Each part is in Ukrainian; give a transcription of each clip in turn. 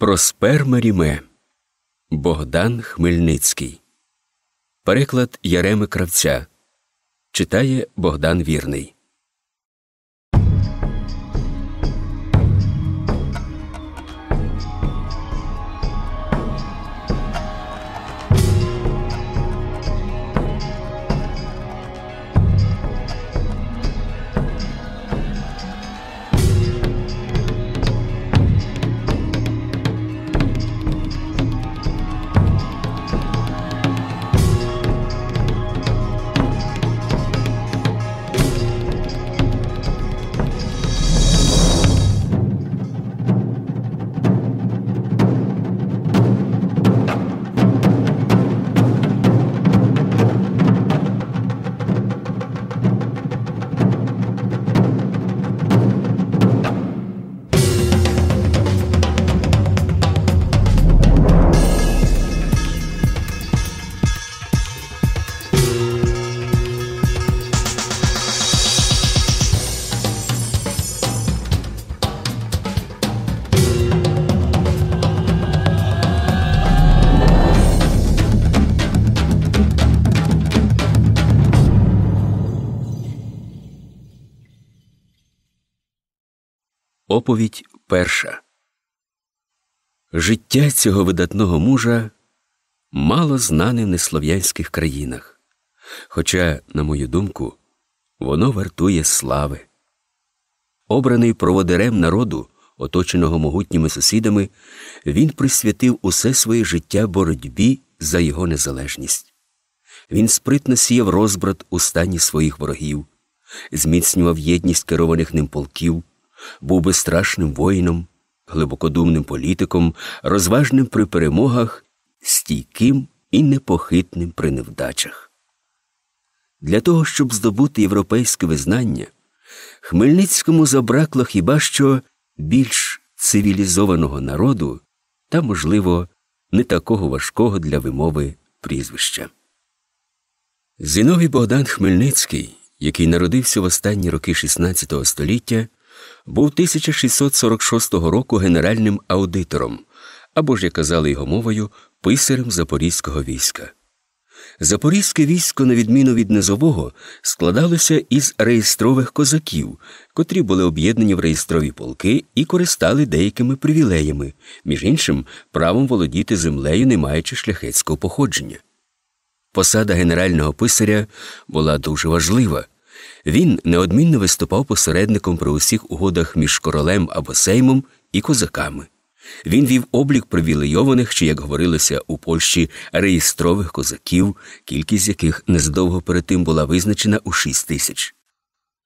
Проспер Ріме Богдан Хмельницький. Переклад Яреми Кравця. Читає Богдан Вірний. Оповідь перша. Життя цього видатного мужа мало знане в неслов'янських країнах. Хоча, на мою думку, воно вартує слави. Обраний проводирем народу, оточеного могутніми сусідами, він присвятив усе своє життя боротьбі за його незалежність. Він спритно сіяв розбрат у стані своїх ворогів, зміцнював єдність керованих ним полків був безстрашним воїном, глибокодумним політиком, розважним при перемогах, стійким і непохитним при невдачах. Для того, щоб здобути європейське визнання, Хмельницькому забракло хіба що більш цивілізованого народу та, можливо, не такого важкого для вимови прізвища. Зіновій Богдан Хмельницький, який народився в останні роки XVI століття, був 1646 року генеральним аудитором або ж, як казали його мовою, писарем запорізького війська. Запорізьке військо, на відміну від низового, складалося із реєстрових козаків, котрі були об'єднані в реєстрові полки і користали деякими привілеями, між іншим, правом володіти землею, не маючи шляхетського походження. Посада генерального писаря була дуже важлива. Він неодмінно виступав посередником при усіх угодах між королем або сеймом і козаками. Він вів облік привілейованих, чи, як говорилося у Польщі, реєстрових козаків, кількість яких незадовго перед тим була визначена у шість тисяч.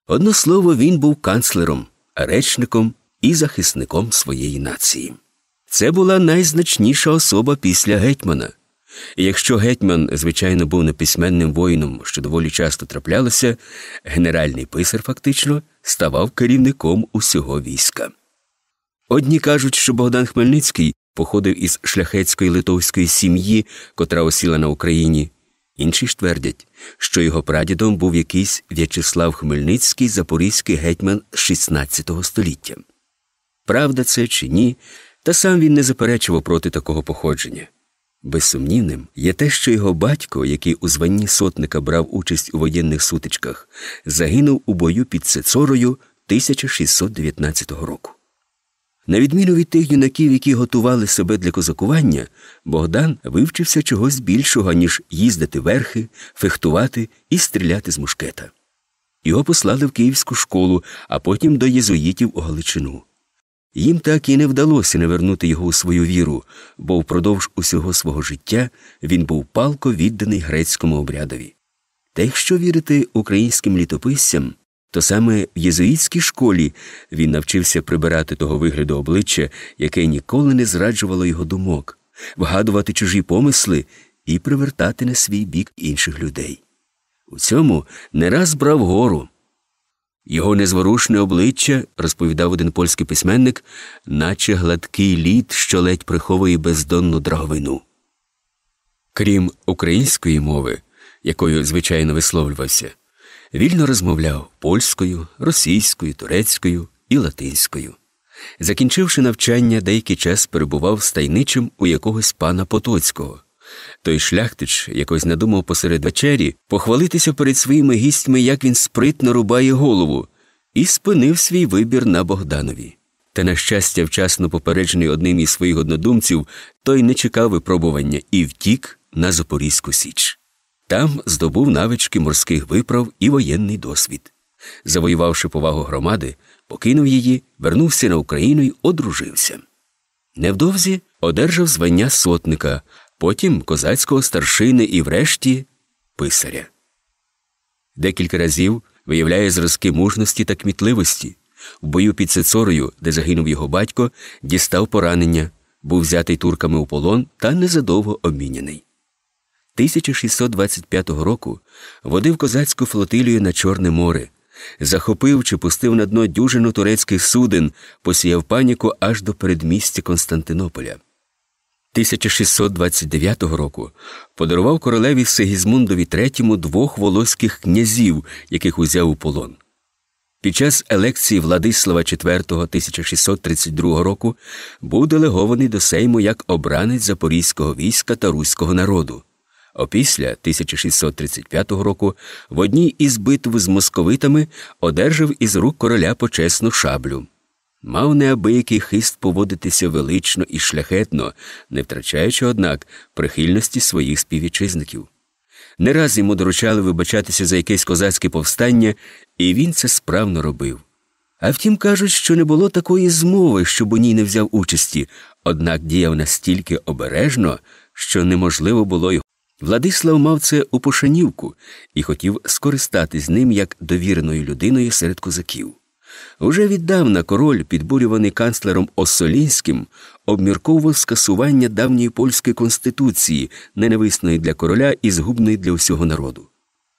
Одно слово, він був канцлером, речником і захисником своєї нації. Це була найзначніша особа після гетьмана. Якщо гетьман, звичайно, був неписьменним воїном, що доволі часто траплялося, генеральний писар фактично ставав керівником усього війська. Одні кажуть, що Богдан Хмельницький походив із шляхетської литовської сім'ї, котра осіла на Україні. Інші ж твердять, що його прадідом був якийсь В'ячеслав Хмельницький, запорізький гетьман XVI століття. Правда це чи ні, та сам він не заперечував проти такого походження. Безсумнівним є те, що його батько, який у званні сотника брав участь у воєнних сутичках, загинув у бою під Цецорою 1619 року. На відміну від тих юнаків, які готували себе для козакування, Богдан вивчився чогось більшого, ніж їздити верхи, фехтувати і стріляти з мушкета. Його послали в київську школу, а потім до єзуїтів у Галичину. Їм так і не вдалося навернути його у свою віру, бо впродовж усього свого життя він був палко відданий грецькому обрядові. Та якщо вірити українським літописцям, то саме в єзуїтській школі він навчився прибирати того вигляду обличчя, яке ніколи не зраджувало його думок, вгадувати чужі помисли і привертати на свій бік інших людей. У цьому не раз брав гору. Його незворушне обличчя, розповідав один польський письменник, наче гладкий лід, що ледь приховує бездонну драговину. Крім української мови, якою звичайно висловлювався, вільно розмовляв польською, російською, турецькою і латинською. Закінчивши навчання, деякий час перебував стайничим у якогось пана Потоцького. Той шляхтич якось надумав посеред вечері похвалитися перед своїми гістьми, як він спритно рубає голову, і спинив свій вибір на Богданові. Та, на щастя, вчасно попереджений одним із своїх однодумців, той не чекав випробування і втік на Запорізьку Січ. Там здобув навички морських виправ і воєнний досвід. Завоювавши повагу громади, покинув її, вернувся на Україну й одружився. Невдовзі одержав звання сотника, потім козацького старшини і, врешті, писаря. Декілька разів виявляє зразки мужності та кмітливості. В бою під Сецорою, де загинув його батько, дістав поранення, був взятий турками у полон та незадовго обміняний. 1625 року водив козацьку флотилію на Чорне море, захопив чи пустив на дно дюжину турецьких суден, посіяв паніку аж до передмістя Константинополя. 1629 року подарував королеві Сегізмундові III двох волоських князів, яких узяв у полон. Під час елекції Владислава IV 1632 року був делегований до Сейму як обранець запорізького війська та руського народу. Опісля 1635 року в одній із битв з московитами одержав із рук короля почесну шаблю. Мав неабиякий хист поводитися велично і шляхетно, не втрачаючи, однак, прихильності своїх співвітчизників. Не раз йому доручали вибачатися за якесь козацьке повстання, і він це справно робив. А втім, кажуть, що не було такої змови, щоб у ній не взяв участі, однак діяв настільки обережно, що неможливо було його. Владислав мав це у пошанівку і хотів скористатись ним як довіреною людиною серед козаків. Уже віддавна король, підбурюваний канцлером Осолінським, обмірковував скасування давньої польської конституції, ненависної для короля і згубної для усього народу.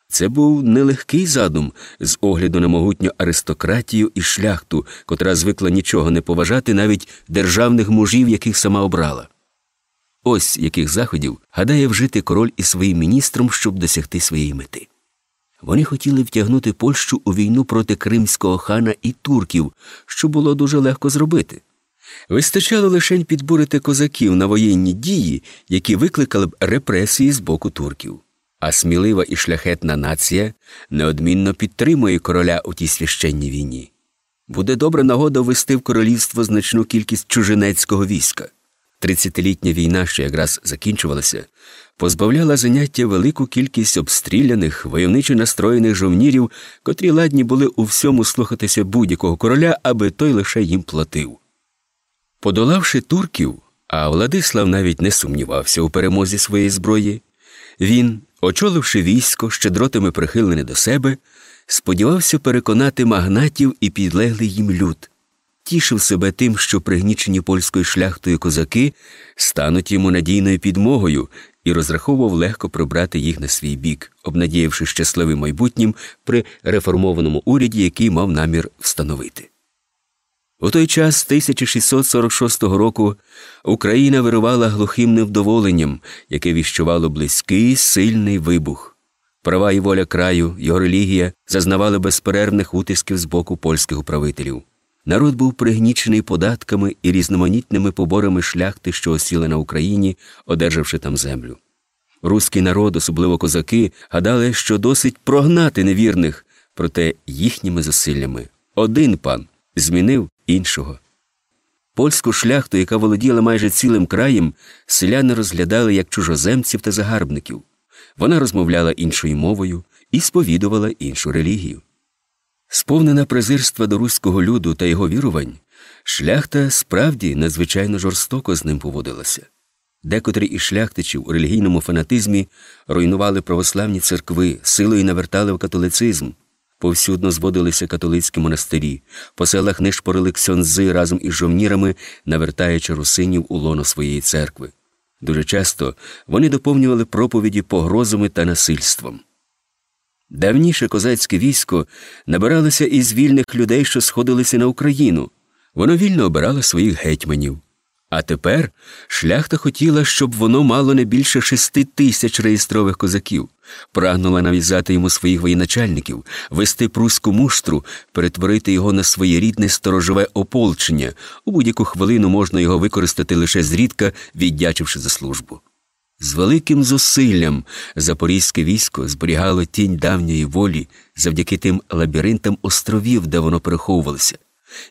Це був нелегкий задум з огляду на могутню аристократію і шляхту, котра звикла нічого не поважати навіть державних мужів, яких сама обрала. Ось яких заходів гадає вжити король із своїм міністром, щоб досягти своєї мети. Вони хотіли втягнути Польщу у війну проти кримського хана і турків, що було дуже легко зробити. Вистачало лише підбурити козаків на воєнні дії, які викликали б репресії з боку турків. А смілива і шляхетна нація неодмінно підтримує короля у тій священній війні. Буде добра нагода ввести в королівство значну кількість чужинецького війська. Тридцятилітня війна, що якраз закінчувалася, позбавляла заняття велику кількість обстріляних, войовничо настроєних жовнірів, котрі ладні були у всьому слухатися будь-якого короля, аби той лише їм платив. Подолавши турків, а Владислав навіть не сумнівався у перемозі своєї зброї, він, очоливши військо, щедротами прихилене до себе, сподівався переконати магнатів і підлеглий їм люд тішив себе тим, що пригнічені польською шляхтою козаки стануть йому надійною підмогою і розраховував легко прибрати їх на свій бік, обнадіявши щасливим майбутнім при реформованому уряді, який мав намір встановити. У той час 1646 року Україна вирувала глухим невдоволенням, яке віщувало близький сильний вибух. Права і воля краю, його релігія зазнавали безперервних утисків з боку польських управителів. Народ був пригнічений податками і різноманітними поборами шляхти, що осіли на Україні, одержавши там землю. Руський народ, особливо козаки, гадали, що досить прогнати невірних, проте їхніми зусиллями один пан змінив іншого. Польську шляхту, яка володіла майже цілим краєм, селяни розглядали як чужоземців та загарбників. Вона розмовляла іншою мовою і сповідувала іншу релігію. Сповнена презирства до руського люду та його вірувань, шляхта справді надзвичайно жорстоко з ним поводилася. Декотрі із шляхтичів у релігійному фанатизмі руйнували православні церкви, силою навертали в католицизм, повсюдно зводилися католицькі монастирі, по селах нишпорили ксьонзи разом із жовнірами, навертаючи русинів у лоно своєї церкви. Дуже часто вони доповнювали проповіді погрозами та насильством. Давніше козацьке військо набиралося із вільних людей, що сходилися на Україну. Воно вільно обирало своїх гетьманів. А тепер шляхта хотіла, щоб воно мало не більше шести тисяч реєстрових козаків, прагнула нав'язати йому своїх воєначальників, вести пруску муштру, перетворити його на своєрідне сторожове ополчення. У будь-яку хвилину можна його використати лише зрідка, віддячивши за службу. З великим зусиллям запорізьке військо зберігало тінь давньої волі завдяки тим лабіринтам островів, де воно переховувалося.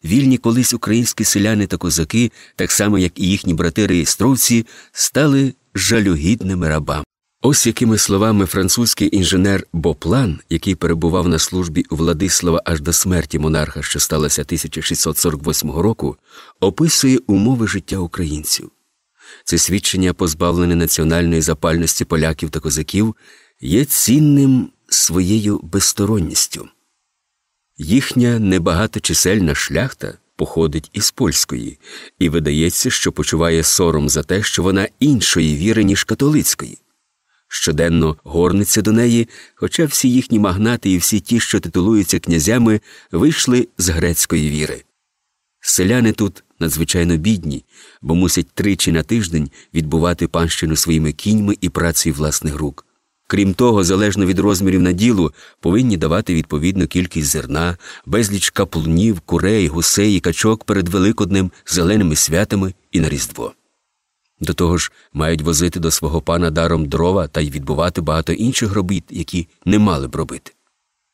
Вільні колись українські селяни та козаки, так само як і їхні брати реєстровці, стали жалюгідними рабами. Ось якими словами французький інженер Боплан, який перебував на службі у Владислава аж до смерті монарха, що сталося 1648 року, описує умови життя українців. Це свідчення, позбавлене національної запальності поляків та козаків, є цінним своєю безсторонністю. Їхня небагаточисельна шляхта походить із польської, і видається, що почуває сором за те, що вона іншої віри, ніж католицької. Щоденно горниться до неї, хоча всі їхні магнати і всі ті, що титулуються князями, вийшли з грецької віри. Селяни тут надзвичайно бідні, бо мусять тричі на тиждень відбувати панщину своїми кіньми і працею власних рук. Крім того, залежно від розмірів наділу, повинні давати відповідну кількість зерна, безліч каплунів, курей, гусей і качок перед Великоднем, зеленими святами і на Різдво. До того ж, мають возити до свого пана даром дрова та й відбувати багато інших робіт, які не мали б робити.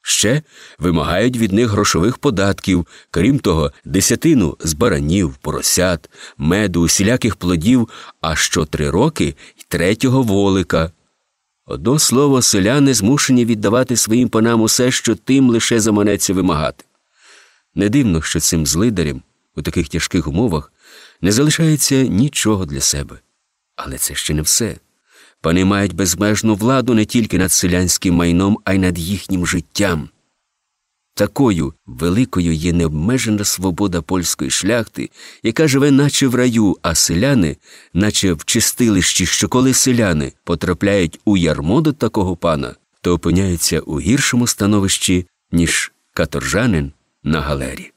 Ще вимагають від них грошових податків, крім того, десятину з баранів, поросят, меду, усіляких плодів, а що три роки й третього волика. Одно слово, селяни змушені віддавати своїм панам усе, що тим лише заманеться вимагати. Не дивно, що цим злидарям у таких тяжких умовах не залишається нічого для себе. Але це ще не все. Пани мають безмежну владу не тільки над селянським майном, а й над їхнім життям. Такою великою є необмежена свобода польської шляхти, яка живе, наче в раю, а селяни, наче в чистилищі, що коли селяни потрапляють у ярмо до такого пана, то опиняються у гіршому становищі, ніж каторжанин на галері.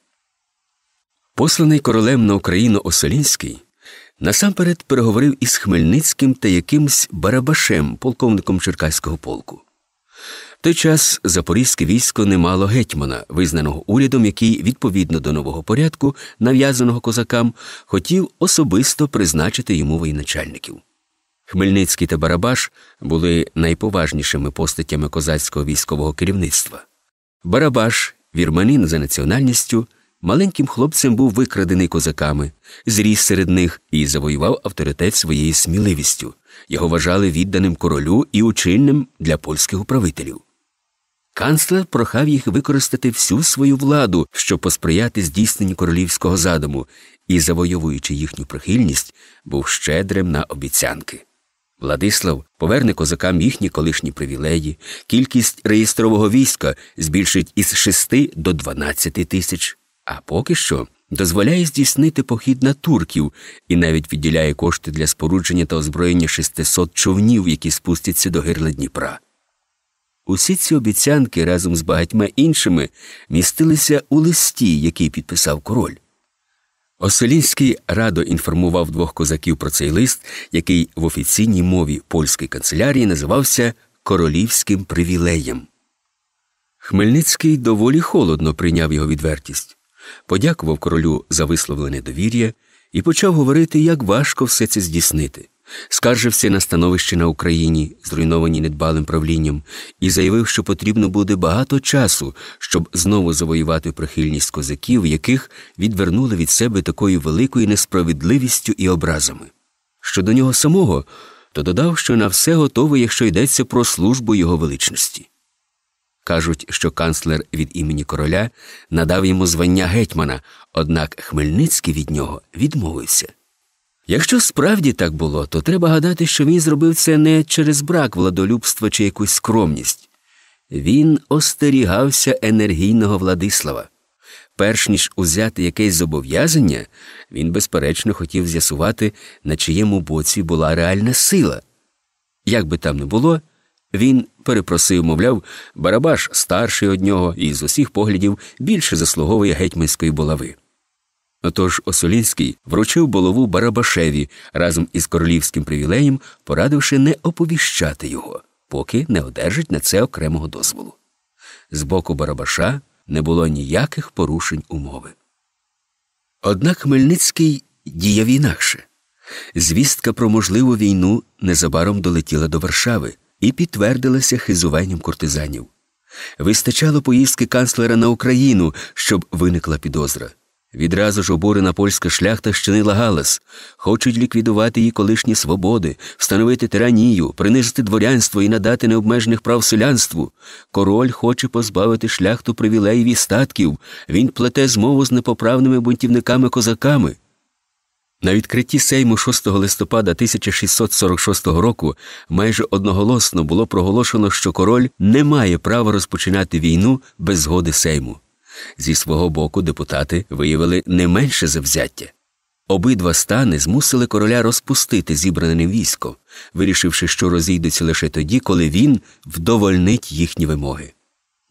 Посланий королем на Україну Осолінський насамперед переговорив із Хмельницьким та якимсь Барабашем, полковником Черкаського полку. В той час запорізьке військо не мало гетьмана, визнаного урядом, який, відповідно до нового порядку, нав'язаного козакам, хотів особисто призначити йому воєначальників. Хмельницький та Барабаш були найповажнішими постатями козацького військового керівництва. Барабаш, вірманин за національністю, маленьким хлопцем був викрадений козаками, зріс серед них і завоював авторитет своєю сміливістю. Його вважали відданим королю і учильним для польських управителів. Канцлер прохав їх використати всю свою владу, щоб посприяти здійсненню королівського задуму, і, завойовуючи їхню прихильність, був щедрим на обіцянки. Владислав поверне козакам їхні колишні привілеї, кількість реєстрового війська збільшить із 6 до 12 тисяч, а поки що дозволяє здійснити похід на турків і навіть відділяє кошти для спорудження та озброєння 600 човнів, які спустяться до гирла Дніпра. Усі ці обіцянки разом з багатьма іншими містилися у листі, який підписав король. Оселінський радо інформував двох козаків про цей лист, який в офіційній мові польської канцелярії називався королівським привілеєм. Хмельницький доволі холодно прийняв його відвертість, подякував королю за висловлене довір'я і почав говорити, як важко все це здійснити скаржився на становище на Україні, зруйновані недбалим правлінням, і заявив, що потрібно буде багато часу, щоб знову завоювати прихильність козаків, яких відвернули від себе такою великою несправедливістю і образами. Щодо нього самого, то додав, що на все готове, якщо йдеться про службу його величності. Кажуть, що канцлер від імені короля надав йому звання гетьмана, однак Хмельницький від нього відмовився. Якщо справді так було, то треба гадати, що він зробив це не через брак владолюбства чи якусь скромність. Він остерігався енергійного Владислава. Перш ніж узяти якесь зобов'язання, він, безперечно, хотів з'ясувати, на чиєму боці була реальна сила. Як би там не було, він перепросив, мовляв, Барабаш старший од нього і з усіх поглядів більше заслуговує гетьманської булави. Отож Осолінський вручив булаву Барабашеві разом із королівським привілеєм, порадивши не оповіщати його, поки не одержить на це окремого дозволу. З боку Барабаша не було ніяких порушень умови. Однак Хмельницький діяв інакше. Звістка про можливу війну незабаром долетіла до Варшави і підтвердилася хизуванням куртизанів. Вистачало поїздки канцлера на Україну, щоб виникла підозра. Відразу ж обурена польська шляхта щинила галас, хочуть ліквідувати її колишні свободи, встановити тиранію, принизити дворянство і надати необмежених прав селянству. Король хоче позбавити шляхту привілеїв і статків, він плете змову з непоправними бунтівниками-козаками. На відкритті Сейму 6 листопада 1646 року майже одноголосно було проголошено, що король не має права розпочинати війну без згоди Сейму. Зі свого боку депутати виявили не менше завзяття. Обидва стани змусили короля розпустити зібране військо, вирішивши, що розійдуться лише тоді, коли він вдовольнить їхні вимоги.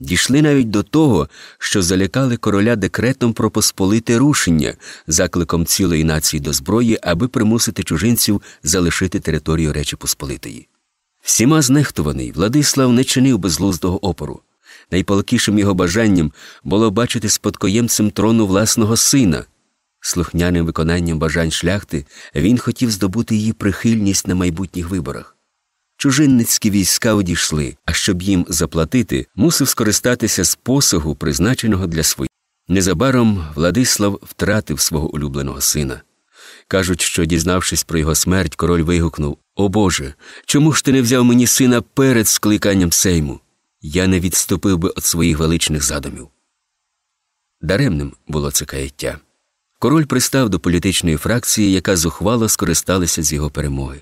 Дійшли навіть до того, що залякали короля декретом про посполите рушення, закликом цілої нації до зброї, аби примусити чужинців залишити територію Речі Посполитої. Всіма знехтуваний Владислав не чинив безглуздого опору. Найпалкішим його бажанням було бачити спадкоємцем трону власного сина. Слухняним виконанням бажань шляхти він хотів здобути її прихильність на майбутніх виборах. Чужинницькі війська одійшли, а щоб їм заплатити, мусив скористатися з посагу, призначеного для своїх. Незабаром Владислав втратив свого улюбленого сина. Кажуть, що, дізнавшись про його смерть, король вигукнув О Боже, чому ж ти не взяв мені сина перед скликанням сейму? Я не відступив би від своїх величних задумів. Даремним було це каяття. Король пристав до політичної фракції, яка зухвало скористалася з його перемоги.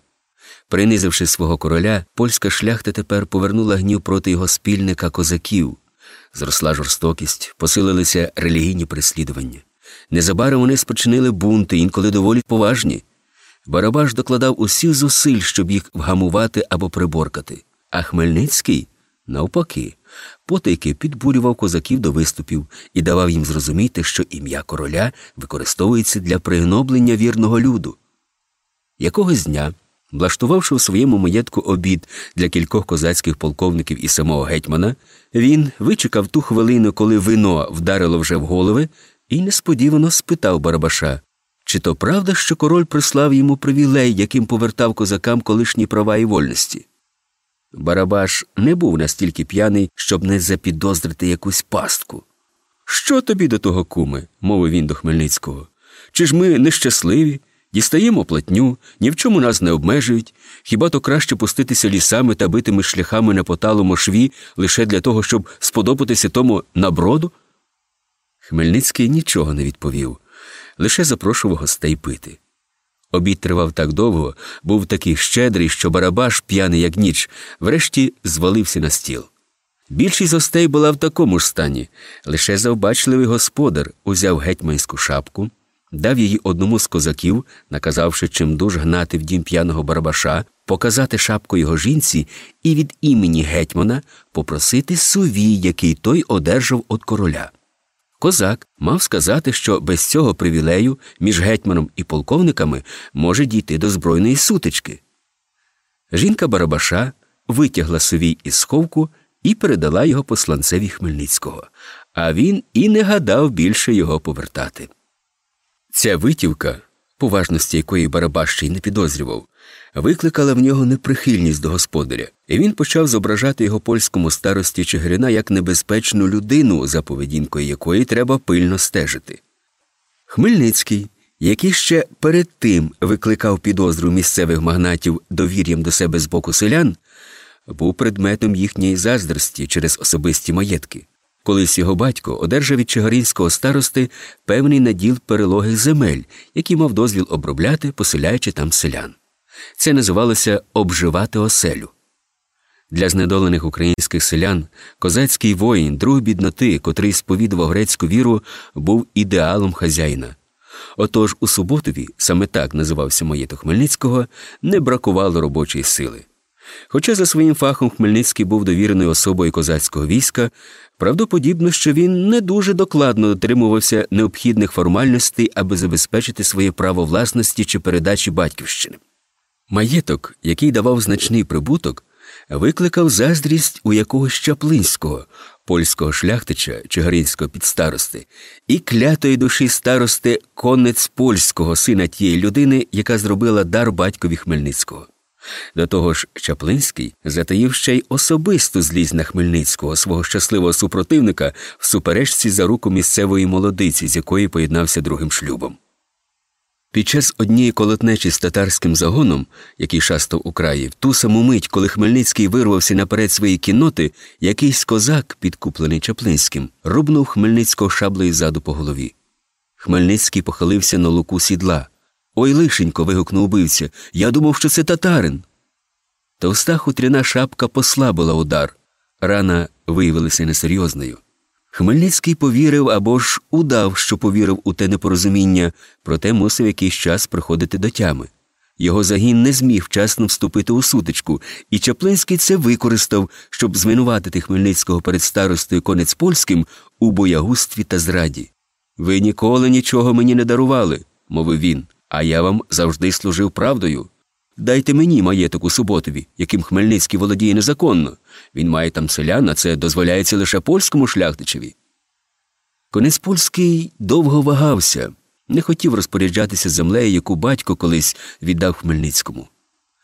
Принизивши свого короля, польська шляхта тепер повернула гнів проти його спільника козаків. Зросла жорстокість, посилилися релігійні переслідування. Незабаром вони спочинили бунти, інколи доволі поважні. Барабаш докладав усіх зусиль, щоб їх вгамувати або приборкати. А Хмельницький, навпаки, потайки підбурював козаків до виступів і давав їм зрозуміти, що ім'я короля використовується для пригноблення вірного люду. Якогось дня. Влаштувавши у своєму маєтку обід для кількох козацьких полковників і самого гетьмана, він вичекав ту хвилину, коли вино вдарило вже в голови, і несподівано спитав Барабаша, чи то правда, що король прислав йому привілей, яким повертав козакам колишні права і вольності. Барабаш не був настільки п'яний, щоб не запідозрити якусь пастку. Що тобі до того, куме? мовив він до Хмельницького. Чи ж ми нещасливі? Дістаємо платню, ні в чому нас не обмежують, хіба то краще пуститися лісами та битими шляхами на поталому шві лише для того, щоб сподобатися тому наброду? Хмельницький нічого не відповів, лише запрошував гостей пити. Обід тривав так довго, був такий щедрий, що барабаш, п'яний як ніч, врешті звалився на стіл. Більшість гостей була в такому ж стані, лише завбачливий господар узяв гетьманську шапку дав її одному з козаків, наказавши чимдуж гнати в дім п'яного барабаша, показати шапку його жінці і від імені гетьмана попросити сувій, який той одержав від короля. Козак мав сказати, що без цього привілею між гетьманом і полковниками може дійти до збройної сутички. Жінка Барабаша витягла сувій із сховку і передала його посланцеві Хмельницького, а він і не гадав більше його повертати. Ця витівка, поважності якої Барабаш ще й не підозрював, викликала в нього неприхильність до господаря, і він почав зображати його польському старості Чигирина як небезпечну людину, за поведінкою якої треба пильно стежити. Хмельницький, який ще перед тим викликав підозру місцевих магнатів довір'ям до себе з боку селян, був предметом їхньої заздрості через особисті маєтки. Колись його батько одержав від чигаринського старости певний наділ перелогих земель, які мав дозвіл обробляти, поселяючи там селян. Це називалося обживати оселю. Для знедолених українських селян козацький воїн, друг бідноти, котрий сповідував грецьку віру, був ідеалом хазяїна. Отож у Суботові, саме так називався маєток Хмельницького, не бракувало робочої сили. Хоча за своїм фахом Хмельницький був довіреною особою козацького війська, правдоподібно, що він не дуже докладно дотримувався необхідних формальностей, аби забезпечити своє право власності чи передачі батьківщини. Маєток, який давав значний прибуток, викликав заздрість у якогось Чаплинського, польського шляхтича чигаринського підстарости, і клятої душі старости конець польського сина тієї людини, яка зробила дар батькові Хмельницького. До того ж, Чаплинський затаїв ще й особисту злість на Хмельницького, свого щасливого супротивника в суперечці за руку місцевої молодиці, з якої поєднався другим шлюбом. Під час однієї колотнечі з татарським загоном, який шастав у краї, в ту саму мить, коли Хмельницький вирвався наперед своєї кінноти, якийсь козак, підкуплений Чаплинським, рубнув Хмельницького шаблею ззаду по голові. Хмельницький похилився на луку сідла. Ой, лишенько. вигукнув убивця. Я думав, що це татарин. Товста хутряна шапка послабила удар. Рана виявилася несерйозною. Хмельницький повірив або ж удав, що повірив у те непорозуміння, проте мусив якийсь час приходити до тями. Його загін не зміг вчасно вступити у сутичку, і Чаплинський це використав, щоб звинуватити Хмельницького перед старостою конець польським у боягустві та зраді. Ви ніколи нічого мені не дарували, мовив він, а я вам завжди служив правдою. Дайте мені маєток у Суботові, яким Хмельницький володіє незаконно. Він має там селян, а це дозволяється лише польському шляхтичеві. Конець польський довго вагався, не хотів розпоряджатися землею, яку батько колись віддав Хмельницькому.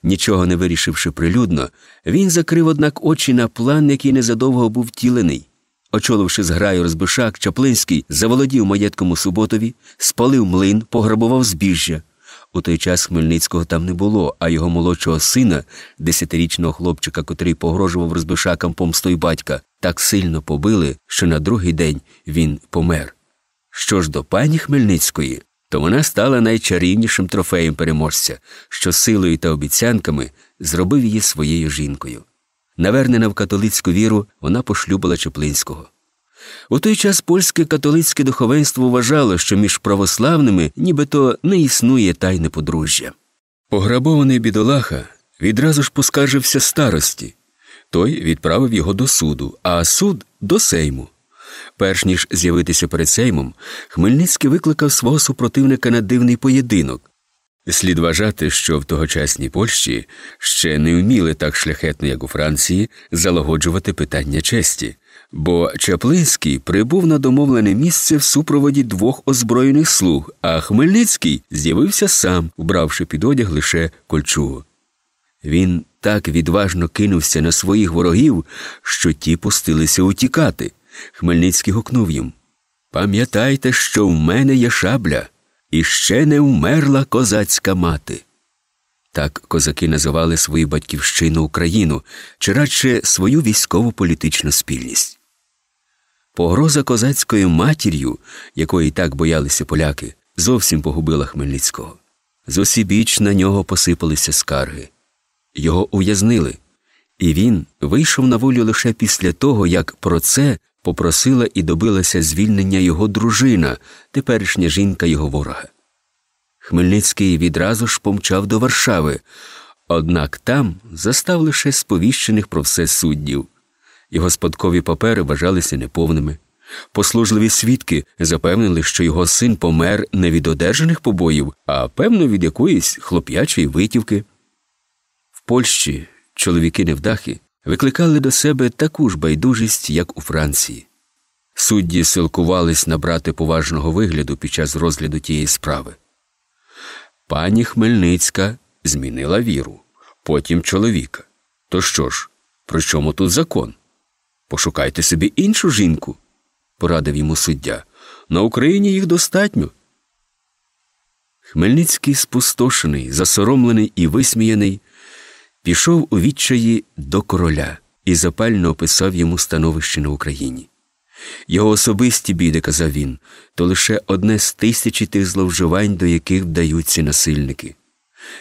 Нічого не вирішивши прилюдно, він закрив, однак, очі на план, який незадовго був втілений. Очоливши зграю розбишак, Чаплинський заволодів маєтком у Суботові, спалив млин, пограбував збіжжя. У той час Хмельницького там не було, а його молодшого сина, десятирічного хлопчика, котрий погрожував розбишакам помстою батька, так сильно побили, що на другий день він помер. Що ж до пані Хмельницької, то вона стала найчарівнішим трофеєм переможця, що силою та обіцянками зробив її своєю жінкою. Навернена в католицьку віру, вона пошлюбила Чеплинського. У той час польське католицьке духовенство вважало, що між православними нібито не існує тайне подружжя. Пограбований бідолаха відразу ж поскаржився старості. Той відправив його до суду, а суд до сейму. Перш ніж з'явитися перед сеймом, Хмельницький викликав свого супротивника на дивний поєдинок. Слід вважати, що в тогочасній Польщі ще не вміли так шляхетно, як у Франції, залагоджувати питання честі бо Чаплинський прибув на домовлене місце в супроводі двох озброєних слуг, а Хмельницький з'явився сам, вбравши під одяг лише кольчугу. Він так відважно кинувся на своїх ворогів, що ті пустилися утікати. Хмельницький гукнув їм Пам'ятайте, що в мене є шабля, і ще не вмерла козацька мати. Так козаки називали свою батьківщину Україну чи радше свою військово політичну спільність. Погроза козацькою матір'ю, якої так боялися поляки, зовсім погубила Хмельницького. Зосібіч на нього посипалися скарги. Його ув'язнили, і він вийшов на волю лише після того, як про це попросила і добилася звільнення його дружина, теперішня жінка його ворога. Хмельницький відразу ж помчав до Варшави, однак там застав лише сповіщених про все суддів. Його спадкові папери вважалися неповними. Послужливі свідки запевнили, що його син помер не від одержаних побоїв, а певно, від якоїсь хлоп'ячої витівки. В Польщі чоловіки невдахи викликали до себе таку ж байдужість, як у Франції. Судді силкувались набрати поважного вигляду під час розгляду тієї справи. Пані Хмельницька змінила віру, потім чоловіка. То що ж, при чому тут закон? Пошукайте собі іншу жінку, порадив йому суддя. На Україні їх достатньо. Хмельницький, спустошений, засоромлений і висміяний, пішов у відчаї до короля і запально описав йому становище на Україні. Його особисті біди, казав він, то лише одне з тисячі тих зловживань, до яких вдаються насильники.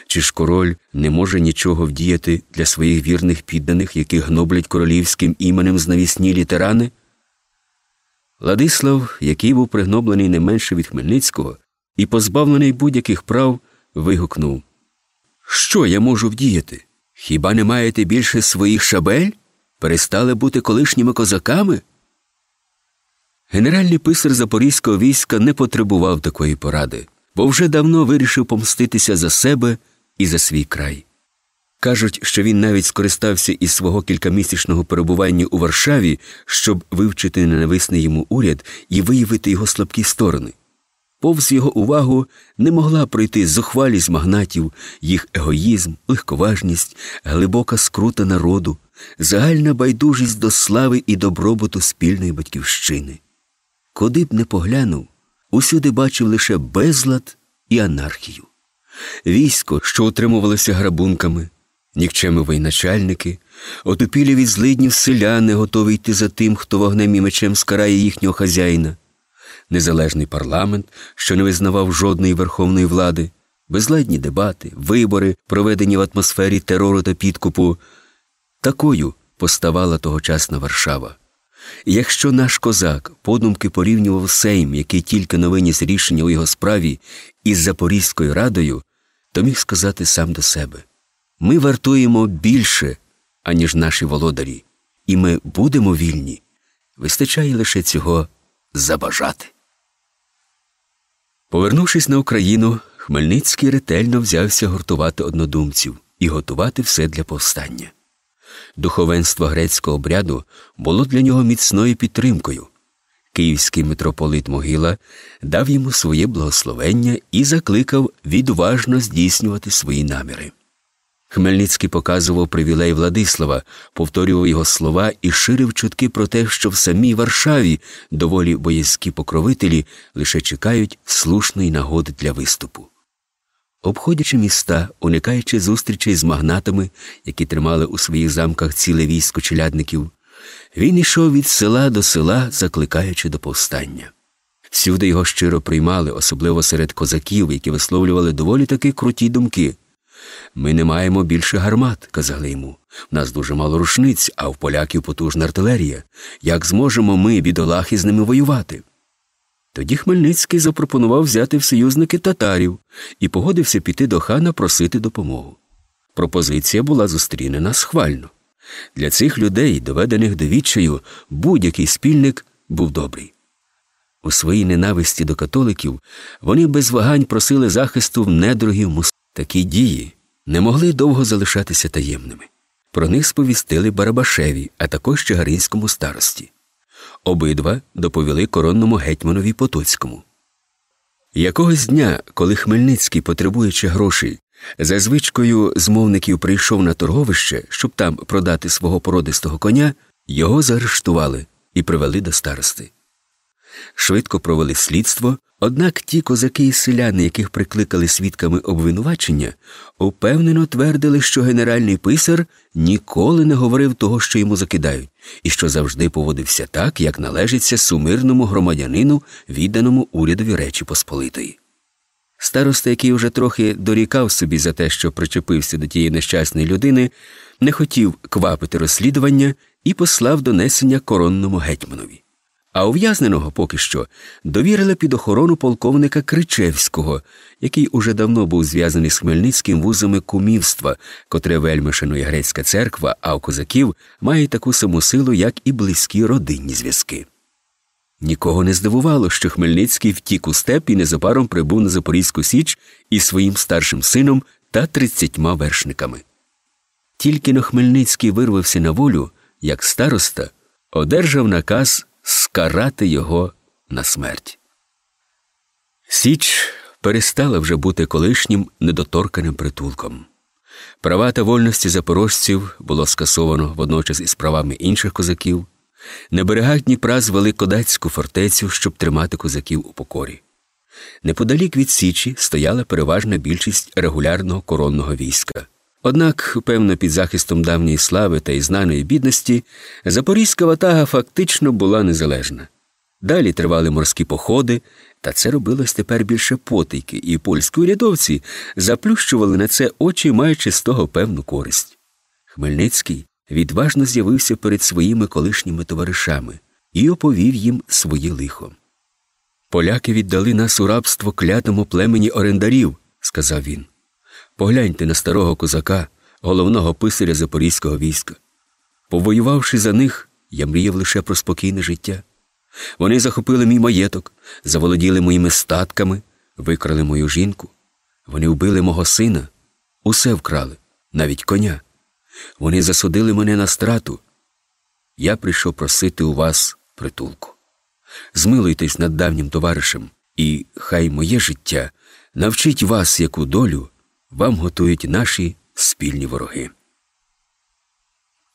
Чи ж король не може нічого вдіяти для своїх вірних підданих, яких гноблять королівським іменем знавісні літерани? Ладислав, який був пригноблений не менше від Хмельницького і позбавлений будь-яких прав, вигукнув Що я можу вдіяти? Хіба не маєте більше своїх шабель? Перестали бути колишніми козаками? Генеральний писар Запорізького війська не потребував такої поради, бо вже давно вирішив помститися за себе і за свій край. Кажуть, що він навіть скористався із свого кількамісячного перебування у Варшаві, щоб вивчити ненависний йому уряд і виявити його слабкі сторони. Повз його увагу не могла пройти зухвалість магнатів, їх егоїзм, легковажність, глибока скрута народу, загальна байдужість до слави і добробуту спільної батьківщини. Куди б не поглянув, усюди бачив лише безлад і анархію. Військо, що утримувалося грабунками, нікчеми воєначальники, отупілі від злиднів селяни, готові йти за тим, хто вогнем і мечем скарає їхнього хазяїна, незалежний парламент, що не визнавав жодної верховної влади, безладні дебати, вибори, проведені в атмосфері терору та підкупу. Такою поставала тогочасна Варшава. І якщо наш козак подумки порівнював Сейм, який тільки новиніс рішення у його справі, із Запорізькою радою, то міг сказати сам до себе ми вартуємо більше, аніж наші володарі, і ми будемо вільні. Вистачає лише цього забажати. Повернувшись на Україну, Хмельницький ретельно взявся гуртувати однодумців і готувати все для повстання. Духовенство грецького обряду було для нього міцною підтримкою. Київський митрополит Могила дав йому своє благословення і закликав відважно здійснювати свої наміри. Хмельницький показував привілей Владислава, повторював його слова і ширив чутки про те, що в самій Варшаві доволі боязькі покровителі лише чекають слушної нагоди для виступу. Обходячи міста, уникаючи зустрічей з магнатами, які тримали у своїх замках ціле військо челядників, він йшов від села до села, закликаючи до повстання. Всюди його щиро приймали, особливо серед козаків, які висловлювали доволі таки круті думки. Ми не маємо більше гармат, казали йому. В нас дуже мало рушниць, а в поляків потужна артилерія. Як зможемо ми, бідолахи, з ними воювати? Тоді Хмельницький запропонував взяти в союзники татарів і погодився піти до хана просити допомогу. Пропозиція була зустрінена схвально. Для цих людей, доведених до відчаю, будь-який спільник був добрий. У своїй ненависті до католиків вони без вагань просили захисту в недорогів мус. Такі дії не могли довго залишатися таємними. Про них сповістили Барабашеві, а також Чагаринському старості. Обидва доповіли коронному гетьманові Потоцькому. Якогось дня, коли Хмельницький, потребуючи грошей, за звичкою змовників прийшов на торговище, щоб там продати свого породистого коня, його заарештували і привели до старости. Швидко провели слідство, однак ті козаки і селяни, яких прикликали свідками обвинувачення, упевнено твердили, що генеральний писар ніколи не говорив того, що йому закидають, і що завжди поводився так, як належиться сумирному громадянину, відданому урядові Речі Посполитої. Староста, який уже трохи дорікав собі за те, що причепився до тієї нещасної людини, не хотів квапити розслідування і послав донесення коронному гетьманові. А ув'язненого поки що довірили під охорону полковника Кричевського, який уже давно був зв'язаний з Хмельницьким вузами кумівства, котре вельми шанує грецька церква, а у козаків має таку саму силу, як і близькі родинні зв'язки. Нікого не здивувало, що Хмельницький втік у степ і незабаром прибув на Запорізьку Січ із своїм старшим сином та тридцятьма вершниками. Тільки но Хмельницький вирвався на волю, як староста, одержав наказ скарати його на смерть. Січ перестала вже бути колишнім недоторканим притулком. Права та вольності запорожців було скасовано водночас із правами інших козаків. На берегах Дніпра звели кодацьку фортецю, щоб тримати козаків у покорі. Неподалік від Січі стояла переважна більшість регулярного коронного війська. Однак, певно, під захистом давньої слави та й знаної бідності, Запорізька ватага фактично була незалежна. Далі тривали морські походи, та це робилось тепер більше потайки, і польські урядовці заплющували на це очі, маючи з того певну користь. Хмельницький відважно з'явився перед своїми колишніми товаришами і оповів їм своє лихо. Поляки віддали нас у рабство клятому племені орендарів, сказав він. Погляньте на старого козака, головного писаря запорізького війська. Повоювавши за них, я мріяв лише про спокійне життя. Вони захопили мій маєток, заволоділи моїми статками, викрали мою жінку. Вони вбили мого сина, усе вкрали, навіть коня. Вони засудили мене на страту. Я прийшов просити у вас притулку. Змилуйтесь над давнім товаришем, і хай моє життя навчить вас, яку долю вам готують наші спільні вороги.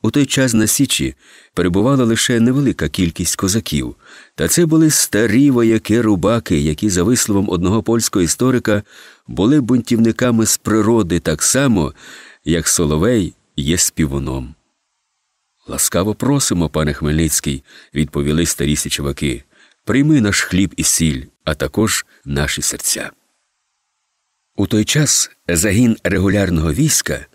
У той час на Січі перебувала лише невелика кількість козаків, та це були старі вояки рубаки, які, за висловом одного польського історика, були бунтівниками з природи так само, як Соловей є співуном. Ласкаво просимо, пане Хмельницький, відповіли старі січовики. Прийми наш хліб і сіль, а також наші серця. У той час загін регулярного війська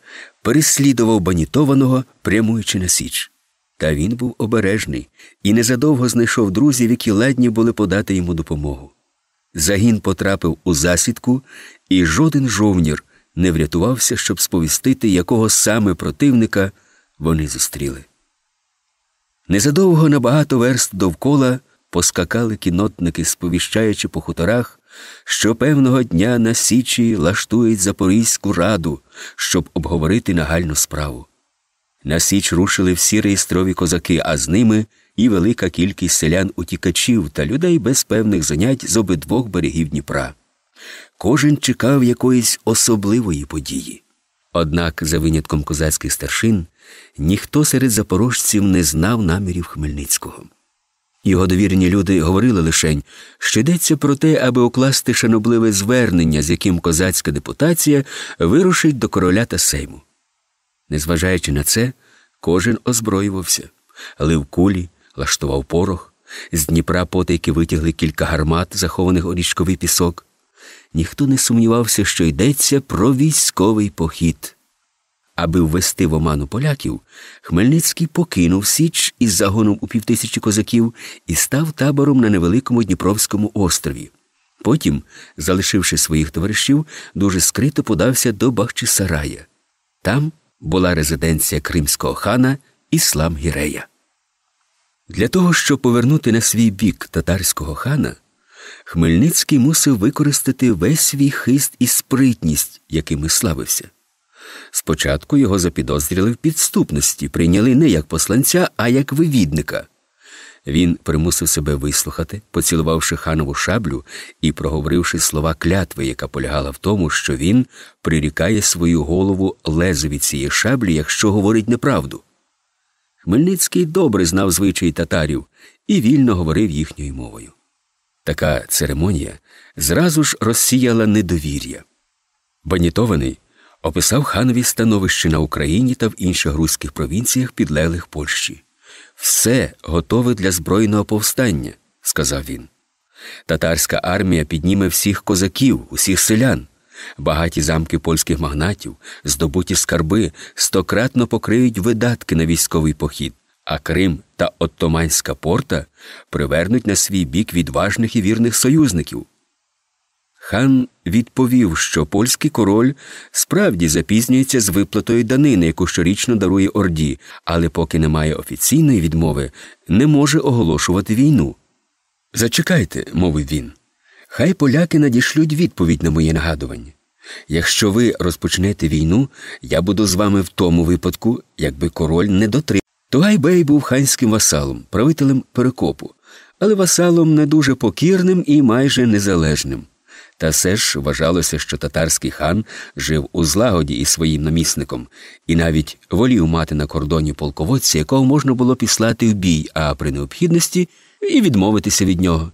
переслідував банітованого, прямуючи на Січ. Та він був обережний і незадовго знайшов друзів, які ладні були подати йому допомогу. Загін потрапив у засідку, і жоден жовнір не врятувався, щоб сповістити, якого саме противника вони зустріли. Незадовго на багато верст довкола поскакали кінотники, сповіщаючи по хуторах, що певного дня на Січі лаштують Запорізьку раду, щоб обговорити нагальну справу. На Січ рушили всі реєстрові козаки, а з ними і велика кількість селян утікачів та людей без певних занять з обидвох берегів Дніпра. Кожен чекав якоїсь особливої події. Однак, за винятком козацьких старшин, ніхто серед запорожців не знав намірів Хмельницького. Його довірені люди говорили лишень, що йдеться про те, аби укласти шанобливе звернення, з яким козацька депутація вирушить до короля та сейму. Незважаючи на це, кожен озброювався, лив кулі, лаштував порох, з Дніпра потайки витягли кілька гармат, захованих у річковий пісок. Ніхто не сумнівався, що йдеться про військовий похід. Аби ввести в оману поляків, Хмельницький покинув Січ із загоном у півтисячі козаків і став табором на невеликому Дніпровському острові. Потім, залишивши своїх товаришів, дуже скрито подався до Бахчисарая. Там була резиденція кримського хана Іслам Гірея. Для того, щоб повернути на свій бік татарського хана, Хмельницький мусив використати весь свій хист і спритність, якими славився. Спочатку його запідозріли в підступності, прийняли не як посланця, а як вивідника. Він примусив себе вислухати, поцілувавши ханову шаблю і проговоривши слова клятви, яка полягала в тому, що він прирікає свою голову лезові цієї шаблі, якщо говорить неправду. Хмельницький добре знав звичаї татарів і вільно говорив їхньою мовою. Така церемонія зразу ж розсіяла недовір'я. Банітований описав ханові становище на Україні та в інших руських провінціях підлеглих Польщі. Все готове для збройного повстання, сказав він. Татарська армія підніме всіх козаків, усіх селян. Багаті замки польських магнатів, здобуті скарби, стократно покриють видатки на військовий похід, а Крим та Оттоманська порта привернуть на свій бік відважних і вірних союзників. Хан відповів, що польський король справді запізнюється з виплатою данини, яку щорічно дарує Орді, але поки немає офіційної відмови, не може оголошувати війну. Зачекайте, мовив він. Хай поляки надішлють відповідь на моє нагадування. Якщо ви розпочнете війну, я буду з вами в тому випадку, якби король не дотримав. Тугайбей був ханським васалом, правителем перекопу, але васалом не дуже покірним і майже незалежним. Та все ж вважалося, що татарський хан жив у злагоді із своїм намісником і навіть волів мати на кордоні полководця, якого можна було післати в бій, а при необхідності і відмовитися від нього.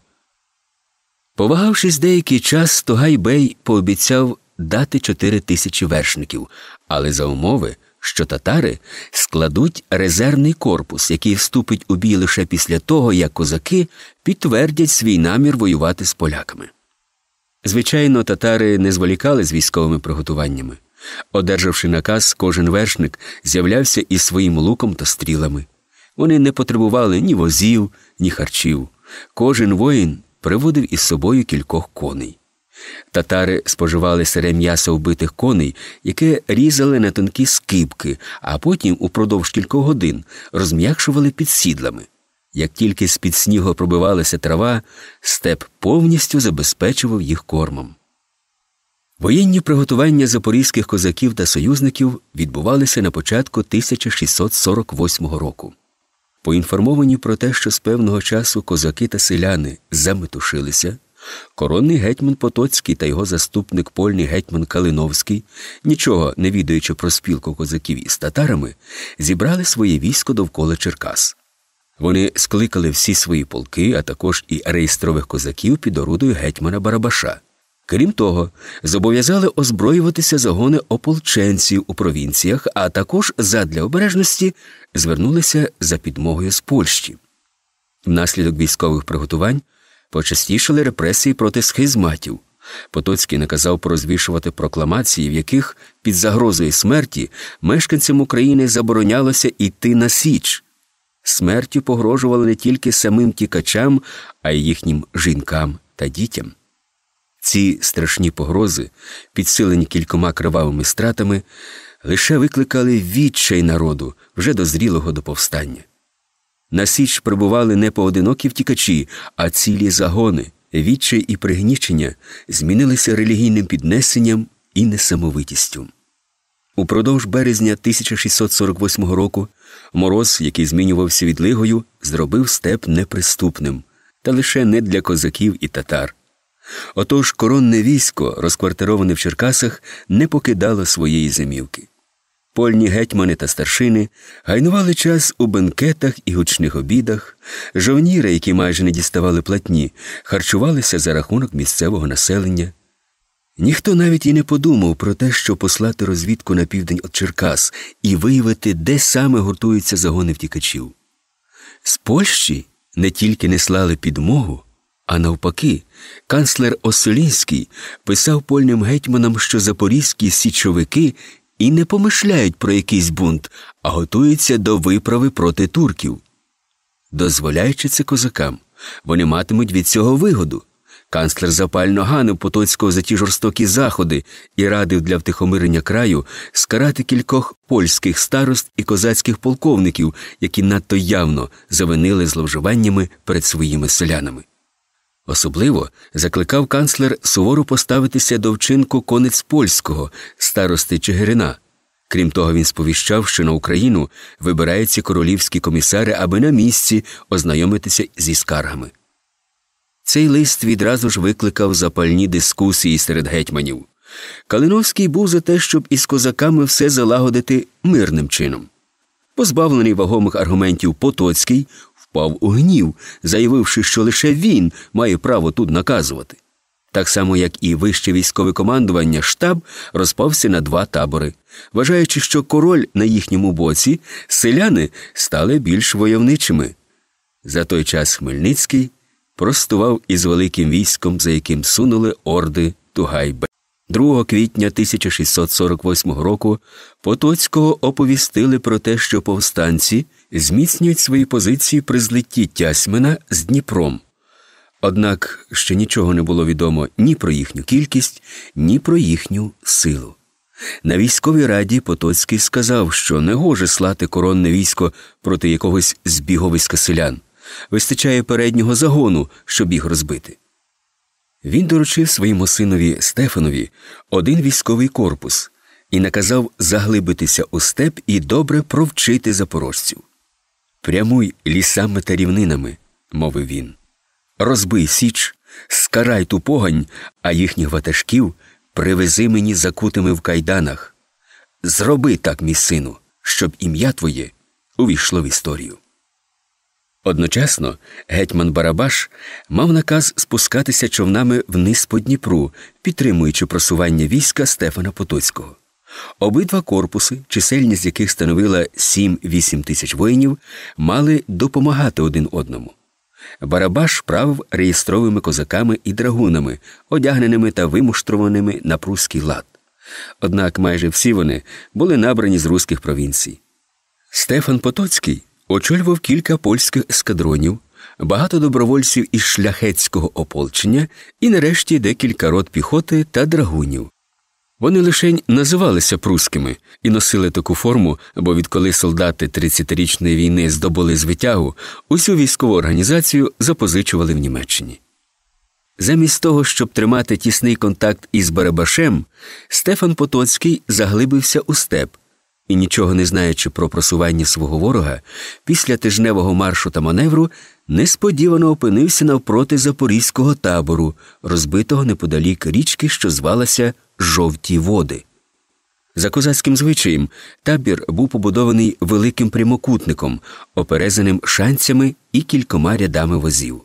Повагавшись деякий час, Тогай Бей пообіцяв дати чотири тисячі вершників, але за умови, що татари складуть резервний корпус, який вступить у бій лише після того, як козаки підтвердять свій намір воювати з поляками. Звичайно, татари не зволікали з військовими приготуваннями. Одержавши наказ, кожен вершник з'являвся із своїм луком та стрілами. Вони не потребували ні возів, ні харчів. Кожен воїн приводив із собою кількох коней. Татари споживали сире м'ясо вбитих коней, яке різали на тонкі скипки, а потім упродовж кількох годин розм'якшували під сідлами. Як тільки з під снігу пробивалася трава, степ повністю забезпечував їх кормом. Воєнні приготування запорізьких козаків та союзників відбувалися на початку 1648 року. Поінформовані про те, що з певного часу козаки та селяни заметушилися, коронний гетьман Потоцький та його заступник польний гетьман Калиновський, нічого не відаючи про спілку козаків із татарами, зібрали своє військо довкола Черкас. Вони скликали всі свої полки, а також і реєстрових козаків під орудою гетьмана Барабаша. Крім того, зобов'язали озброюватися загони ополченців у провінціях, а також задля обережності звернулися за підмогою з Польщі. Внаслідок військових приготувань почастішали репресії проти схизматів. Потоцький наказав порозвішувати прокламації, в яких під загрозою смерті мешканцям України заборонялося йти на Січ. Смертю погрожували не тільки самим тікачам, а й їхнім жінкам та дітям. Ці страшні погрози, підсилені кількома кривавими стратами, лише викликали відчай народу вже дозрілого до повстання. На Січ прибували не поодинокі втікачі, а цілі загони, відчай і пригнічення змінилися релігійним піднесенням і несамовитістю. Упродовж березня 1648 року мороз, який змінювався відлигою, зробив степ неприступним, та лише не для козаків і татар. Отож коронне військо, розквартироване в Черкасах, не покидало своєї зимівки. Польні гетьмани та старшини гайнували час у бенкетах і гучних обідах, жовніри, які майже не діставали платні, харчувалися за рахунок місцевого населення. Ніхто навіть і не подумав про те, що послати розвідку на південь від Черкас і виявити, де саме гуртуються загони втікачів. З Польщі не тільки не слали підмогу, а навпаки, канцлер Осолінський писав польним гетьманам, що запорізькі січовики і не помишляють про якийсь бунт, а готуються до виправи проти турків. Дозволяючи це козакам, вони матимуть від цього вигоду. Канцлер запально ганив Потоцького за ті жорстокі заходи і радив для втихомирення краю скарати кількох польських старост і козацьких полковників, які надто явно завинили зловживаннями перед своїми селянами. Особливо закликав канцлер суворо поставитися до вчинку конець польського, старости Чигирина. Крім того, він сповіщав, що на Україну вибираються королівські комісари, аби на місці ознайомитися зі скаргами. Цей лист відразу ж викликав запальні дискусії серед гетьманів. Калиновський був за те, щоб із козаками все залагодити мирним чином. Позбавлений вагомих аргументів Потоцький впав у гнів, заявивши, що лише він має право тут наказувати. Так само, як і вище військове командування, штаб розпався на два табори, вважаючи, що король на їхньому боці, селяни стали більш войовничими. За той час Хмельницький простував із великим військом, за яким сунули орди Тугайбе. 2 квітня 1648 року Потоцького оповістили про те, що повстанці зміцнюють свої позиції при злитті Тясьмина з Дніпром. Однак ще нічого не було відомо ні про їхню кількість, ні про їхню силу. На військовій раді Потоцький сказав, що не гоже слати коронне військо проти якогось збіговиська селян. Вистачає переднього загону, щоб їх розбити. Він доручив своєму синові Стефанові один військовий корпус і наказав заглибитися у степ і добре провчити запорожців. Прямуй лісами та рівнинами, мовив він. Розбий січ, скарай ту погань, а їхніх ватажків привези мені закутими в кайданах. Зроби так, мій сину, щоб ім'я твоє увійшло в історію. Одночасно гетьман Барабаш мав наказ спускатися човнами вниз по Дніпру, підтримуючи просування війська Стефана Потоцького. Обидва корпуси, чисельність яких становила 7-8 тисяч воїнів, мали допомагати один одному. Барабаш правив реєстровими козаками і драгунами, одягненими та вимуштрованими на прусський лад. Однак майже всі вони були набрані з руських провінцій. Стефан Потоцький очолював кілька польських ескадронів, багато добровольців із шляхетського ополчення і нарешті декілька рот піхоти та драгунів. Вони лишень називалися прускими і носили таку форму, бо відколи солдати 30-річної війни здобули звитягу, усю військову організацію запозичували в Німеччині. Замість того, щоб тримати тісний контакт із Барабашем, Стефан Потоцький заглибився у степ і, нічого не знаючи про просування свого ворога, після тижневого маршу та маневру несподівано опинився навпроти запорізького табору, розбитого неподалік річки, що звалася Жовті води. За козацьким звичаєм табір був побудований великим прямокутником, оперезаним шанцями і кількома рядами возів.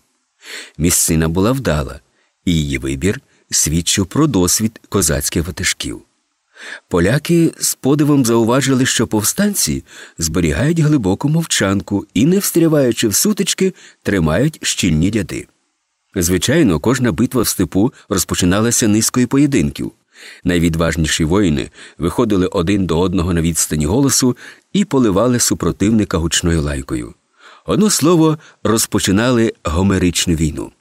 Місцина була вдала, і її вибір свідчив про досвід козацьких ватажків. Поляки з подивом зауважили, що повстанці зберігають глибоку мовчанку і, не встряваючи в сутички, тримають щільні ряди. Звичайно, кожна битва в степу розпочиналася низкою поєдинків. Найвідважніші воїни виходили один до одного на відстані голосу і поливали супротивника гучною лайкою. Одно слово, розпочинали гомеричну війну.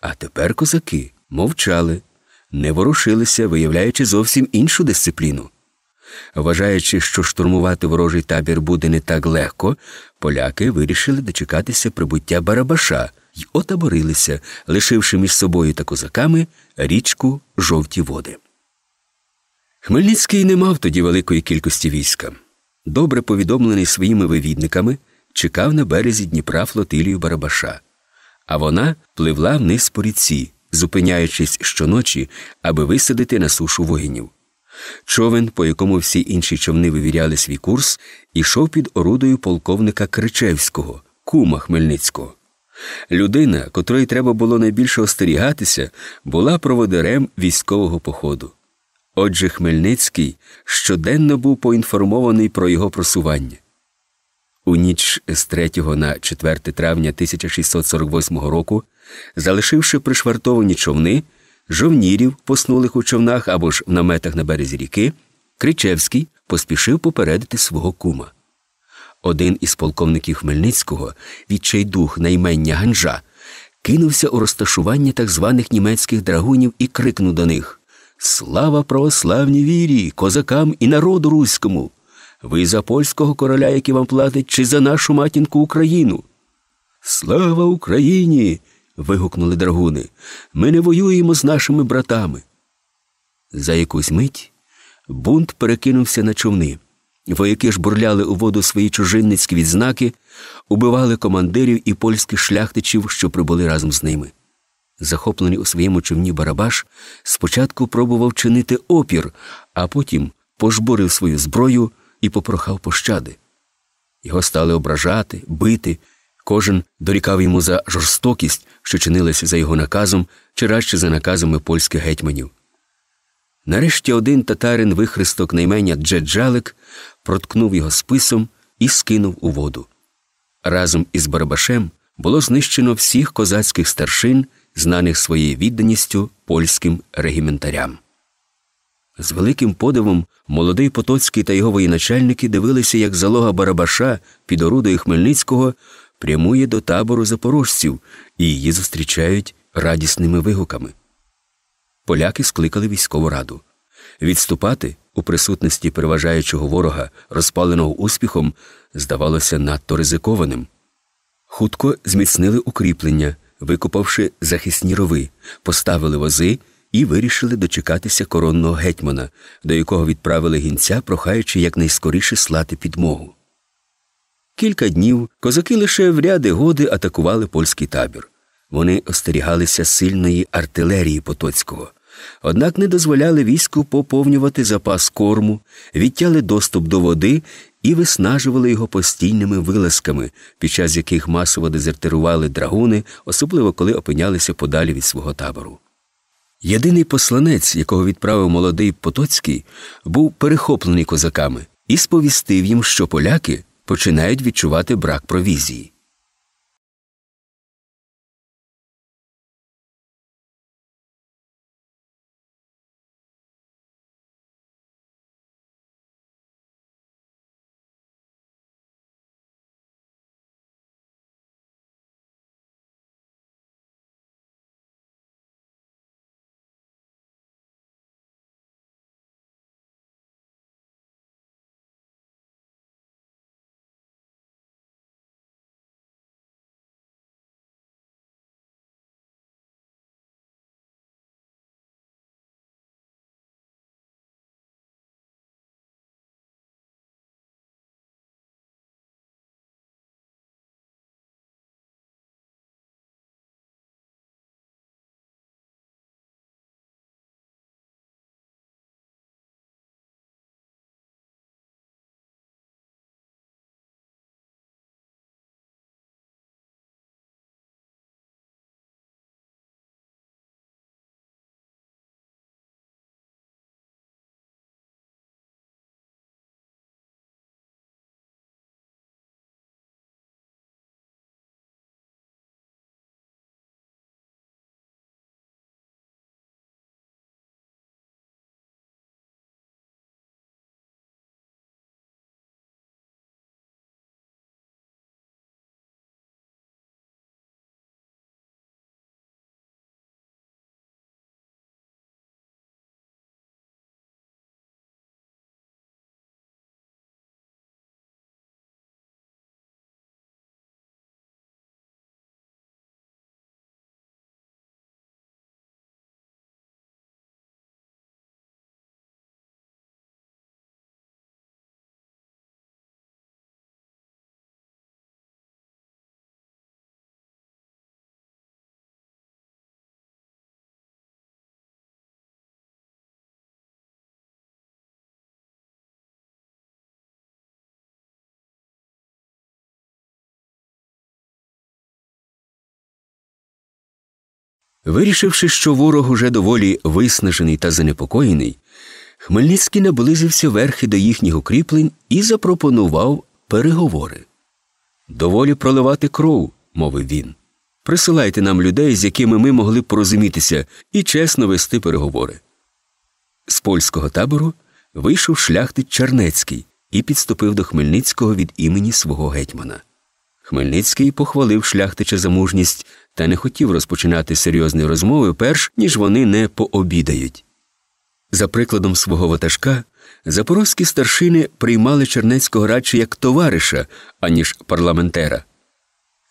А тепер козаки мовчали, не ворушилися, виявляючи зовсім іншу дисципліну. Вважаючи, що штурмувати ворожий табір буде не так легко, поляки вирішили дочекатися прибуття Барабаша й отаборилися, лишивши між собою та козаками річку жовті води. Хмельницький не мав тоді великої кількості війська. Добре повідомлений своїми вивідниками, чекав на березі Дніпра флотилію Барабаша, а вона пливла вниз по ріці, зупиняючись щоночі, аби висадити на сушу воїнів. Човен, по якому всі інші човни вивіряли свій курс, ішов під орудою полковника Кричевського, кума Хмельницького. Людина, котрої треба було найбільше остерігатися, була проводирем військового походу. Отже, Хмельницький щоденно був поінформований про його просування. У ніч з 3 на 4 травня 1648 року, залишивши пришвартовані човни, жовнірів, поснулих у човнах або ж в наметах на березі ріки, Кричевський поспішив попередити свого кума. Один із полковників Хмельницького, відчайдух на імення Ганжа, кинувся у розташування так званих німецьких драгунів і крикнув до них Слава православній вірі, козакам і народу руському! Ви за польського короля, який вам платить, чи за нашу матінку Україну? Слава Україні! Вигукнули драгуни. Ми не воюємо з нашими братами. За якусь мить бунт перекинувся на човни. Вояки ж бурляли у воду свої чужинницькі відзнаки, убивали командирів і польських шляхтичів, що прибули разом з ними. Захоплений у своєму човні Барабаш, спочатку пробував чинити опір, а потім пожбурив свою зброю і попрохав пощади. Його стали ображати, бити. Кожен дорікав йому за жорстокість, що чинилася за його наказом, чи радше за наказами польських гетьманів. Нарешті один татарин вихресток на імення Джеджалик проткнув його списом і скинув у воду. Разом із Барабашем було знищено всіх козацьких старшин, знаних своєю відданістю польським регіментарям. З великим подивом молодий Потоцький та його воєначальники дивилися, як залога Барабаша під орудою Хмельницького прямує до табору запорожців і її зустрічають радісними вигуками. Поляки скликали військову раду. Відступати у присутності переважаючого ворога, розпаленого успіхом, здавалося надто ризикованим. Хутко зміцнили укріплення, викопавши захисні рови, поставили вози і вирішили дочекатися коронного гетьмана, до якого відправили гінця, прохаючи якнайскоріше слати підмогу. Кілька днів козаки лише в ряди годи атакували польський табір. Вони остерігалися сильної артилерії Потоцького, однак не дозволяли війську поповнювати запас корму, відтяли доступ до води і виснажували його постійними вилазками, під час яких масово дезертирували драгуни, особливо коли опинялися подалі від свого табору. Єдиний посланець, якого відправив молодий Потоцький, був перехоплений козаками і сповістив їм, що поляки починають відчувати брак провізії. Вирішивши, що ворог уже доволі виснажений та занепокоєний, Хмельницький наблизився верхи до їхніх укріплень і запропонував переговори. Доволі проливати кров, мовив він. Присилайте нам людей, з якими ми могли б порозумітися, і чесно вести переговори. З польського табору вийшов шляхтич Чернецький і підступив до Хмельницького від імені свого гетьмана. Хмельницький похвалив шляхтича за мужність та не хотів розпочинати серйозні розмови, перш ніж вони не пообідають. За прикладом свого ватажка, запорозькі старшини приймали Чернецького радше як товариша, аніж парламентера.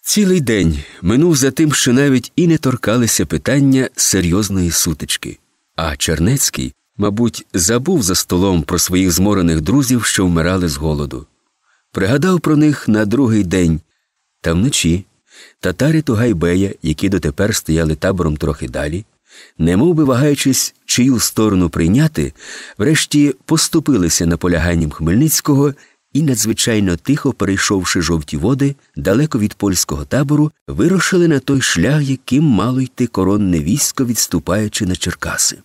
Цілий день минув за тим, що навіть і не торкалися питання серйозної сутички, а Чернецький, мабуть, забув за столом про своїх зморених друзів, що вмирали з голоду. Пригадав про них на другий день, та вночі татари Тугайбея, які дотепер стояли табором трохи далі, немов би вагаючись, чию сторону прийняти, врешті поступилися наполяганням Хмельницького і, надзвичайно тихо перейшовши жовті води, далеко від польського табору, вирушили на той шлях, яким мало йти коронне військо, відступаючи на Черкаси.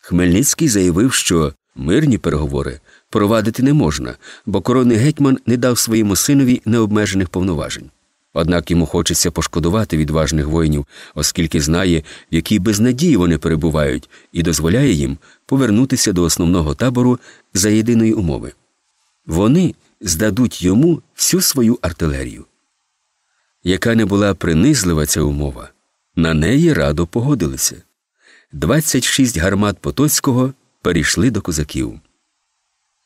Хмельницький заявив, що мирні переговори провадити не можна, бо коронний гетьман не дав своєму синові необмежених повноважень. Однак йому хочеться пошкодувати відважних воїнів, оскільки знає, в якій безнадії вони перебувають, і дозволяє їм повернутися до основного табору за єдиної умови. Вони здадуть йому всю свою артилерію. Яка не була принизлива ця умова, на неї радо погодилися. 26 гармат Потоцького перейшли до козаків.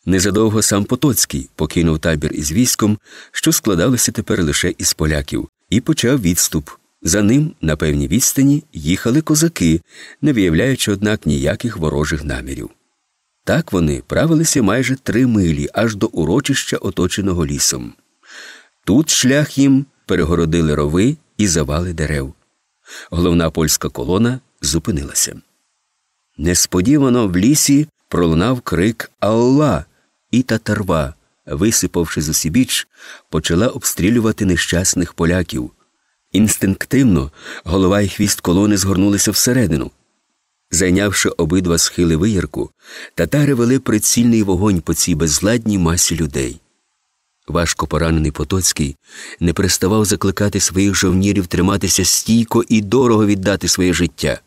Незадовго сам Потоцький покинув табір із військом, що складалося тепер лише із поляків, і почав відступ. За ним на певній відстані їхали козаки, не виявляючи, однак, ніяких ворожих намірів. Так вони правилися майже три милі аж до урочища, оточеного лісом. Тут шлях їм перегородили рови і завали дерев. Головна польська колона зупинилася. Несподівано в лісі пролунав крик Алла, і татарва, висипавши з усібіч, почала обстрілювати нещасних поляків. Інстинктивно голова і хвіст колони згорнулися всередину. Зайнявши обидва схили виярку, татари вели прицільний вогонь по цій безладній масі людей. Важко поранений Потоцький не переставав закликати своїх жовнірів триматися стійко і дорого віддати своє життя.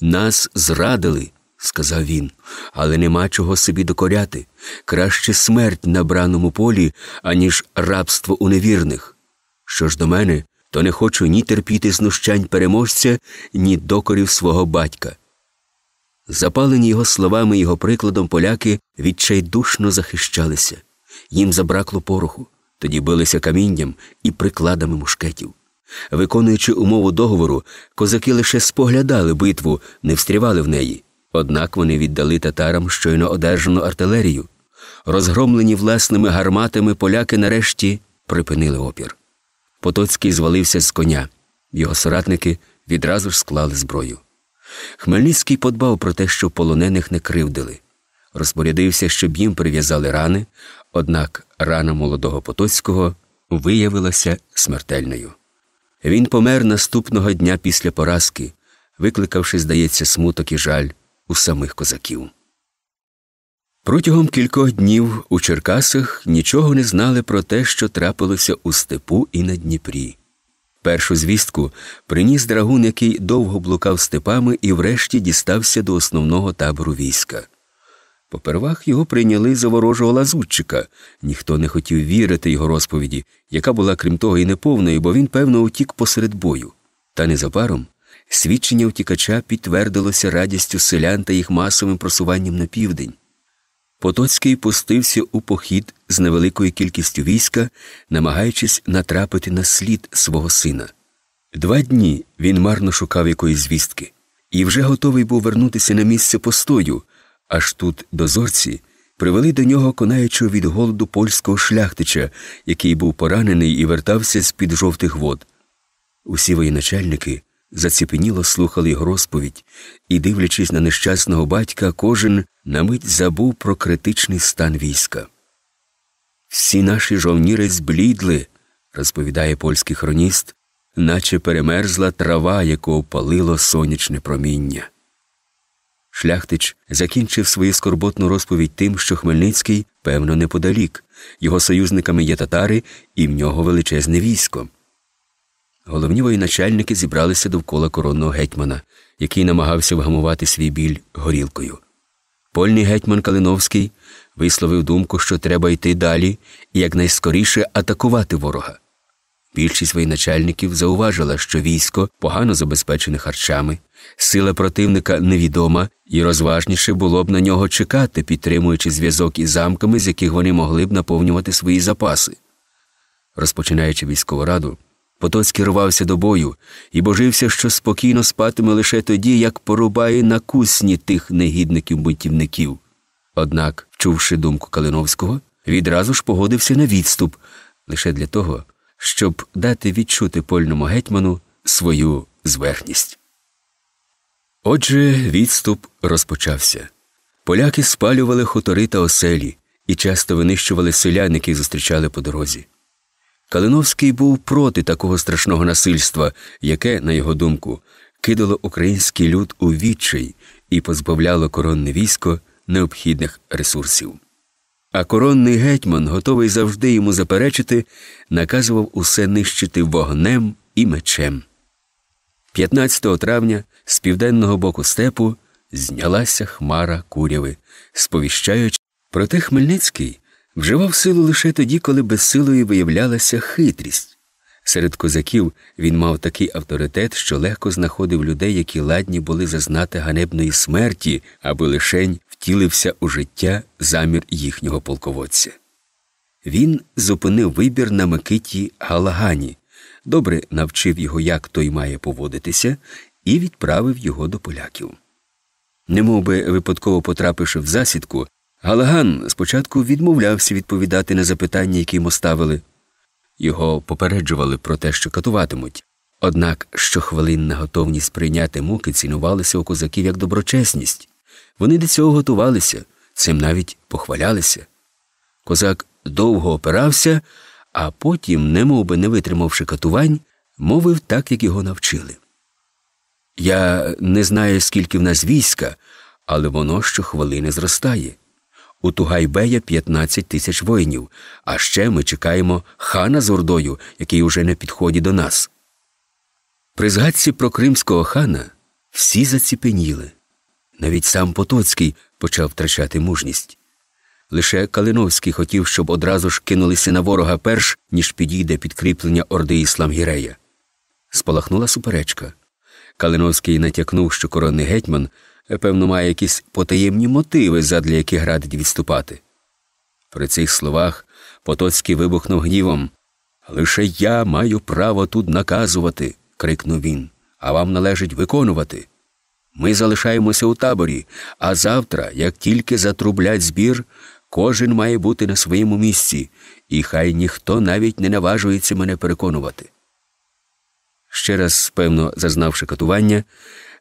Нас зрадили, сказав він, але нема чого собі докоряти. Краще смерть на браному полі, аніж рабство у невірних. Що ж до мене, то не хочу ні терпіти знущань переможця, ні докорів свого батька. Запалені його словами його прикладом поляки відчайдушно захищалися. Їм забракло пороху, тоді билися камінням і прикладами мушкетів. Виконуючи умову договору, козаки лише споглядали битву, не встрівали в неї. Однак вони віддали татарам щойно одержану артилерію. Розгромлені власними гарматами, поляки нарешті припинили опір. Потоцький звалився з коня. Його соратники відразу ж склали зброю. Хмельницький подбав про те, щоб полонених не кривдили. Розпорядився, щоб їм прив'язали рани, однак рана молодого Потоцького виявилася смертельною. Він помер наступного дня після поразки, викликавши, здається, смуток і жаль у самих козаків. Протягом кількох днів у Черкасах нічого не знали про те, що трапилося у степу і на Дніпрі. Першу звістку приніс драгун, який довго блукав степами і врешті дістався до основного табору війська. Попервах його прийняли за ворожого лазутчика. Ніхто не хотів вірити його розповіді, яка була, крім того, і неповною, бо він, певно, утік посеред бою. Та незабаром свідчення утікача підтвердилося радістю селян та їх масовим просуванням на південь. Потоцький пустився у похід з невеликою кількістю війська, намагаючись натрапити на слід свого сина. Два дні він марно шукав якоїсь звістки і вже готовий був вернутися на місце постою, аж тут дозорці привели до нього конаючого від голоду польського шляхтича, який був поранений і вертався з під жовтих вод. Усі воєначальники заціпеніло слухали його розповідь і, дивлячись на нещасного батька, кожен на мить забув про критичний стан війська. Всі наші жовніри зблідли, розповідає польський хроніст, наче перемерзла трава, яку опалило сонячне проміння. Шляхтич закінчив свою скорботну розповідь тим, що Хмельницький, певно, неподалік, його союзниками є татари, і в нього величезне військо. Головні воєначальники зібралися довкола коронного гетьмана, який намагався вгамувати свій біль горілкою. Польний гетьман Калиновський висловив думку, що треба йти далі і якнайскоріше атакувати ворога. Більшість воєначальників зауважила, що військо погано забезпечене харчами, сила противника невідома, і розважніше було б на нього чекати, підтримуючи зв'язок із замками, з яких вони могли б наповнювати свої запаси. Розпочинаючи військову раду, Потоцький рвався до бою і божився, що спокійно спатиме лише тоді, як порубає на кусні тих негідників-бунтівників. Однак, вчувши думку Калиновського, відразу ж погодився на відступ лише для того, щоб дати відчути польному гетьману свою зверхність. Отже, відступ розпочався. Поляки спалювали хутори та оселі і часто винищували селян, яких зустрічали по дорозі. Калиновський був проти такого страшного насильства, яке, на його думку, кидало український люд у відчай і позбавляло коронне військо необхідних ресурсів. А коронний гетьман, готовий завжди йому заперечити, наказував усе нищити вогнем і мечем. 15 травня з південного боку степу знялася хмара куряви, сповіщаючи, проте Хмельницький вживав силу лише тоді, коли безсилою виявлялася хитрість. Серед козаків він мав такий авторитет, що легко знаходив людей, які ладні були зазнати ганебної смерті, аби лишень втілився у життя замір їхнього полководця. Він зупинив вибір на Микиті Галагані, добре навчив його, як той має поводитися, і відправив його до поляків. Немов би випадково потрапивши в засідку, Галаган спочатку відмовлявся відповідати на запитання, які йому ставили. Його попереджували про те, що катуватимуть. Однак щохвилинна готовність прийняти муки цінувалася у козаків як доброчесність. Вони до цього готувалися, цим навіть похвалялися. Козак довго опирався, а потім, немов би не витримавши катувань, мовив так, як його навчили. Я не знаю, скільки в нас війська, але воно щохвилини зростає. У Тугайбея 15 тисяч воїнів, а ще ми чекаємо хана з Ордою, який уже не підходить до нас. При згадці про кримського хана всі заціпеніли. Навіть сам Потоцький почав втрачати мужність. Лише Калиновський хотів, щоб одразу ж кинулися на ворога перш, ніж підійде підкріплення орди Ісламгірея. Спалахнула суперечка. Калиновський натякнув, що коронний гетьман певно, має якісь потаємні мотиви, задля яких радить відступати. При цих словах Потоцький вибухнув гнівом. Лише я маю право тут наказувати, крикнув він, а вам належить виконувати. Ми залишаємося у таборі, а завтра, як тільки затрублять збір, кожен має бути на своєму місці, і хай ніхто навіть не наважується мене переконувати. Ще раз, певно, зазнавши катування,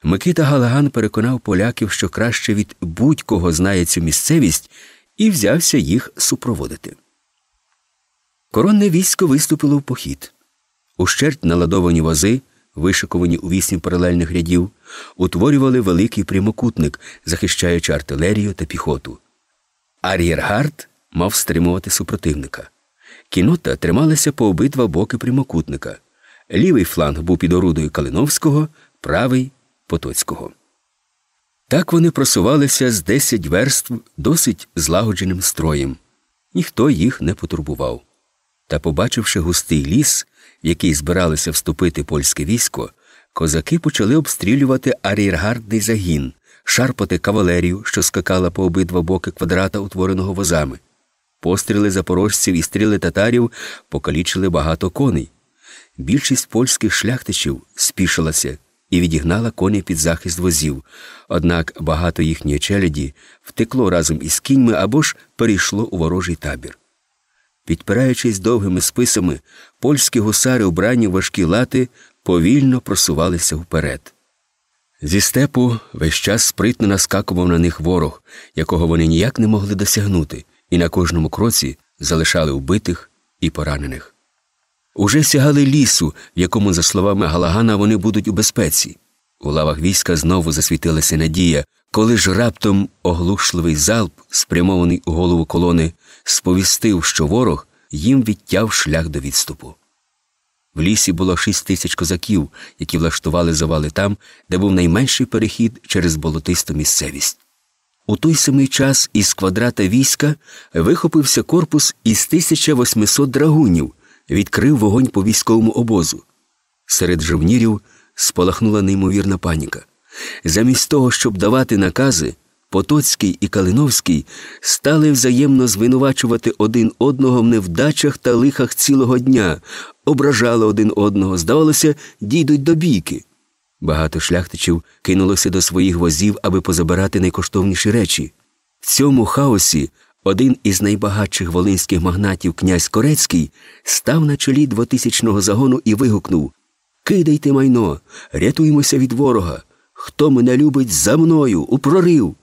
Микита Галаган переконав поляків, що краще від будь-кого знає цю місцевість, і взявся їх супроводити. Коронне військо виступило в похід. Ущерть наладовані вози, вишиковані у вісім паралельних рядів, утворювали великий прямокутник, захищаючи артилерію та піхоту. Ар'єргард мав стримувати супротивника. Кінота трималася по обидва боки прямокутника. Лівий фланг був під орудою Калиновського, правий Потоцького. Так вони просувалися з десять верств досить злагодженим строєм. Ніхто їх не потурбував. Та, побачивши густий ліс, в який збиралося вступити польське військо, козаки почали обстрілювати ар'єргардний загін, шарпати кавалерію, що скакала по обидва боки квадрата, утвореного возами. Постріли запорожців і стріли татарів покалічили багато коней. Більшість польських шляхтичів спішилася і відігнала коней під захист возів, однак багато їхньої челяді втекло разом із кіньми або ж перейшло у ворожий табір. Підпираючись довгими списами, польські гусари, убрані в важкі лати, повільно просувалися вперед. Зі степу весь час спритно наскакував на них ворог, якого вони ніяк не могли досягнути, і на кожному кроці залишали вбитих і поранених. Уже сягали лісу, в якому, за словами Галагана, вони будуть у безпеці. У лавах війська знову засвітилася надія, коли ж раптом оглушливий залп, спрямований у голову колони, сповістив, що ворог їм відтяв шлях до відступу. В лісі було шість тисяч козаків, які влаштували завали там, де був найменший перехід через болотисту місцевість. У той самий час із квадрата війська вихопився корпус із 1800 драгунів, відкрив вогонь по військовому обозу. Серед жовнірів спалахнула неймовірна паніка. Замість того, щоб давати накази, Потоцький і Калиновський стали взаємно звинувачувати один одного в невдачах та лихах цілого дня, ображали один одного, здавалося, дійдуть до бійки. Багато шляхтичів кинулося до своїх возів, аби позабирати найкоштовніші речі. В цьому хаосі один із найбагатших волинських магнатів, князь Корецький, став на чолі двотисячного загону і вигукнув Кидайте майно, рятуймося від ворога. Хто мене любить за мною, у прорив.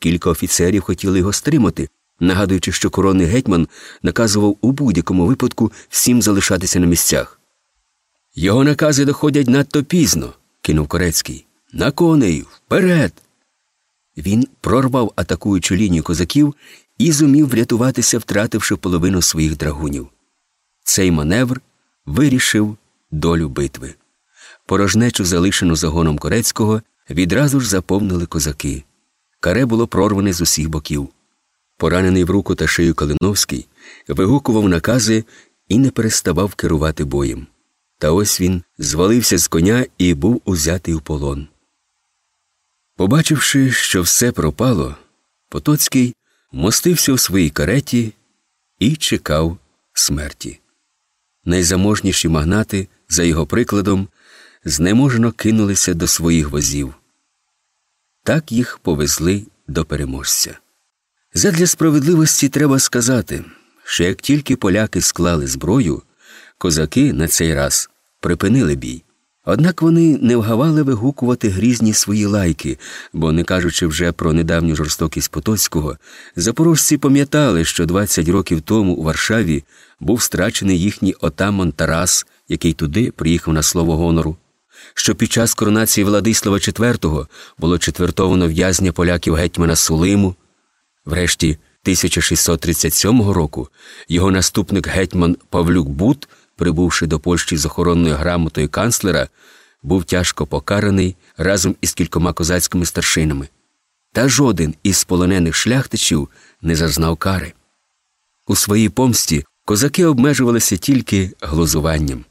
Кілька офіцерів хотіли його стримати, нагадуючи, що коронний гетьман наказував у будь-якому випадку всім залишатися на місцях. Його накази доходять надто пізно, кинув Корецький. На коней, вперед! Він прорвав атакуючу лінію козаків і зумів врятуватися, втративши половину своїх драгунів. Цей маневр вирішив долю битви. Порожнечу, залишену загоном Корецького, відразу ж заповнили козаки. Каре було прорване з усіх боків. Поранений в руку та шию Калиновський вигукував накази і не переставав керувати боєм. Та ось він звалився з коня і був узятий у полон. Побачивши, що все пропало, Потоцький мостився у своїй кареті і чекав смерті. Найзаможніші магнати, за його прикладом, знеможено кинулися до своїх возів. Так їх повезли до переможця. Задля справедливості треба сказати, що як тільки поляки склали зброю, козаки на цей раз припинили бій. Однак вони не вгавали вигукувати грізні свої лайки, бо, не кажучи вже про недавню жорстокість Потоцького, запорожці пам'ятали, що 20 років тому у Варшаві був страчений їхній отаман Тарас, який туди приїхав на слово гонору що під час коронації Владислава IV було четвертовано в'язня поляків гетьмана Сулиму. Врешті 1637 року його наступник гетьман Павлюк Бут, прибувши до Польщі з охоронною грамотою канцлера, був тяжко покараний разом із кількома козацькими старшинами. Та жоден із полонених шляхтичів не зазнав кари. У своїй помсті козаки обмежувалися тільки глузуванням.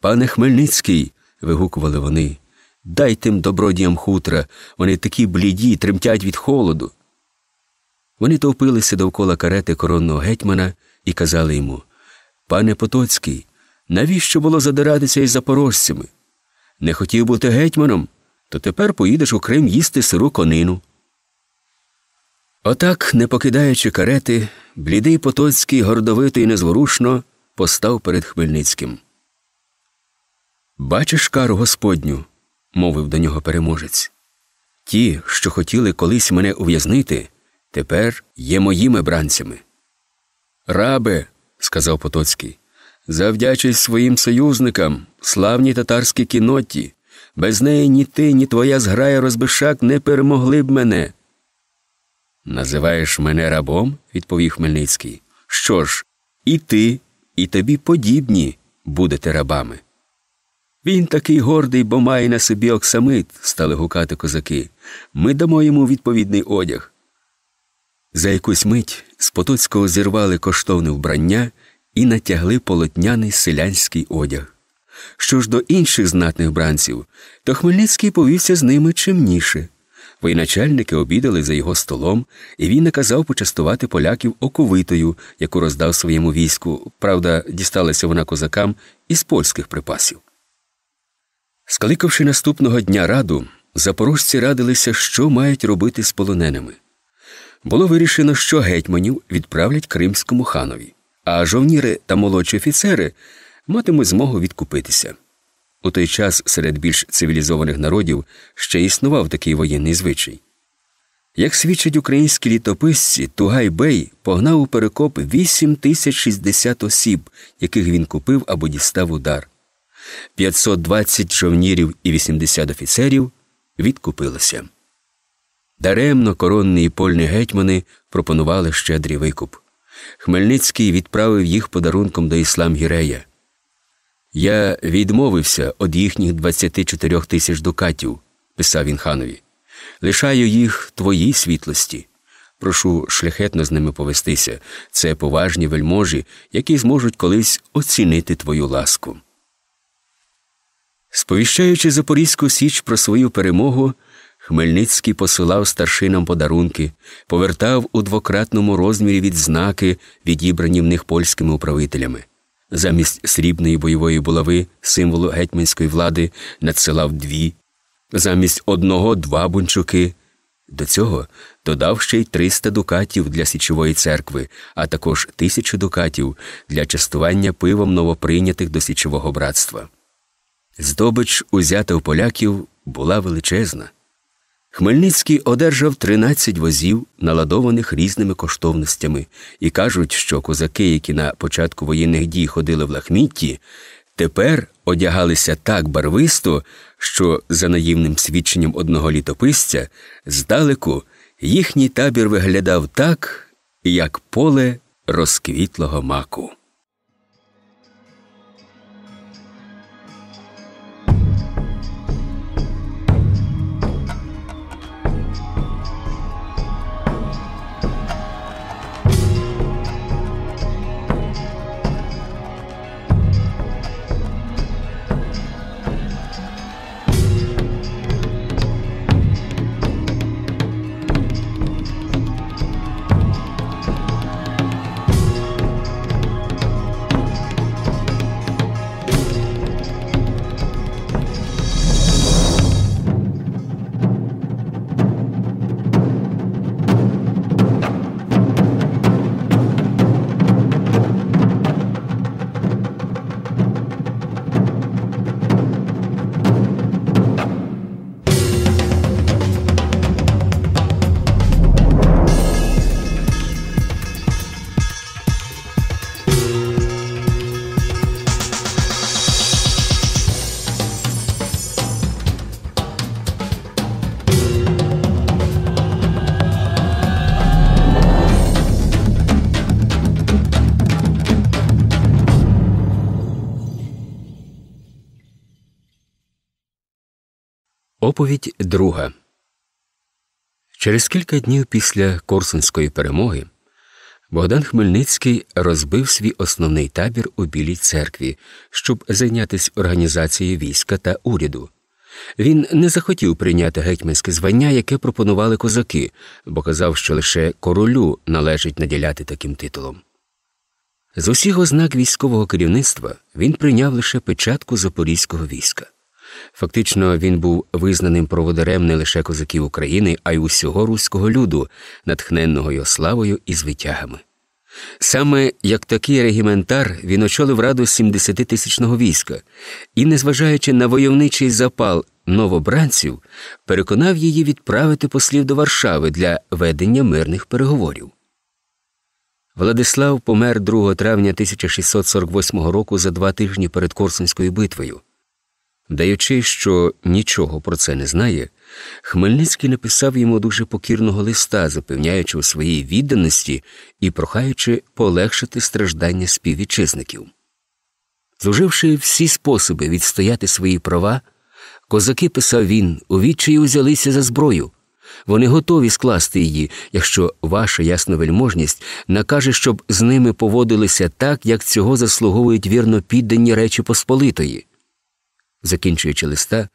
Пане Хмельницький, вигукували вони. Дайте тим добродіям хутра, вони такі бліді, тремтять від холоду. Вони товпилися довкола карети коронного гетьмана і казали йому Пане Потоцький, навіщо було задиратися із запорожцями? Не хотів бути гетьманом, то тепер поїдеш у Крим їсти сиру конину. Отак, не покидаючи карети, блідий Потоцький гордовито і незворушно постав перед Хмельницьким. Бачиш кару Господню, мовив до нього переможець. Ті, що хотіли колись мене ув'язнити, тепер є моїми бранцями. Рабе, сказав Потоцький, завдячись своїм союзникам, славній татарській кіноті, без неї ні ти, ні твоя зграя розбишак не перемогли б мене. Називаєш мене рабом? відповів Хмельницький. Що ж, і ти, і тобі подібні будете рабами. Він такий гордий, бо має на собі оксамит, стали гукати козаки. Ми дамо йому відповідний одяг. За якусь мить з Потоцького зірвали коштовне вбрання і натягли полотняний селянський одяг. Що ж до інших знатних бранців, то Хмельницький повівся з ними чимніше. Воєначальники обідали за його столом, і він наказав почастувати поляків оковитою, яку роздав своєму війську. Правда, дісталася вона козакам із польських припасів. Скликавши наступного дня раду, запорожці радилися, що мають робити з полоненими. Було вирішено, що гетьманів відправлять кримському ханові, а жовніри та молодші офіцери матимуть змогу відкупитися. У той час серед більш цивілізованих народів ще існував такий воєнний звичай. Як свідчать українські літописці, Тугай Бей погнав у перекоп 8060 осіб, яких він купив або дістав удар. 520 човнірів і 80 офіцерів відкупилося. Даремно коронні і польні гетьмани пропонували щедрий викуп. Хмельницький відправив їх подарунком до іслам Гірея. Я відмовився від їхніх 24 тисяч дукатів, писав він ханові. Лишаю їх твоїй світлості. Прошу шляхетно з ними повестися. Це поважні вельможі, які зможуть колись оцінити твою ласку. Сповіщаючи Запорізьку Січ про свою перемогу, Хмельницький посилав старшинам подарунки, повертав у двократному розмірі відзнаки, відібрані в них польськими управителями. Замість срібної бойової булави, символу гетьманської влади, надсилав дві, замість одного два бунчуки. До цього додав ще й 300 дукатів для січової церкви, а також тисячу дукатів для частування пивом новоприйнятих до січового братства. Здобич, узята у поляків, була величезна. Хмельницький одержав 13 возів, наладованих різними коштовностями, і кажуть, що козаки, які на початку воєнних дій ходили в лахмітті, тепер одягалися так барвисто, що, за наївним свідченням одного літописця, здалеку їхній табір виглядав так, як поле розквітлого маку. Оповідь друга. Через кілька днів після Корсунської перемоги Богдан Хмельницький розбив свій основний табір у Білій церкві, щоб зайнятися організацією війська та уряду. Він не захотів прийняти гетьманське звання, яке пропонували козаки, бо казав, що лише королю належить наділяти таким титулом. З усіх ознак військового керівництва він прийняв лише печатку запорізького війська. Фактично, він був визнаним проводарем не лише козаків України, а й усього руського люду, натхненного його славою і звитягами. Саме як такий регіментар він очолив раду 70-тисячного війська і, незважаючи на войовничий запал новобранців, переконав її відправити послів до Варшави для ведення мирних переговорів. Владислав помер 2 травня 1648 року за два тижні перед Корсунською битвою. Даючи, що нічого про це не знає, Хмельницький написав йому дуже покірного листа, запевняючи у своїй відданості і прохаючи полегшити страждання співвітчизників. Зуживши всі способи відстояти свої права, козаки писав він, у відчаї узялися за зброю. Вони готові скласти її, якщо ваша ясновельможність накаже, щоб з ними поводилися так, як цього заслуговують вірно піддані Речі Посполитої. Закінчуючи листа,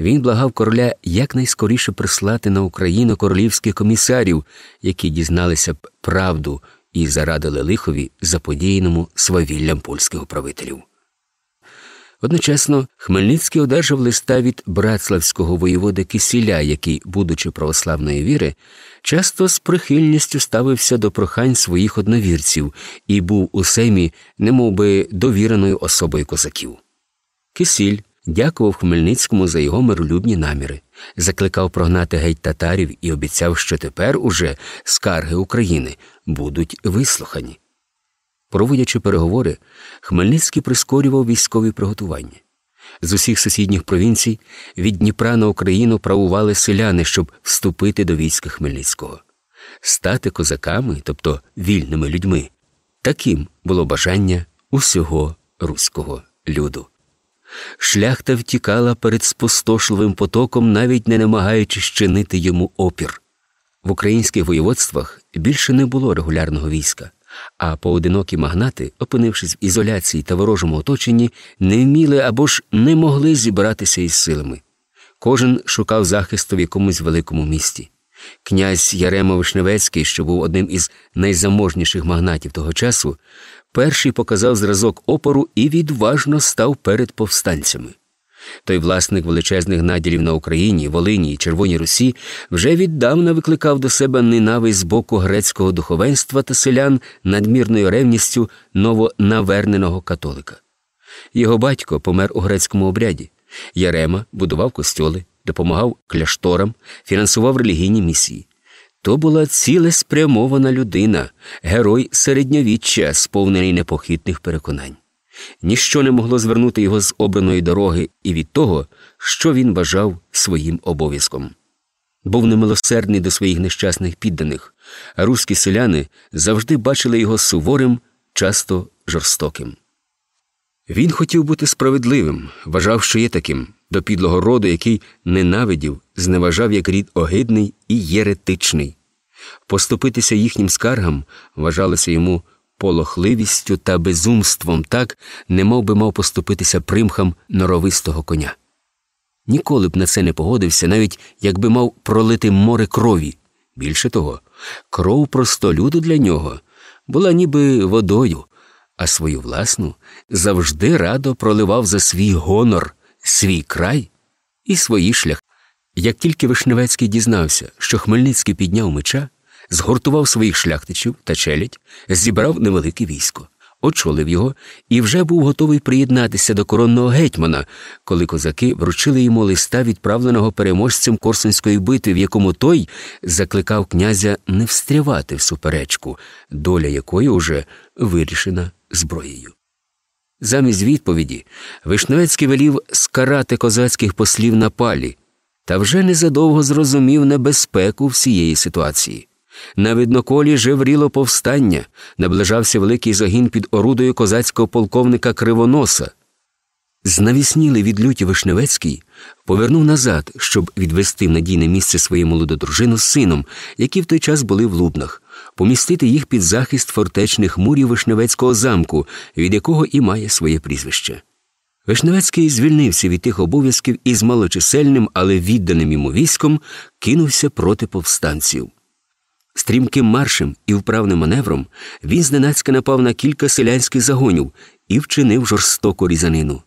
він благав короля якнайскоріше прислати на Україну королівських комісарів, які дізналися б правду і зарадили лихові заподіяному свавіллям польських управителів. Одночасно Хмельницький одержав листа від братславського воєвода Кисіля, який, будучи православної віри, часто з прихильністю ставився до прохань своїх одновірців і був у сеймі немов би довіреною особою козаків. Кисіль дякував Хмельницькому за його миролюбні наміри, закликав прогнати геть татарів і обіцяв, що тепер уже скарги України будуть вислухані. Проводячи переговори, Хмельницький прискорював військові приготування. З усіх сусідніх провінцій від Дніпра на Україну правували селяни, щоб вступити до війська Хмельницького, стати козаками, тобто вільними людьми. Таким було бажання усього руського люду. Шляхта втікала перед спустошливим потоком, навіть не намагаючись чинити йому опір. В українських воєводствах більше не було регулярного війська, а поодинокі магнати, опинившись в ізоляції та ворожому оточенні, не вміли або ж не могли зібратися із силами. Кожен шукав захисту в якомусь великому місті. Князь Ярема Вишневецький, що був одним із найзаможніших магнатів того часу, перший показав зразок опору і відважно став перед повстанцями. Той власник величезних наділів на Україні, Волині і Червоній Русі вже віддавна викликав до себе ненависть з боку грецького духовенства та селян надмірною ревністю новонаверненого католика. Його батько помер у грецькому обряді. Ярема будував костьоли, допомагав кляшторам, фінансував релігійні місії. То була цілеспрямована людина, герой середньовіччя, сповнений непохитних переконань. Ніщо не могло звернути його з обраної дороги і від того, що він бажав своїм обов'язком. Був немилосердний до своїх нещасних підданих, руські селяни завжди бачили його суворим, часто жорстоким. Він хотів бути справедливим, вважав, що є таким, до підлого роду, який ненавидів, зневажав як рід огидний і єретичний. Поступитися їхнім скаргам вважалося йому полохливістю та безумством так, немов би мав поступитися примхам норовистого коня. Ніколи б на це не погодився, навіть якби мав пролити море крові. Більше того, кров простолюду для нього була ніби водою, а свою власну завжди радо проливав за свій гонор, свій край і свої шлях. Як тільки Вишневецький дізнався, що Хмельницький підняв меча, згуртував своїх шляхтичів та челядь, зібрав невелике військо, очолив його і вже був готовий приєднатися до коронного гетьмана, коли козаки вручили йому листа, відправленого переможцем Корсунської битви, в якому той закликав князя не встрявати в суперечку, доля якої уже вирішена зброєю. Замість відповіді Вишневецький велів скарати козацьких послів на палі, та вже незадовго зрозумів небезпеку всієї ситуації. На видноколі жевріло повстання, наближався великий загін під орудою козацького полковника Кривоноса. Знавіснілий від люті Вишневецький повернув назад, щоб відвести в надійне місце свою молоду дружину з сином, які в той час були в Лубнах, помістити їх під захист фортечних мурів Вишневецького замку, від якого і має своє прізвище. Вишневецький звільнився від тих обов'язків і з малочисельним, але відданим йому військом кинувся проти повстанців. Стрімким маршем і вправним маневром він зненацька напав на кілька селянських загонів і вчинив жорстоку різанину.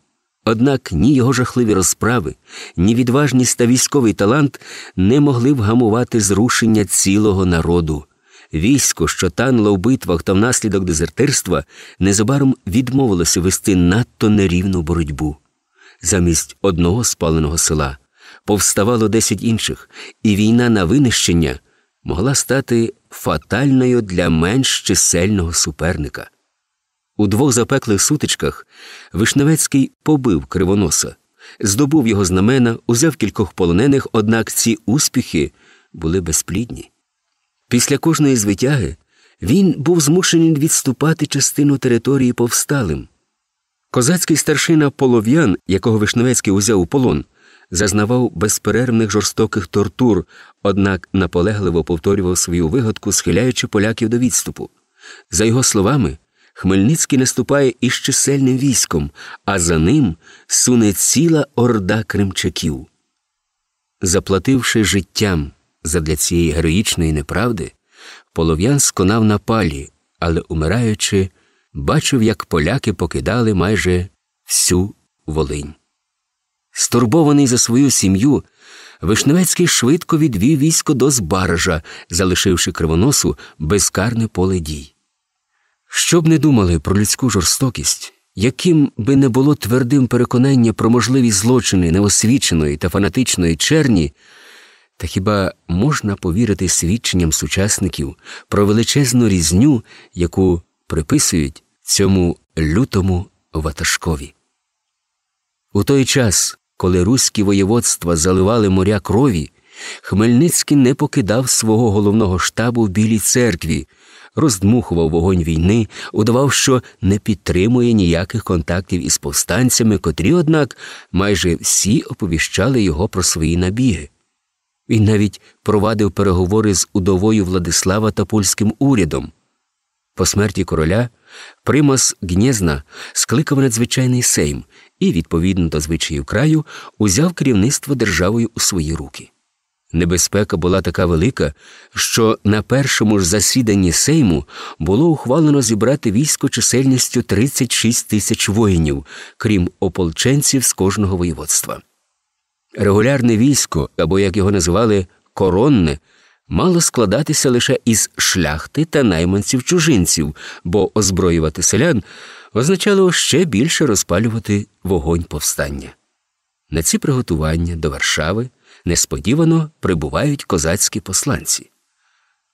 Однак ні його жахливі розправи, ні відважність та військовий талант не могли вгамувати зрушення цілого народу. Військо, що тануло в битвах та внаслідок дезертирства, незабаром відмовилося вести надто нерівну боротьбу. Замість одного спаленого села повставало десять інших, і війна на винищення могла стати фатальною для менш чисельного суперника. У двох запеклих сутичках Вишневецький побив кривоноса, здобув його знамена, узяв кількох полонених, однак ці успіхи були безплідні. Після кожної звитяги він був змушений відступати частину території повсталим. Козацький старшина полов'ян, якого Вишневецький узяв у полон, зазнавав безперервних жорстоких тортур, однак наполегливо повторював свою вигадку, схиляючи поляків до відступу. За його словами, Хмельницький наступає із чисельним військом, а за ним суне ціла орда кримчаків. Заплативши життям задля цієї героїчної неправди, полов'ян сконав на палі, але, умираючи, бачив, як поляки покидали майже всю Волинь. Стурбований за свою сім'ю, Вишневецький швидко відвів військо до Збаража, залишивши кривоносу безкарне поле дій. Щоб не думали про людську жорстокість, яким би не було твердим переконання про можливі злочини неосвіченої та фанатичної черні, та хіба можна повірити свідченням сучасників про величезну різню, яку приписують цьому лютому ватажкові? У той час, коли руські воєводства заливали моря крові, Хмельницький не покидав свого головного штабу в Білій церкві, роздмухував вогонь війни, удавав, що не підтримує ніяких контактів із повстанцями, котрі, однак, майже всі оповіщали його про свої набіги. Він навіть провадив переговори з удовою Владислава та польським урядом. По смерті короля Примас Гнєзна скликав надзвичайний сейм і, відповідно до звичаїв краю, узяв керівництво державою у свої руки. Небезпека була така велика, що на першому ж засіданні Сейму було ухвалено зібрати військо чисельністю 36 тисяч воїнів, крім ополченців з кожного воєводства. Регулярне військо, або як його називали коронне, мало складатися лише із шляхти та найманців чужинців, бо озброювати селян означало ще більше розпалювати вогонь повстання. На ці приготування до Варшави несподівано прибувають козацькі посланці.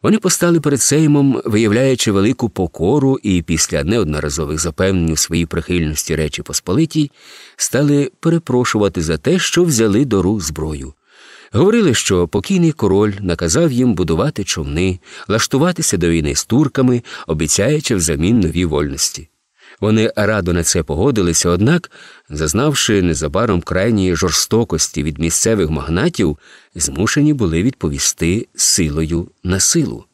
Вони постали перед Сеймом, виявляючи велику покору і після неодноразових запевнень у своїй прихильності Речі Посполитій, стали перепрошувати за те, що взяли до рук зброю. Говорили, що покійний король наказав їм будувати човни, лаштуватися до війни з турками, обіцяючи взамін нові вольності. Вони радо на це погодилися, однак, зазнавши незабаром крайньої жорстокості від місцевих магнатів, змушені були відповісти силою на силу.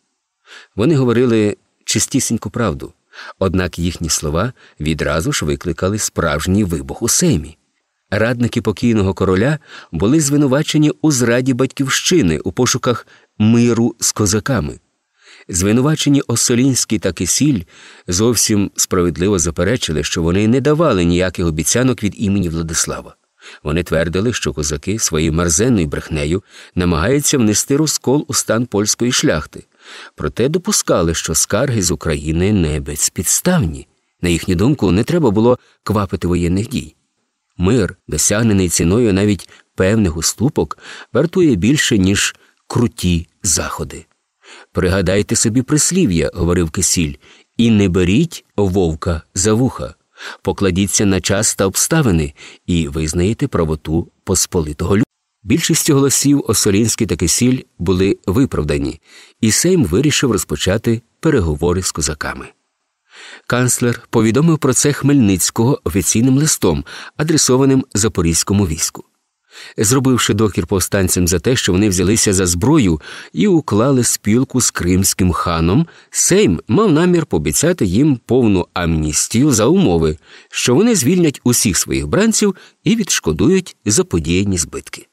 Вони говорили чистісіньку правду, однак їхні слова відразу ж викликали справжній вибух у сеймі. Радники покійного короля були звинувачені у зраді батьківщини у пошуках миру з козаками. Звинувачені Осолінський та Кисіль зовсім справедливо заперечили, що вони не давали ніяких обіцянок від імені Владислава. Вони твердили, що козаки своєю мерзенною брехнею намагаються внести розкол у стан польської шляхти, проте допускали, що скарги з України не безпідставні. На їхню думку, не треба було квапити воєнних дій. Мир, досягнений ціною навіть певних уступок, вартує більше, ніж круті заходи. Пригадайте собі прислів'я, говорив кисіль, і не беріть вовка за вуха, покладіться на час та обставини і визнаєте правоту посполитого люду. Більшістю голосів Осолінський та Кисіль були виправдані, і Сейм вирішив розпочати переговори з козаками. Канцлер повідомив про це Хмельницького офіційним листом, адресованим запорізькому війську зробивши докір повстанцям за те, що вони взялися за зброю і уклали спілку з кримським ханом, Сейм мав намір пообіцяти їм повну амністію за умови, що вони звільнять усіх своїх бранців і відшкодують заподіяні збитки.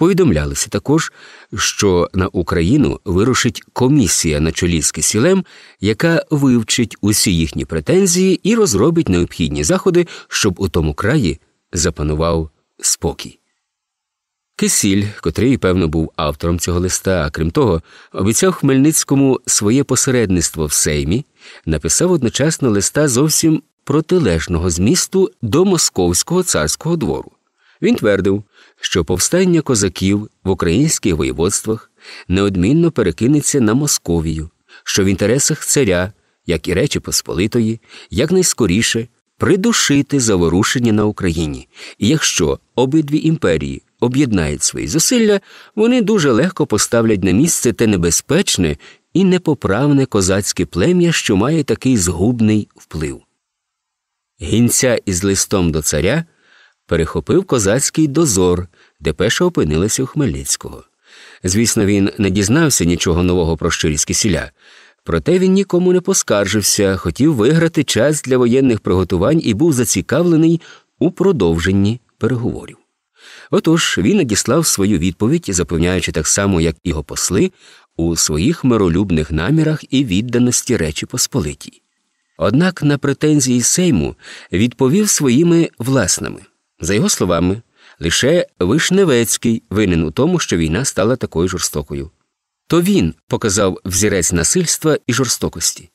Повідомлялося також, що на Україну вирушить комісія на чолі з Кисілем, яка вивчить усі їхні претензії і розробить необхідні заходи, щоб у тому краї запанував спокій. Кисіль, котрий, певно, був автором цього листа, а крім того, обіцяв Хмельницькому своє посередництво в Сеймі, написав одночасно листа зовсім протилежного змісту до Московського царського двору. Він твердив, що повстання козаків в українських воєводствах неодмінно перекинеться на Московію, що в інтересах царя, як і Речі Посполитої, якнайскоріше придушити заворушення на Україні, і якщо обидві імперії об'єднають свої зусилля, вони дуже легко поставлять на місце те небезпечне і непоправне козацьке плем'я, що має такий згубний вплив. Гінця із листом до царя перехопив козацький дозор, де пеша опинилася у Хмельницького. Звісно, він не дізнався нічого нового про щирість кисіля, проте він нікому не поскаржився, хотів виграти час для воєнних приготувань і був зацікавлений у продовженні переговорів. Отож він надіслав свою відповідь, запевняючи так само, як його посли, у своїх миролюбних намірах і відданості Речі Посполитій. Однак на претензії Сейму відповів своїми власними. За його словами, лише Вишневецький винен у тому, що війна стала такою жорстокою. То він показав взірець насильства і жорстокості.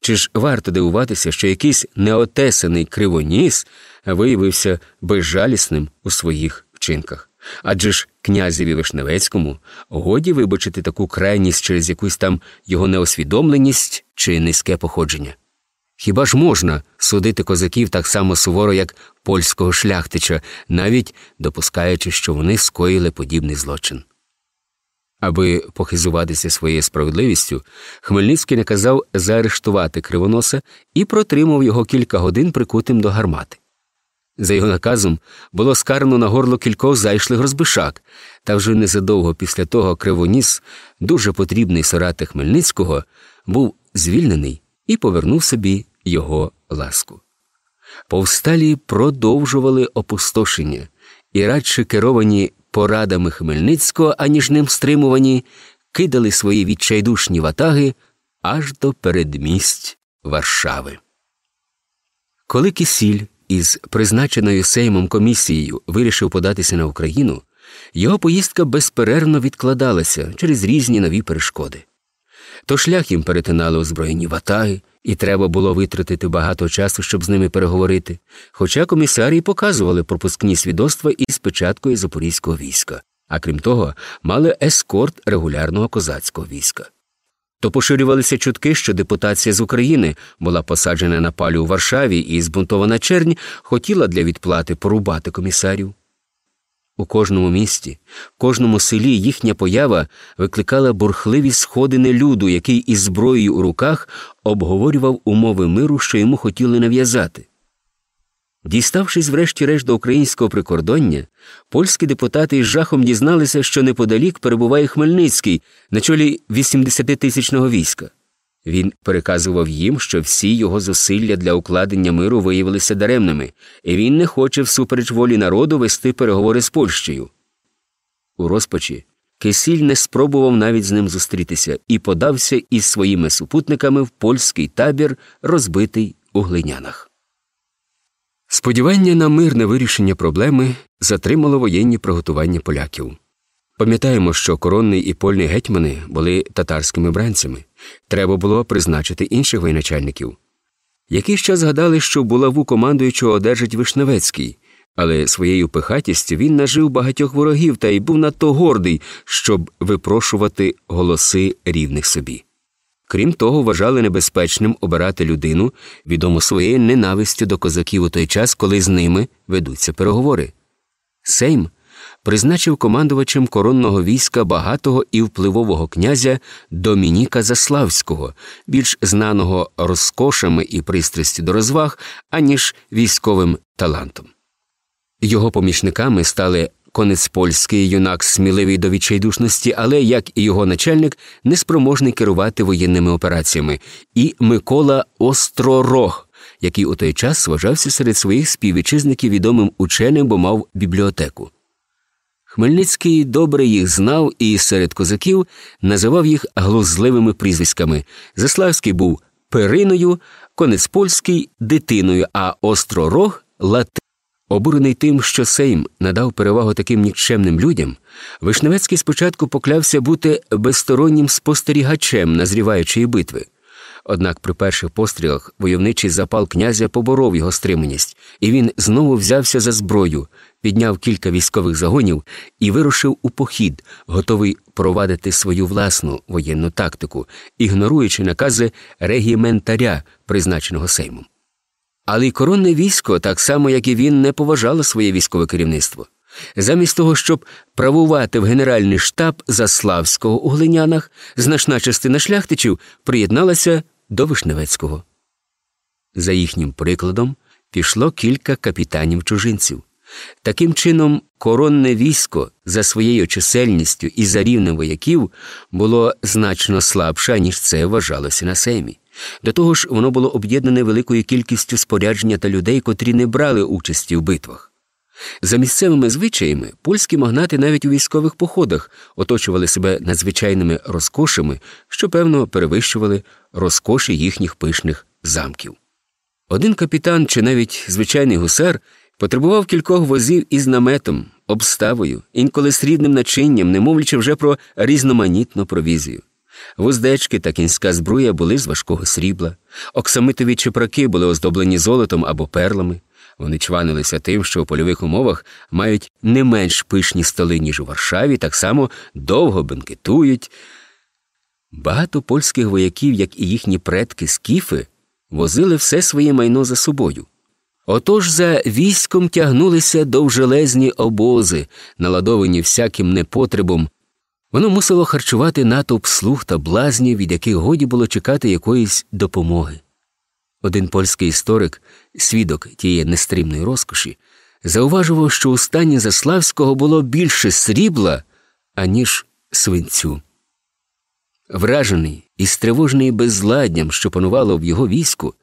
Чи ж варто дивуватися, що якийсь неотесаний кривоніс виявився безжалісним у своїх вчинках? Адже ж князеві Вишневецькому годі вибачити таку крайність через якусь там його неосвідомленість чи низьке походження. Хіба ж можна судити козаків так само суворо, як польського шляхтича, навіть допускаючи, що вони скоїли подібний злочин? Аби похизуватися своєю справедливістю, Хмельницький наказав заарештувати кривоноса і протримав його кілька годин прикутим до гармати. За його наказом було скарано на горло кількох зайшлих розбишак, та вже незадовго після того кривоніс, дуже потрібний сорати Хмельницького, був звільнений і повернув собі його ласку. Повсталі продовжували опустошення і радше керовані порадами Хмельницького, аніж ним стримувані, кидали свої відчайдушні ватаги аж до передмість Варшави. Коли Кисіль із призначеною Сеймом комісією вирішив податися на Україну, його поїздка безперервно відкладалася через різні нові перешкоди. То шлях їм перетинали озброєні ватаги, і треба було витратити багато часу, щоб з ними переговорити, хоча комісарії показували пропускні свідоцтва із печаткою запорізького війська, а крім того, мали ескорт регулярного козацького війська. То поширювалися чутки, що депутація з України була посаджена на палю у Варшаві і збунтована чернь хотіла для відплати порубати комісарів. У кожному місті, в кожному селі їхня поява викликала бурхливі сходини люду, який із зброєю у руках обговорював умови миру, що йому хотіли нав'язати. Діставшись, врешті-решт до українського прикордоння, польські депутати із жахом дізналися, що неподалік перебуває Хмельницький на чолі 80-тисячного війська. Він переказував їм, що всі його зусилля для укладення миру виявилися даремними, і він не хоче всупереч волі народу вести переговори з Польщею. У розпачі Кисіль не спробував навіть з ним зустрітися і подався із своїми супутниками в польський табір, розбитий у глинянах. Сподівання на мирне вирішення проблеми затримало воєнні приготування поляків. Пам'ятаємо, що коронний і польний гетьмани були татарськими бранцями, треба було призначити інших воєначальників. Якийсь час згадали, що булаву командуючого одержить Вишневецький, але своєю пихатістю він нажив багатьох ворогів та й був надто гордий, щоб випрошувати голоси рівних собі. Крім того, вважали небезпечним обирати людину, відому своєю ненавистю до козаків у той час, коли з ними ведуться переговори. Сейм призначив командувачем коронного війська багатого і впливового князя Домініка Заславського, більш знаного розкошами і пристрастю до розваг, аніж військовим талантом. Його помічниками стали конець польський юнак сміливий до відчайдушності, але, як і його начальник, неспроможний керувати воєнними операціями, і Микола Остророг, який у той час вважався серед своїх співвітчизників відомим ученим, бо мав бібліотеку. Хмельницький добре їх знав і серед козаків називав їх глузливими прізвиськами. Заславський був периною, конець польський дитиною, а остророг латин. Обурений тим, що Сейм надав перевагу таким нікчемним людям, Вишневецький спочатку поклявся бути безстороннім спостерігачем назріваючої битви. Однак при перших пострілах войовничий запал князя поборов його стриманість, і він знову взявся за зброю, підняв кілька військових загонів і вирушив у похід, готовий провадити свою власну воєнну тактику, ігноруючи накази регіментаря, призначеного Сеймом. Але й коронне військо, так само як і він, не поважало своє військове керівництво. Замість того, щоб правувати в Генеральний штаб Заславського у глинянах, значна частина шляхтичів приєдналася до Вишневецького. За їхнім прикладом пішло кілька капітанів чужинців. Таким чином, коронне військо за своєю чисельністю і за рівнем вояків було значно слабше, ніж це вважалося на сеймі. До того ж, воно було об'єднане великою кількістю спорядження та людей, котрі не брали участі в битвах. За місцевими звичаями польські магнати навіть у військових походах оточували себе надзвичайними розкошами, що, певно, перевищували розкоші їхніх пишних замків. Один капітан чи навіть звичайний гусар потребував кількох возів із наметом, обставою, інколи срібним начинням, не мовлячи вже про різноманітну провізію. Вуздечки та кінська збруя були з важкого срібла, оксамитові чепраки були оздоблені золотом або перлами. Вони чванилися тим, що у польових умовах мають не менш пишні столи, ніж у Варшаві, так само довго бенкетують. Багато польських вояків, як і їхні предки скіфи, возили все своє майно за собою. Отож за військом тягнулися довжелезні обози, наладовані всяким непотребом. Воно мусило харчувати натовп слуг та блазнів, від яких годі було чекати якоїсь допомоги. Один польський історик, свідок тієї нестримної розкоші, зауважував, що у стані Заславського було більше срібла, аніж свинцю. Вражений і стривожений безладням, що панувало в його війську,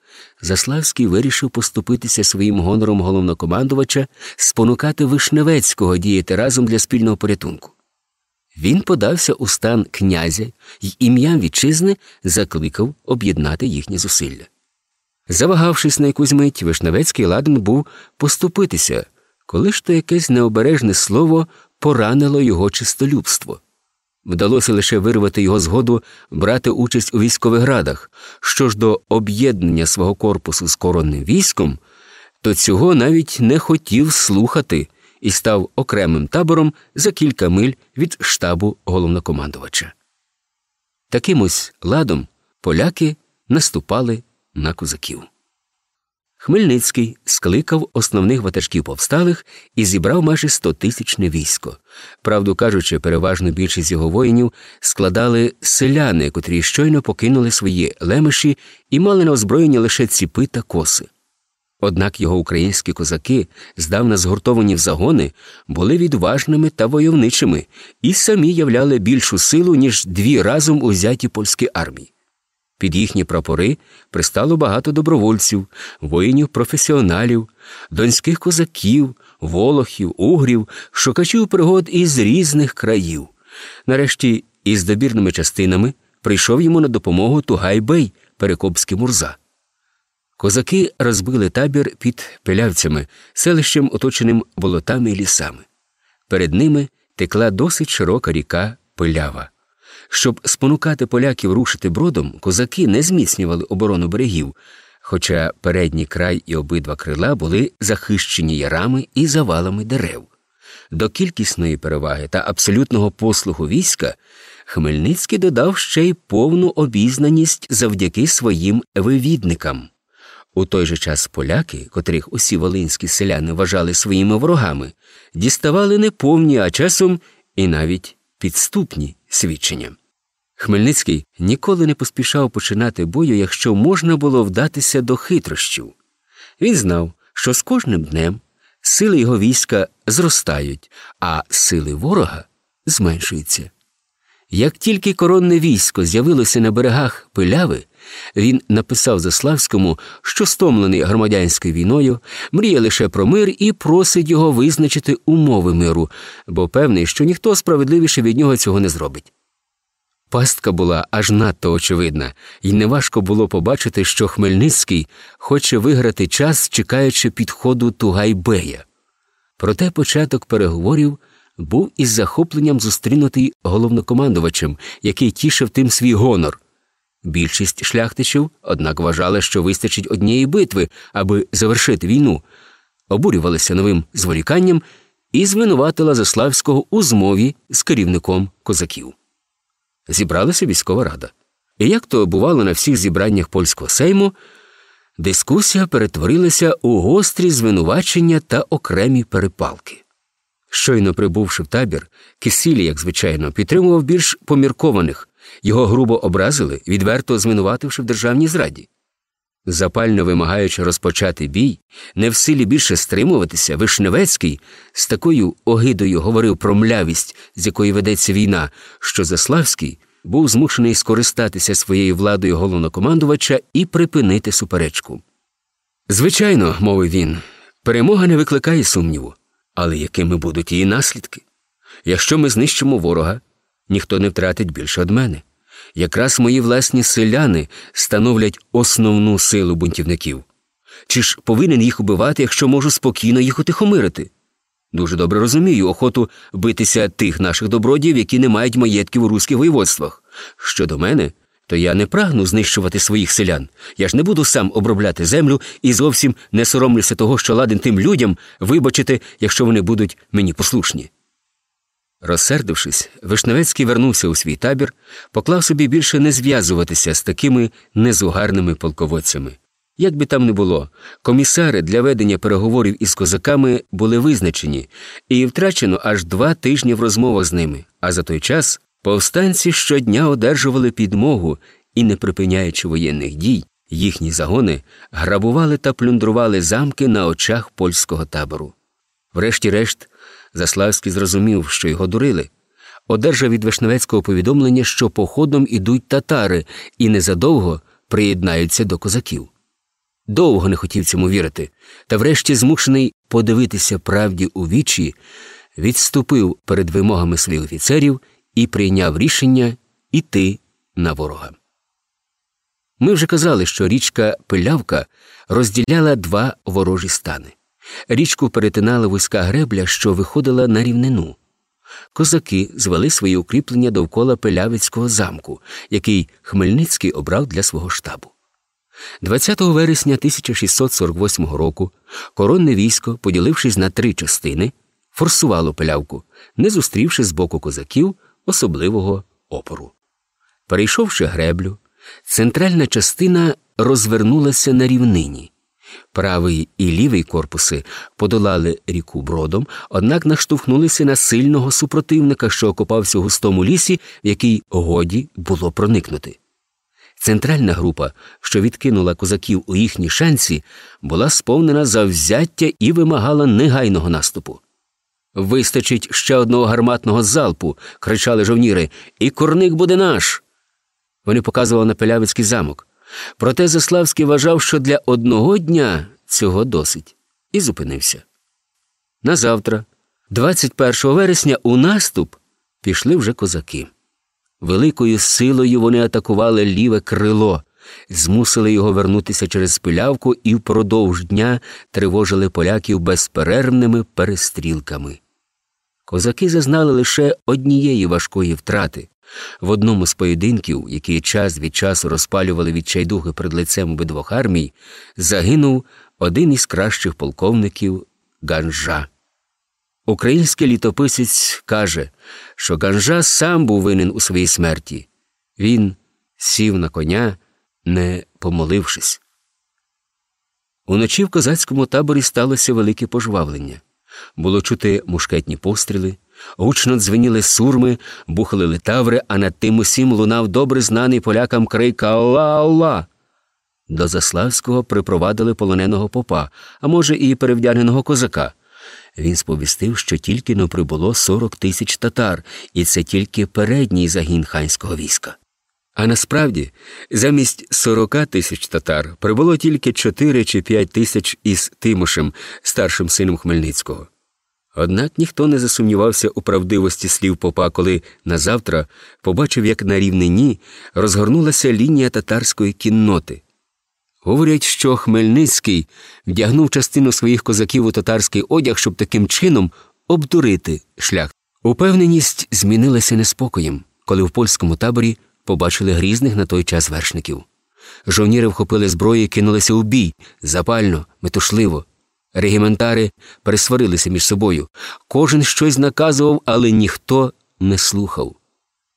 Заславський вирішив поступитися своїм гонором головнокомандувача, спонукати Вишневецького діяти разом для спільного порятунку. Він подався у стан князя і ім'ям вітчизни закликав об'єднати їхні зусилля. Завагавшись на якусь мить, Вишневецький ладен був поступитися, коли ж то якесь необережне слово поранило його чистолюбство. Вдалося лише вирвати його згоду брати участь у військових градах. Що ж до об'єднання свого корпусу з коронним військом, то цього навіть не хотів слухати і став окремим табором за кілька миль від штабу головнокомандувача. Таким ось ладом поляки наступали на козаків. Хмельницький скликав основних ватажків повсталих і зібрав майже стотисячне військо. Правду кажучи, переважно більшість його воїнів складали селяни, котрі щойно покинули свої лемеші і мали на озброєнні лише ціпи та коси. Однак його українські козаки, здавна згуртовані в загони, були відважними та войовничими і самі являли більшу силу, ніж дві разом узяті польські армії. Під їхні прапори пристало багато добровольців, воїнів професіоналів, донських козаків, волохів, угрів, шукачів пригод із різних країв. Нарешті, із добірними частинами прийшов йому на допомогу Тугай-бей, Перекопський Мурза. Козаки розбили табір під пилявцями, селищем, оточеним болотами і лісами. Перед ними текла досить широка ріка Пилява. Щоб спонукати поляків рушити бродом, козаки не зміцнювали оборону берегів, хоча передній край і обидва крила були захищені ярами і завалами дерев. До кількісної переваги та абсолютного послугу війська Хмельницький додав ще й повну обізнаність завдяки своїм вивідникам. У той же час поляки, котрих усі волинські селяни вважали своїми ворогами, діставали не повні, а часом і навіть підступні свідчення. Хмельницький ніколи не поспішав починати бою, якщо можна було вдатися до хитрощів. Він знав, що з кожним днем сили його війська зростають, а сили ворога зменшуються. Як тільки коронне військо з'явилося на берегах пиляви, він написав Заславському, що стомлений громадянською війною, мріє лише про мир і просить його визначити умови миру, бо певний, що ніхто справедливіше від нього цього не зробить. Пастка була аж надто очевидна, і неважко було побачити, що Хмельницький хоче виграти час, чекаючи підходу Тугайбея. Проте початок переговорів був із захопленням зустрінутий головнокомандувачем, який тішив тим свій гонор. Більшість шляхтичів, однак, вважали, що вистачить однієї битви, аби завершити війну, обурювалися новим зволіканням і звинуватила Заславського у змові з керівником козаків. Зібралася військова рада. І як то бувало на всіх зібраннях польського сейму, дискусія перетворилася у гострі звинувачення та окремі перепалки. Щойно прибувши в табір, Кисілі, як звичайно, підтримував більш поміркованих, його грубо образили, відверто звинувативши в державній зраді. Запально вимагаючи розпочати бій, не в силі більше стримуватися, Вишневецький з такою огидою говорив про млявість, з якої ведеться війна, що Заславський був змушений скористатися своєю владою головнокомандувача і припинити суперечку. Звичайно, мовив він, перемога не викликає сумніву, але якими будуть її наслідки? Якщо ми знищимо ворога, ніхто не втратить більше од мене. Якраз мої власні селяни становлять основну силу бунтівників. Чи ж повинен їх убивати, якщо можу спокійно їх утихомирити? Дуже добре розумію охоту битися тих наших добродіїв, які не мають маєтків у руських воєводствах. Щодо мене, то я не прагну знищувати своїх селян. Я ж не буду сам обробляти землю і зовсім не соромлюся того, що ладен тим людям вибачити, якщо вони будуть мені послушні. Розсердившись, Вишневецький вернувся у свій табір, поклав собі більше не зв'язуватися з такими незугарними полководцями. Як би там не було, комісари для ведення переговорів із козаками були визначені, і втрачено аж два тижні в розмовах з ними, а за той час повстанці щодня одержували підмогу і, не припиняючи воєнних дій, їхні загони грабували та плюндрували замки на очах польського табору. Врешті-решт, Заславський зрозумів, що його дурили. Одержав від Вишневецького повідомлення, що походом ідуть татари і незадовго приєднаються до козаків. Довго не хотів цьому вірити, та врешті змушений подивитися правді у вічі, відступив перед вимогами своїх офіцерів і прийняв рішення іти на ворога. Ми вже казали, що річка Пилявка розділяла два ворожі стани. Річку перетинала вузька гребля, що виходила на рівнину. Козаки звели свої укріплення довкола Пилявицького замку, який Хмельницький обрав для свого штабу. 20 вересня 1648 року коронне військо, поділившись на три частини, форсувало пилявку, не зустрівши з боку козаків особливого опору. Перейшовши греблю, центральна частина розвернулася на рівнині. Правий і лівий корпуси подолали ріку бродом, однак наштовхнулися на сильного супротивника, що окопався у густому лісі, в який годі було проникнути. Центральна група, що відкинула козаків у їхні шанці, була сповнена завзяття і вимагала негайного наступу. Вистачить ще одного гарматного залпу, кричали жовніри, і курник буде наш. Вони показували на Пелявицький замок. Проте Заславський вважав, що для одного дня цього досить, і зупинився. Назавтра, 21 вересня, у наступ пішли вже козаки. Великою силою вони атакували ліве крило, змусили його вернутися через пилявку і впродовж дня тривожили поляків безперервними перестрілками. Козаки зазнали лише однієї важкої втрати. В одному з поєдинків, які час від часу розпалювали відчайдухи перед лицем обидвох армій, загинув один із кращих полковників Ганжа. Український літописець каже, що Ганжа сам був винен у своїй смерті. Він сів на коня, не помолившись. Уночі в козацькому таборі сталося велике пожвавлення. Було чути мушкетні постріли, гучно дзвеніли сурми, бухали литаври, а над тим усім лунав добре знаний полякам крик Алла Алла. До Заславського припровадили полоненого попа, а може, і перевдягненого козака. Він сповістив, що тільки но прибуло 40 тисяч татар, і це тільки передній загін ханського війська. А насправді, замість 40 тисяч татар прибуло тільки 4 чи 5 тисяч із Тимошем, старшим сином Хмельницького. Однак ніхто не засумнівався у правдивості слів попа, коли назавтра побачив, як на рівнині розгорнулася лінія татарської кінноти. Говорять, що Хмельницький вдягнув частину своїх козаків у татарський одяг, щоб таким чином обдурити шлях. Упевненість змінилася неспокоєм, коли в польському таборі побачили грізних на той час вершників. Жовніри вхопили зброю і кинулися у бій запально, метушливо. Регіментари пересварилися між собою. Кожен щось наказував, але ніхто не слухав.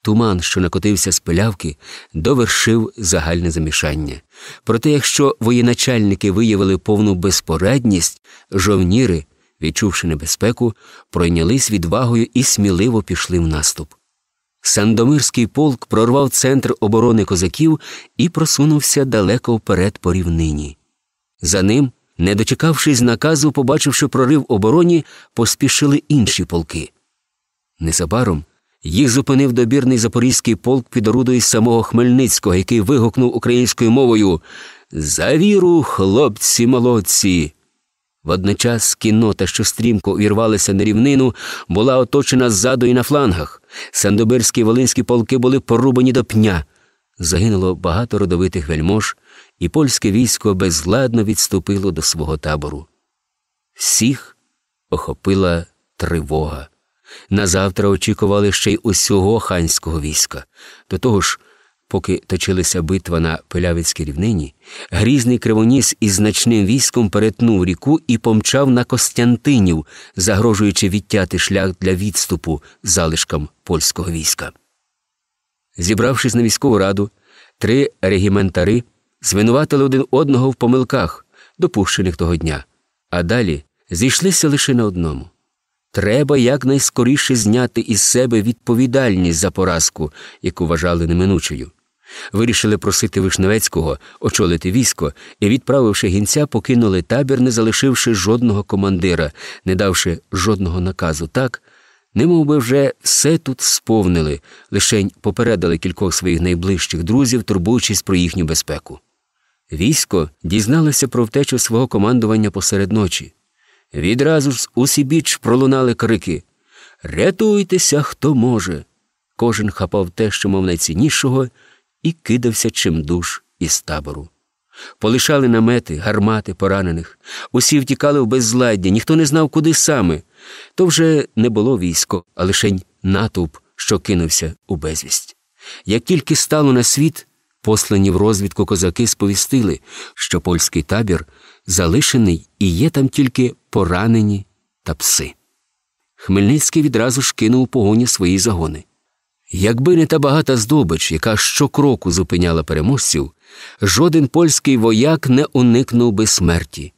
Туман, що накотився з пилявки, довершив загальне замішання. Проте, якщо воєначальники виявили повну безпорадність, жовніри, відчувши небезпеку, пройнялись відвагою і сміливо пішли в наступ. Сандомирський полк прорвав центр оборони козаків і просунувся далеко вперед по рівнині. За ним, не дочекавшись наказу, побачивши прорив обороні, поспішили інші полки. Незабаром їх зупинив добірний запорізький полк під орудою самого Хмельницького, який вигукнув українською мовою За віру, хлопці молодці. Водночас кіннота, що стрімко увірвалася на рівнину, була оточена ззаду і на флангах. Сандобирські і волинські полки були порубані до пня. Загинуло багато родовитих вельмож, і польське військо безладно відступило до свого табору. Всіх охопила тривога. Назавтра очікували ще й усього ханського війська. До того ж, поки точилася битва на Пилявицькій рівнині, грізний кривоніс із значним військом перетнув ріку і помчав на Костянтинів, загрожуючи відтяти шлях для відступу залишкам польського війська. Зібравшись на військову раду, три регіментари звинуватили один одного в помилках, допущених того дня, а далі зійшлися лише на одному. Треба якнайскоріше зняти із себе відповідальність за поразку, яку вважали неминучою. Вирішили просити Вишневецького очолити військо і, відправивши гінця, покинули табір, не залишивши жодного командира, не давши жодного наказу так, немов би вже все тут сповнили, лишень попередили кількох своїх найближчих друзів, турбуючись про їхню безпеку. Військо дізналося про втечу свого командування посеред ночі. Відразу ж усібіч пролунали крики Рятуйтеся, хто може. Кожен хапав те, що мав найціннішого, і кидався чимдуж із табору. Полишали намети, гармати, поранених. Усі втікали в беззладдя, ніхто не знав, куди саме. То вже не було військо, а лишень натовп, що кинувся у безвість. Як тільки стало на світ, послані в розвідку козаки сповістили, що польський табір залишений і є там тільки поранені та пси. Хмельницький відразу ж кинув у погоні свої загони. Якби не та багата здобич, яка щокроку зупиняла переможців, жоден польський вояк не уникнув би смерті.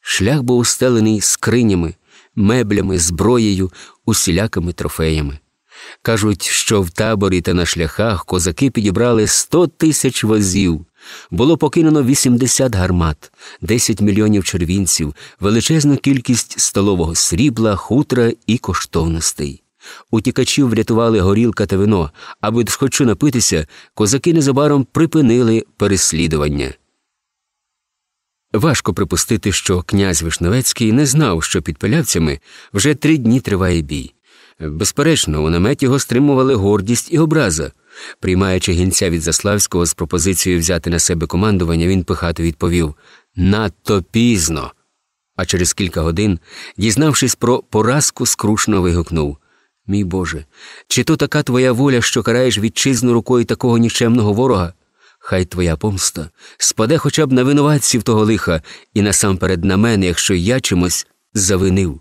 Шлях був устелений скринями, меблями, зброєю, усілякими трофеями. Кажуть, що в таборі та на шляхах козаки підібрали сто тисяч возів, було покинено 80 гармат, 10 мільйонів червінців, величезну кількість столового срібла, хутра і коштовностей. Утікачів врятували горілка та вино, аби схочу напитися, козаки незабаром припинили переслідування. Важко припустити, що князь Вишневецький не знав, що під пилявцями вже три дні триває бій. Безперечно, у наметі його стримували гордість і образа. Приймаючи гінця від Заславського з пропозицією взяти на себе командування, він пихато відповів надто пізно. А через кілька годин, дізнавшись про поразку, скрушно вигукнув Мій Боже, чи то така твоя воля, що караєш вітчизну рукою такого нікчемного ворога? Хай твоя помста спаде хоча б на винуватців того лиха і насамперед на мене, якщо я чимось завинив.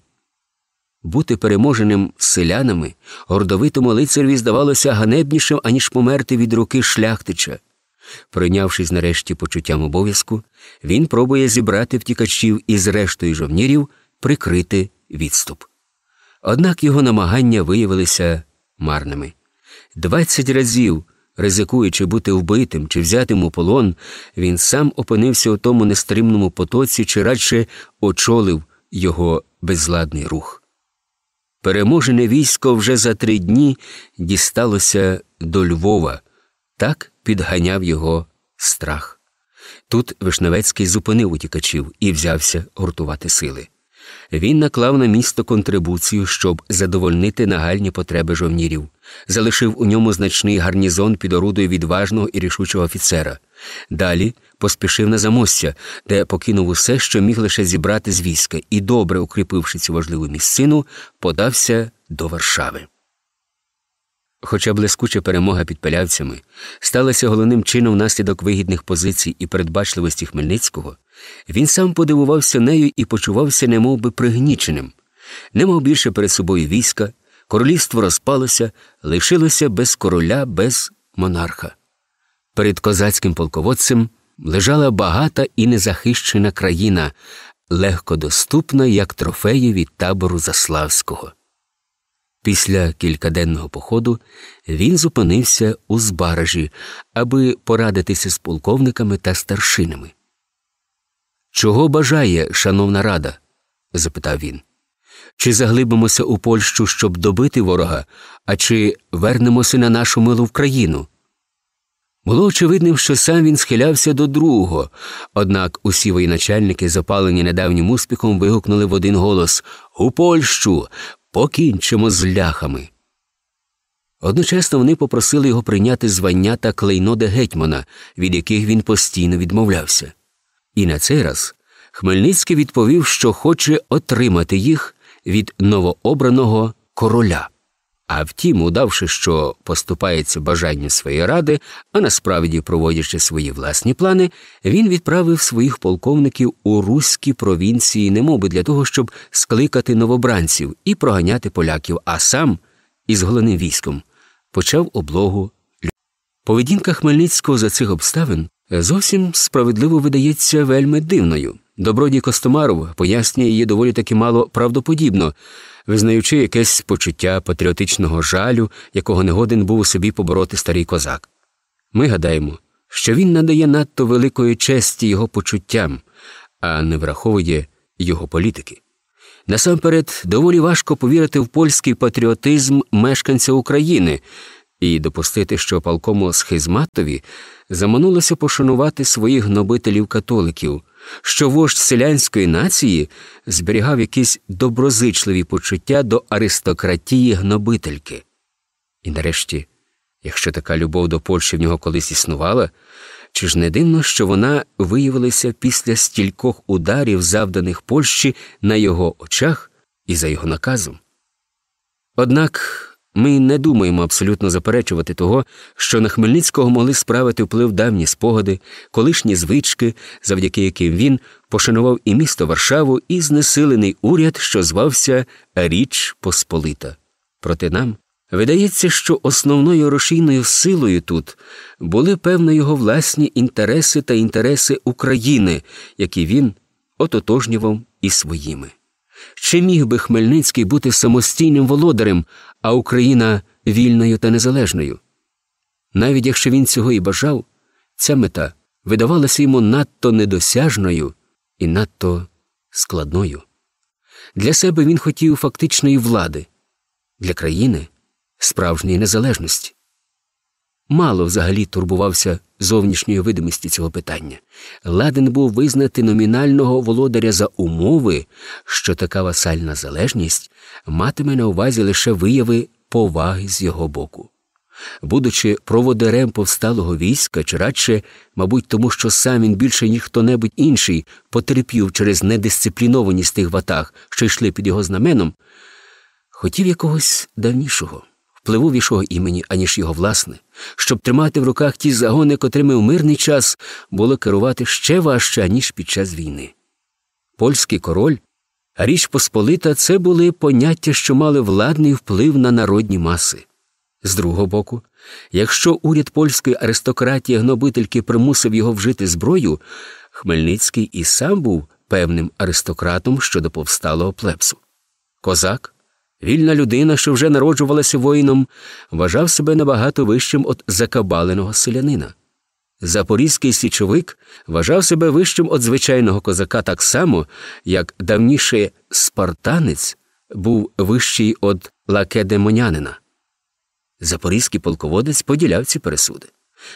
Бути переможеним селянами гордовитому лицареві здавалося ганебнішим, аніж померти від руки шляхтича. Прийнявшись нарешті почуттям обов'язку, він пробує зібрати втікачів і рештою жовнірів прикрити відступ. Однак його намагання виявилися марними. Двадцять разів, ризикуючи бути вбитим чи взятим у полон, він сам опинився у тому нестримному потоці чи радше очолив його безладний рух. Переможене військо вже за три дні дісталося до Львова, так підганяв його страх. Тут Вишневецький зупинив утікачів і взявся гуртувати сили. Він наклав на місто контрибуцію, щоб задовольнити нагальні потреби жовнірів, залишив у ньому значний гарнізон під орудою відважного і рішучого офіцера. Далі поспішив на замостя, де покинув усе, що міг лише зібрати з війська, і, добре укріпивши цю важливу місцину, подався до Варшави. Хоча блискуча перемога під пилявцями сталася головним чином внаслідок вигідних позицій і передбачливості Хмельницького, він сам подивувався нею і почувався немов би пригніченим, не мав більше перед собою війська, королівство розпалося, лишилося без короля, без монарха. Перед козацьким полководцем лежала багата і незахищена країна, легко доступна, як трофеї від табору Заславського. Після кількаденного походу він зупинився у Збаражі, аби порадитися з полковниками та старшинами. Чого бажає, шановна рада? запитав він. Чи заглибимося у Польщу, щоб добити ворога, а чи вернемося на нашу милу в країну? Було очевидним, що сам він схилявся до другого, однак усі воєначальники, запалені недавнім успіхом, вигукнули в один голос У Польщу покінчимо з ляхами. Одночасно вони попросили його прийняти звання та клейноде гетьмана, від яких він постійно відмовлявся. І на цей раз Хмельницький відповів, що хоче отримати їх від новообраного короля. А втім, удавши, що поступається бажання своєї ради, а насправді проводячи свої власні плани, він відправив своїх полковників у руські провінції, немоби для того, щоб скликати новобранців і проганяти поляків, а сам із головним військом почав облогу. Поведінка Хмельницького за цих обставин зовсім справедливо видається вельми дивною. Добродій Костомаров пояснює її доволі таки мало правдоподібно, визнаючи якесь почуття патріотичного жалю, якого не годен був у собі побороти старий козак. Ми гадаємо, що він надає надто великої честі його почуттям, а не враховує його політики. Насамперед, доволі важко повірити в польський патріотизм мешканця України і допустити, що палкому схизматові заманулося пошанувати своїх гнобителів католиків, що вождь селянської нації зберігав якісь доброзичливі почуття до аристократії гнобительки. І нарешті, якщо така любов до Польщі в нього колись існувала, чи ж не дивно, що вона виявилася після стількох ударів, завданих Польщі на його очах і за його наказом? Однак ми не думаємо абсолютно заперечувати того, що на Хмельницького могли справити вплив давні спогади, колишні звички, завдяки яким він пошанував і місто Варшаву, і знесилений уряд, що звався Річ Посполита. Проте нам видається, що основною рушійною силою тут були певно його власні інтереси та інтереси України, які він ототожнював і своїми. Чи міг би Хмельницький бути самостійним володарем, а Україна вільною та незалежною? Навіть якщо він цього і бажав, ця мета видавалася йому надто недосяжною і надто складною. Для себе він хотів фактичної влади, для країни справжньої незалежності. Мало взагалі турбувався зовнішньої видимості цього питання. Ладен був визнати номінального володаря за умови, що така васальна залежність матиме на увазі лише вияви поваги з його боку. Будучи проводирем повсталого війська, чи радше, мабуть, тому що сам він більше ніж хто небудь інший потерпів через недисциплінованість тих ватаг, що йшли під його знаменом, хотів якогось давнішого впливовішого імені, аніж його власне, щоб тримати в руках ті загони, котрими в мирний час було керувати ще важче, ніж під час війни. Польський король, а Річ Посполита це були поняття, що мали владний вплив на народні маси. З другого боку, якщо уряд польської аристократії гнобительки примусив його вжити зброю, Хмельницький і сам був певним аристократом щодо повсталого плепсу. Козак Вільна людина, що вже народжувалася воїном, вважав себе набагато вищим від закабаленого селянина. Запорізький січовик вважав себе вищим від звичайного козака так само, як давніший спартанець був вищий від лакедемонянина. Запорізький полководець поділяв ці пересуди.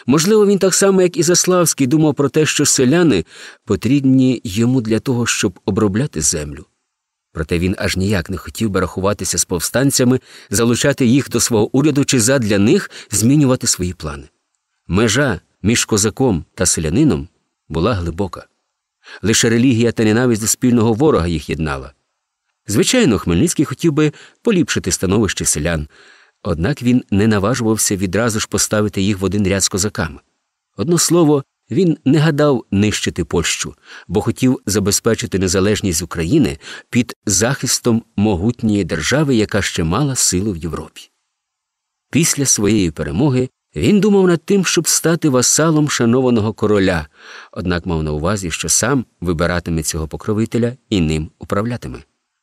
Можливо, він так само, як і Заславський, думав про те, що селяни потрібні йому для того, щоб обробляти землю. Проте він аж ніяк не хотів би рахуватися з повстанцями, залучати їх до свого уряду чи задля них змінювати свої плани. Межа між козаком та селянином була глибока. Лише релігія та ненависть до спільного ворога їх єднала. Звичайно, Хмельницький хотів би поліпшити становище селян, однак він не наважувався відразу ж поставити їх в один ряд з козаками. Одно слово, він не гадав нищити Польщу, бо хотів забезпечити незалежність України під захистом могутньої держави, яка ще мала силу в Європі. Після своєї перемоги він думав над тим, щоб стати васалом шанованого короля, однак мав на увазі, що сам вибиратиме цього покровителя і ним управлятиме.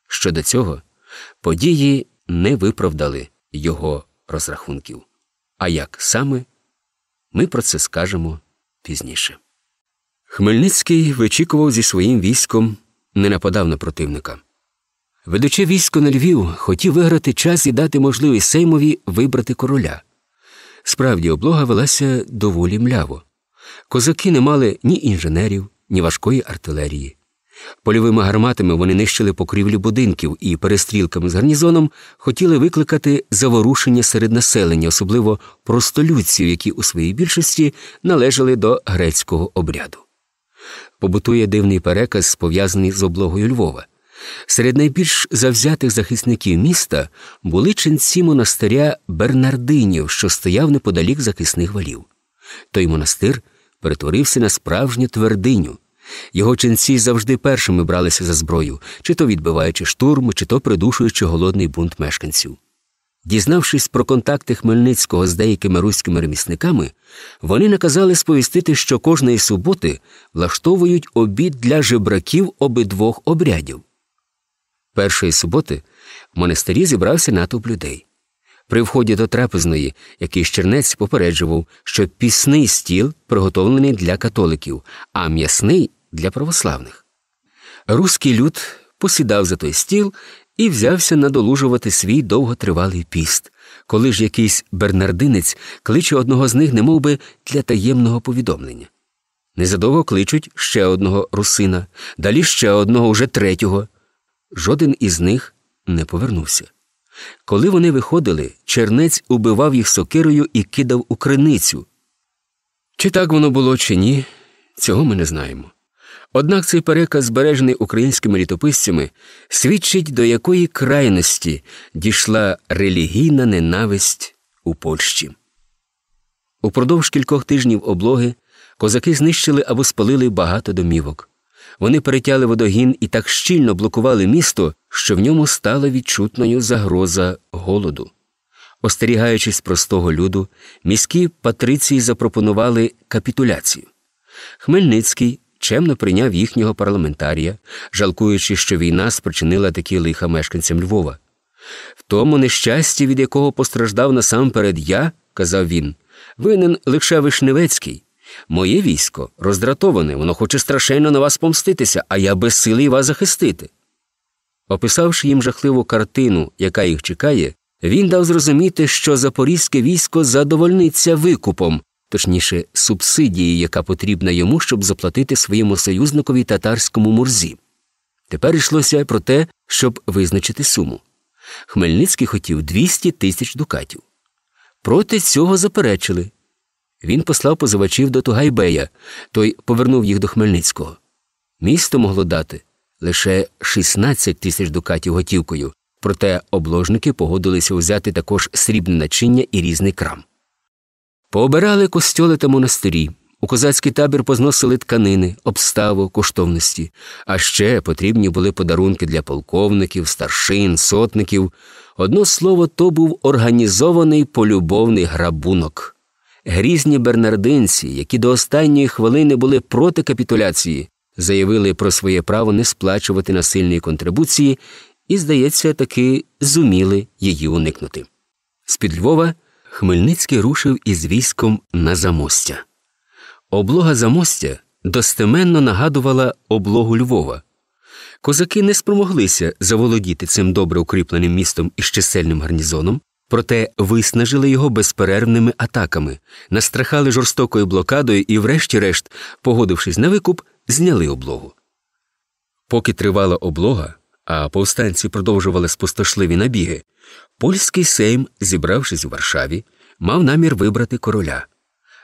Щодо цього, події не виправдали його розрахунків. А як саме, ми про це скажемо пізніше. Хмельницький вичікував зі своїм військом, не нападав на противника. Ведучи військо на Львів, хотів виграти час і дати можливість Сеймові вибрати короля. Справді, облога велася доволі мляво. Козаки не мали ні інженерів, ні важкої артилерії. Польовими гарматами вони нищили покрівлю будинків і перестрілками з гарнізоном хотіли викликати заворушення серед населення, особливо простолюдців, які у своїй більшості належали до грецького обряду. Побутує дивний переказ, пов'язаний з облогою Львова. Серед найбільш завзятих захисників міста були ченці монастиря Бернардинів, що стояв неподалік захисних валів. Той монастир перетворився на справжню твердиню. Його ченці завжди першими бралися за зброю, чи то відбиваючи штурм, чи то придушуючи голодний бунт мешканців. Дізнавшись про контакти Хмельницького з деякими руськими ремісниками, вони наказали сповістити, що кожної суботи влаштовують обід для жебраків обидвох обрядів. Першої суботи в монастирі зібрався натовп людей. При вході до трапезної якийсь чернець попереджував, що пісний стіл приготовлений для католиків, а м'ясний для православних. Руський люд посідав за той стіл і взявся надолужувати свій довготривалий піст, коли ж якийсь бернардинець кличе одного з них, немов би, для таємного повідомлення. Незадовго кличуть ще одного русина, далі ще одного, уже третього. Жоден із них не повернувся. Коли вони виходили, чернець убивав їх сокирою і кидав у криницю. Чи так воно було, чи ні, цього ми не знаємо. Однак цей переказ, збережений українськими літописцями, свідчить, до якої крайності дійшла релігійна ненависть у Польщі. Упродовж кількох тижнів облоги козаки знищили або спалили багато домівок. Вони перетяли водогін і так щільно блокували місто, що в ньому стала відчутною загроза голоду. Остерігаючись простого люду, міські патриції запропонували капітуляцію. Хмельницький чемно прийняв їхнього парламентарія, жалкуючи, що війна спричинила такі лиха мешканцям Львова. В тому нещасті, від якого постраждав насамперед я, казав він, винен лише Вишневецький. Моє військо роздратоване, воно хоче страшенно на вас помститися, а я безсилий вас захистити. Описавши їм жахливу картину, яка їх чекає, він дав зрозуміти, що запорізьке військо задовольниться викупом, точніше, субсидією, яка потрібна йому, щоб заплатити своєму союзникові татарському мурзі. Тепер йшлося про те, щоб визначити суму. Хмельницький хотів 200 тисяч дукатів. Проти цього заперечили. Він послав позивачів до Тугайбея, той повернув їх до Хмельницького. Місто могло дати лише 16 тисяч дукатів готівкою, проте обложники погодилися взяти також срібне начиння і різний крам. Пообирали костьоли та монастирі. У козацький табір позносили тканини, обставу, коштовності, а ще потрібні були подарунки для полковників, старшин, сотників. Одно слово, то був організований полюбовний грабунок. Грізні бернардинці, які до останньої хвилини були проти капітуляції, заявили про своє право не сплачувати насильної контрибуції і, здається, таки зуміли її уникнути. З під Львова Хмельницький рушив із військом на замостя. Облога замостя достеменно нагадувала облогу Львова. Козаки не спромоглися заволодіти цим добре укріпленим містом із чисельним гарнізоном, проте виснажили його безперервними атаками, настрахали жорстокою блокадою і, врешті-решт, погодившись на викуп, зняли облогу. Поки тривала облога, а повстанці продовжували спустошливі набіги, польський сейм, зібравшись у Варшаві, мав намір вибрати короля.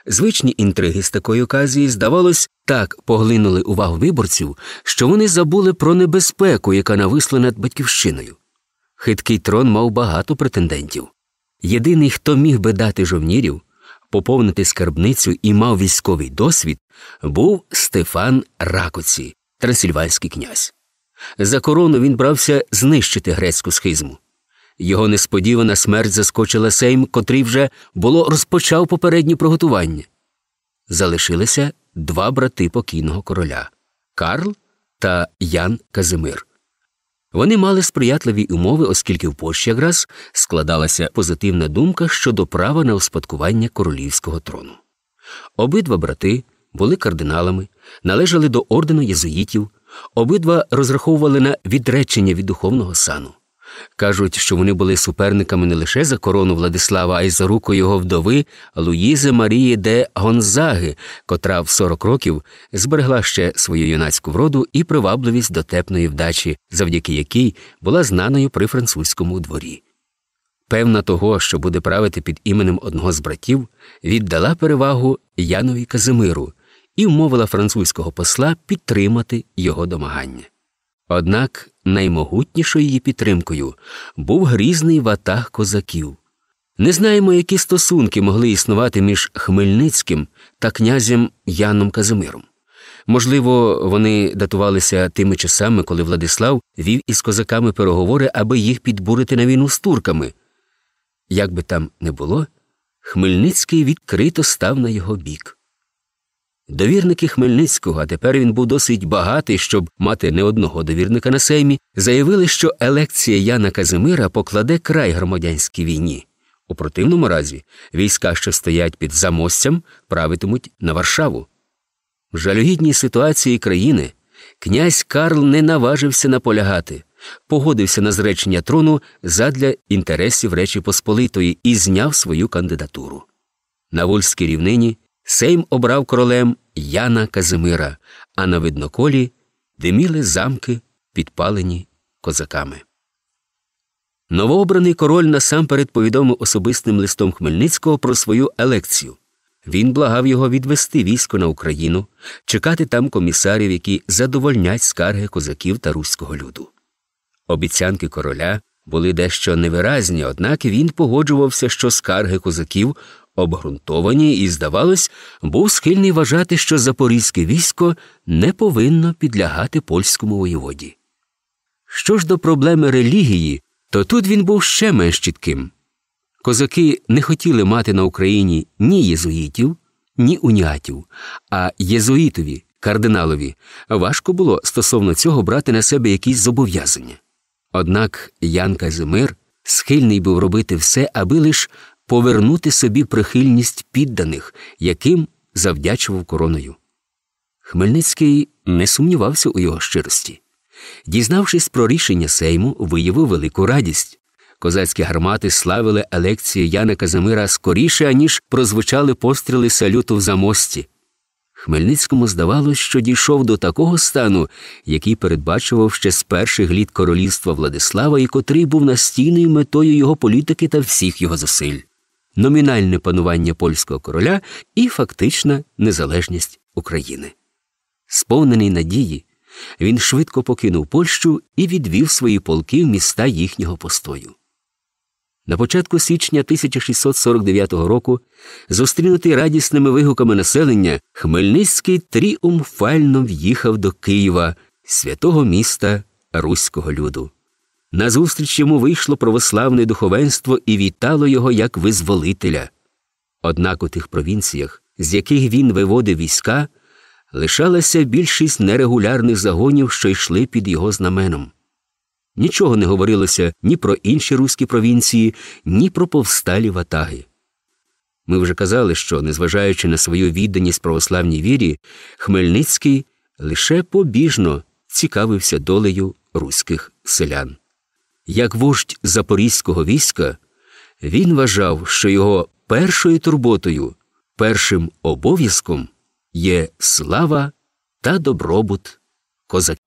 Звичні інтриги з такої оказії, здавалось, так поглинули увагу виборців, що вони забули про небезпеку, яка нависла над батьківщиною. Хиткий трон мав багато претендентів. Єдиний, хто міг би дати жовнірів, поповнити скарбницю і мав військовий досвід, був Стефан Ракоці, трансильванський князь. За корону він брався знищити грецьку схизму. Його несподівана смерть заскочила Сейм, котрий вже було розпочав попередні приготування. Залишилися два брати покійного короля Карл та Ян Казимир. Вони мали сприятливі умови, оскільки в Польщі якраз складалася позитивна думка щодо права на успадкування королівського трону. Обидва брати були кардиналами, належали до ордену єзуїтів, обидва розраховували на відречення від духовного сану. Кажуть, що вони були суперниками не лише за корону Владислава, а й за руку його вдови Луїзи Марії де Гонзаги, котра в 40 років зберегла ще свою юнацьку вроду і привабливість дотепної вдачі, завдяки якій була знаною при французькому дворі. Певна того, що буде правити під іменем одного з братів, віддала перевагу Янові Казимиру і вмовила французького посла підтримати його домагання. Однак наймогутнішою її підтримкою був грізний ватаг козаків. Не знаємо, які стосунки могли існувати між Хмельницьким та князем Яном Казимиром. Можливо, вони датувалися тими часами, коли Владислав вів із козаками переговори, аби їх підбурити на війну з турками. Як би там не було, Хмельницький відкрито став на його бік. Довірники Хмельницького, а тепер він був досить багатий, щоб мати не одного довірника на сеймі, заявили, що елекція Яна Казимира покладе край громадянській війні. У противному разі війська, що стоять під замостям, правитимуть на Варшаву. В жалюгідній ситуації країни князь Карл не наважився наполягати, погодився на зречення трону задля інтересів Речі Посполитої і зняв свою кандидатуру. На Вольській рівнині Сейм обрав королем Яна Казимира, а на видноколі диміли замки, підпалені козаками. Новообраний король насамперед повідомив особистим листом Хмельницького про свою елекцію. Він благав його відвести військо на Україну, чекати там комісарів, які задовольнять скарги козаків та руського люду. Обіцянки короля були дещо невиразні, однак він погоджувався, що скарги козаків обґрунтовані і, здавалось, був схильний вважати, що запорізьке військо не повинно підлягати польському воєводі. Що ж до проблеми релігії, то тут він був ще менш чітким. Козаки не хотіли мати на Україні ні єзуїтів, ні уніатів, а єзуїтові, кардиналові, важко було стосовно цього брати на себе якісь зобов'язання. Однак Ян Казимир схильний був робити все, аби лиш повернути собі прихильність підданих, яким завдячував короною. Хмельницький не сумнівався у його щирості. Дізнавшись про рішення Сейму, виявив велику радість. Козацькі гармати славили елекцію Яна Казимира скоріше, аніж прозвучали постріли салюту в замості. Хмельницькому здавалось, що дійшов до такого стану, який передбачував ще з перших літ королівства Владислава і котрий був настійною метою його політики та всіх його зусиль номінальне панування польського короля і фактична незалежність України. Сповнений надії, він швидко покинув Польщу і відвів свої полки в міста їхнього постою. На початку січня 1649 року, зустрінутий радісними вигуками населення, Хмельницький тріумфально в'їхав до Києва, святого міста Руського люду. Назустріч йому вийшло православне духовенство і вітало його як визволителя. Однак у тих провінціях, з яких він виводив війська, лишалася більшість нерегулярних загонів, що йшли під його знаменом. Нічого не говорилося ні про інші руські провінції, ні про повсталі ватаги. Ми вже казали, що, незважаючи на свою відданість православній вірі, Хмельницький лише побіжно цікавився долею руських селян. Як вождь запорізького війська, він вважав, що його першою турботою, першим обов'язком є слава та добробут козаків.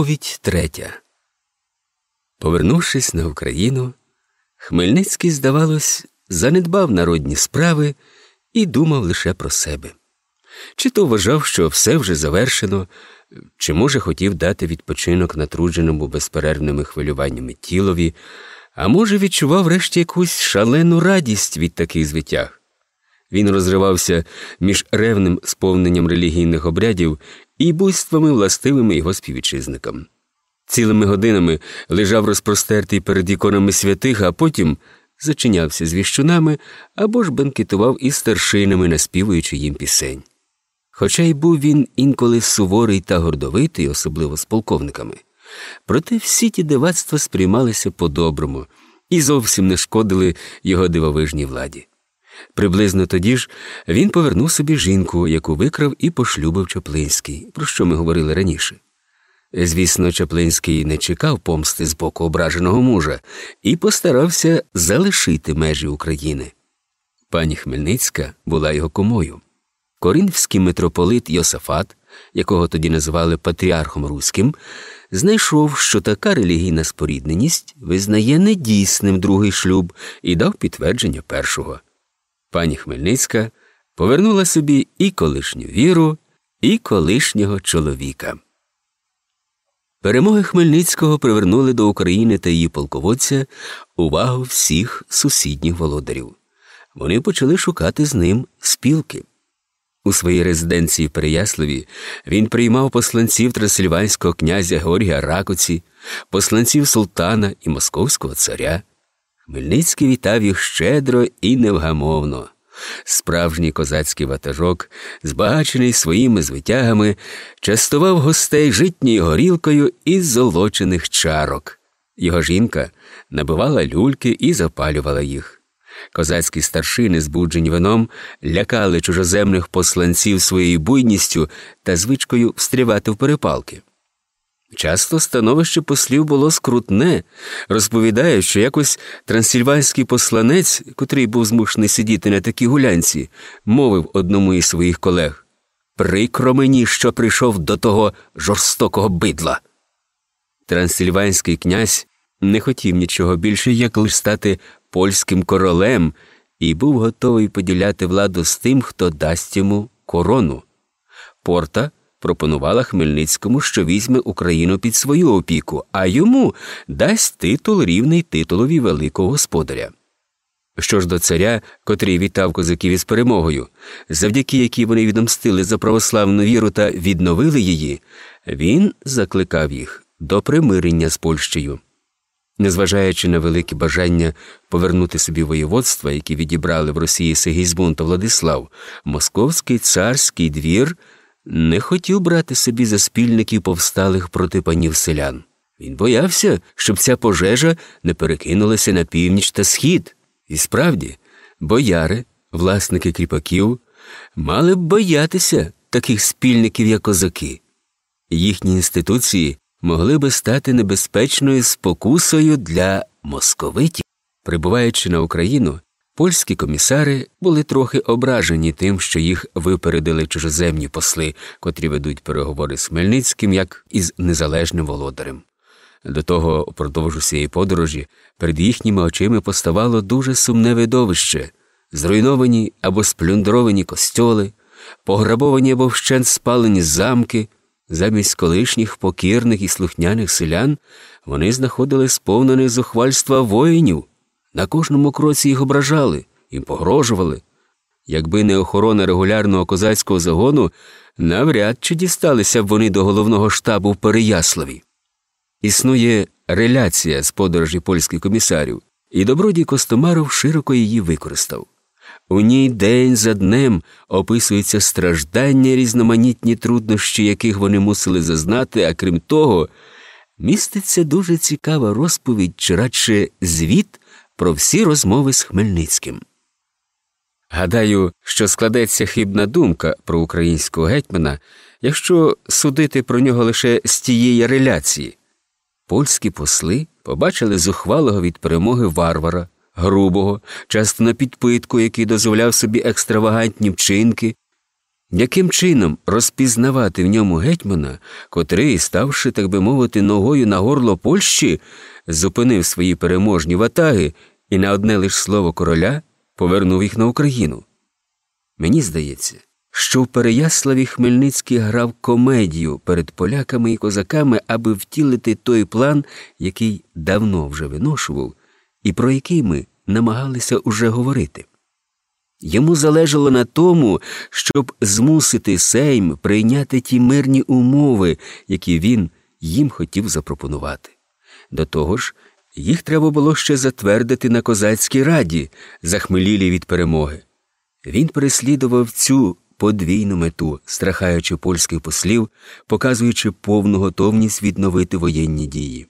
Оповідь третя. Повернувшись на Україну, Хмельницький, здавалось, занедбав народні справи і думав лише про себе. Чи то вважав, що все вже завершено, чи, може, хотів дати відпочинок натрудженому безперервними хвилюваннями тілові, а може, відчував врешті якусь шалену радість від таких звитяг. Він розривався між ревним сповненням релігійних обрядів і буйствами, властивими його співвітчизникам. Цілими годинами лежав розпростертий перед іконами святих, а потім зачинявся з віщунами або ж бенкетував із старшинами, наспівуючи їм пісень. Хоча й був він інколи суворий та гордовитий, особливо з полковниками, проте всі ті дивацтва сприймалися по-доброму і зовсім не шкодили його дивовижній владі. Приблизно тоді ж він повернув собі жінку, яку викрав і пошлюбив Чаплинський, про що ми говорили раніше. Звісно, Чаплинський не чекав помсти з боку ображеного мужа і постарався залишити межі України. Пані Хмельницька була його комою. Коринфський митрополит Йосафат, якого тоді називали Патріархом Руським, знайшов, що така релігійна спорідненість визнає недійсним другий шлюб і дав підтвердження першого. Пані Хмельницька повернула собі і колишню віру, і колишнього чоловіка. Перемоги Хмельницького привернули до України та її полководця увагу всіх сусідніх володарів. Вони почали шукати з ним спілки. У своїй резиденції в Переяславі він приймав посланців трансильванського князя Георгія Ракоці, посланців султана і московського царя. Хмельницький вітав їх щедро і невгамовно. Справжній козацький ватажок, збагачений своїми звитягами, частував гостей житньою горілкою із золочених чарок. Його жінка набивала люльки і запалювала їх. Козацькі старшини, збуджені вином, лякали чужоземних посланців своєю буйністю та звичкою встрівати в перепалки. Часто становище послів було скрутне, розповідає, що якось трансильванський посланець, котрий був змушений сидіти на такій гулянці, мовив одному із своїх колег Прикро мені, що прийшов до того жорстокого бидла. Трансильванський князь не хотів нічого більше, як лише стати польським королем, і був готовий поділяти владу з тим, хто дасть йому корону. Порта пропонувала Хмельницькому, що візьме Україну під свою опіку, а йому дасть титул рівний титулові великого господаря. Що ж до царя, котрий вітав козаків із перемогою, завдяки якій вони відомстили за православну віру та відновили її, він закликав їх до примирення з Польщею. Незважаючи на велике бажання повернути собі воєводства, які відібрали в Росії Сигізбун та Владислав, московський царський двір не хотів брати собі за спільників повсталих проти панів селян. Він боявся, щоб ця пожежа не перекинулася на північ та схід. І справді, бояри, власники кріпаків, мали б боятися таких спільників, як козаки. Їхні інституції могли би стати небезпечною спокусою для московитів. Прибуваючи на Україну, польські комісари були трохи ображені тим, що їх випередили чужоземні посли, котрі ведуть переговори з Хмельницьким як із незалежним володарем. До того, упродовж усієї подорожі, перед їхніми очима поставало дуже сумне видовище зруйновані або сплюндровані костьоли, пограбовані або вщент спалені замки. Замість колишніх покірних і слухняних селян вони знаходили сповнених зухвальства воїнів, на кожному кроці їх ображали, їм погрожували. Якби не охорона регулярного козацького загону, навряд чи дісталися б вони до головного штабу в Переяславі. Існує реляція з подорожі польських комісарів, і добродій Костомаров широко її використав. У ній день за днем описуються страждання, різноманітні труднощі, яких вони мусили зазнати, а крім того, міститься дуже цікава розповідь чи радше звіт про всі розмови з Хмельницьким. Гадаю, що складеться хибна думка про українського гетьмана, якщо судити про нього лише з тієї реляції. Польські посли побачили зухвалого від перемоги варвара грубого, часто на підпитку, який дозволяв собі екстравагантні вчинки, яким чином розпізнавати в ньому гетьмана, котрий, ставши, так би мовити, ногою на горло Польщі, зупинив свої переможні ватаги і на одне лише слово короля повернув їх на Україну. Мені здається, що в Переяславі Хмельницький грав комедію перед поляками і козаками, аби втілити той план, який давно вже виношував, і про який ми намагалися уже говорити. Йому залежало на тому, щоб змусити Сейм прийняти ті мирні умови, які він їм хотів запропонувати. До того ж, їх треба було ще затвердити на козацькій раді, захмелілі від перемоги. Він переслідував цю подвійну мету, страхаючи польських послів, показуючи повну готовність відновити воєнні дії.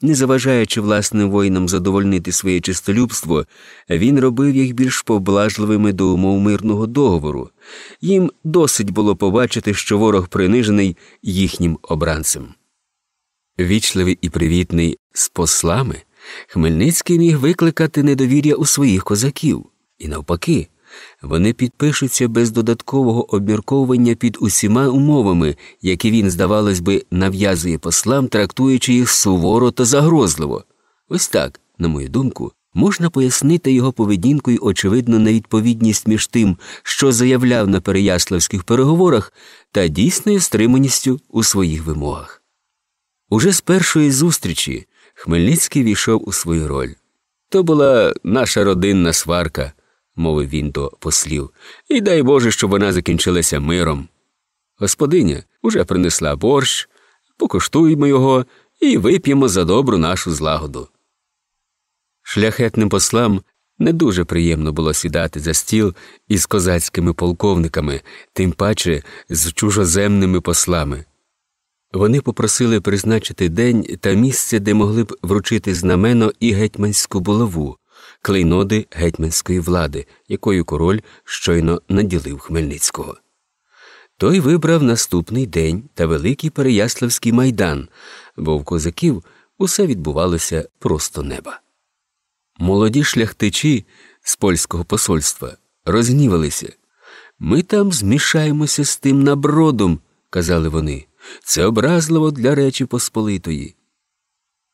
Не заважаючи власним воїнам задовольнити своє чистолюбство, він робив їх більш поблажливими до умов мирного договору. Їм досить було побачити, що ворог принижений їхнім обранцем. Вічливий і привітний з послами, Хмельницький міг викликати недовір'я у своїх козаків, і навпаки, вони підпишуться без додаткового обмірковування під усіма умовами, які він, здавалось би, нав'язує послам, трактуючи їх суворо та загрозливо. Ось так, на мою думку, можна пояснити його поведінкою очевидну невідповідність між тим, що заявляв на переяславських переговорах, та дійсною стриманістю у своїх вимогах. Уже з першої зустрічі Хмельницький війшов у свою роль. То була наша родинна сварка мовив він до послів, і дай Боже, щоб вона закінчилася миром. Господиня уже принесла борщ, покуштуємо його і вип'ємо за добру нашу злагоду. Шляхетним послам не дуже приємно було сідати за стіл із козацькими полковниками, тим паче з чужоземними послами. Вони попросили призначити день та місце, де могли б вручити знамено і гетьманську булаву, клейноди гетьманської влади, якою король щойно наділив Хмельницького. Той вибрав наступний день та великий Переяславський майдан, бо в козаків усе відбувалося просто неба. Молоді шляхтичі з польського посольства розгнівалися. Ми там змішаємося з тим набродом, казали вони. Це образливо для Речі Посполитої.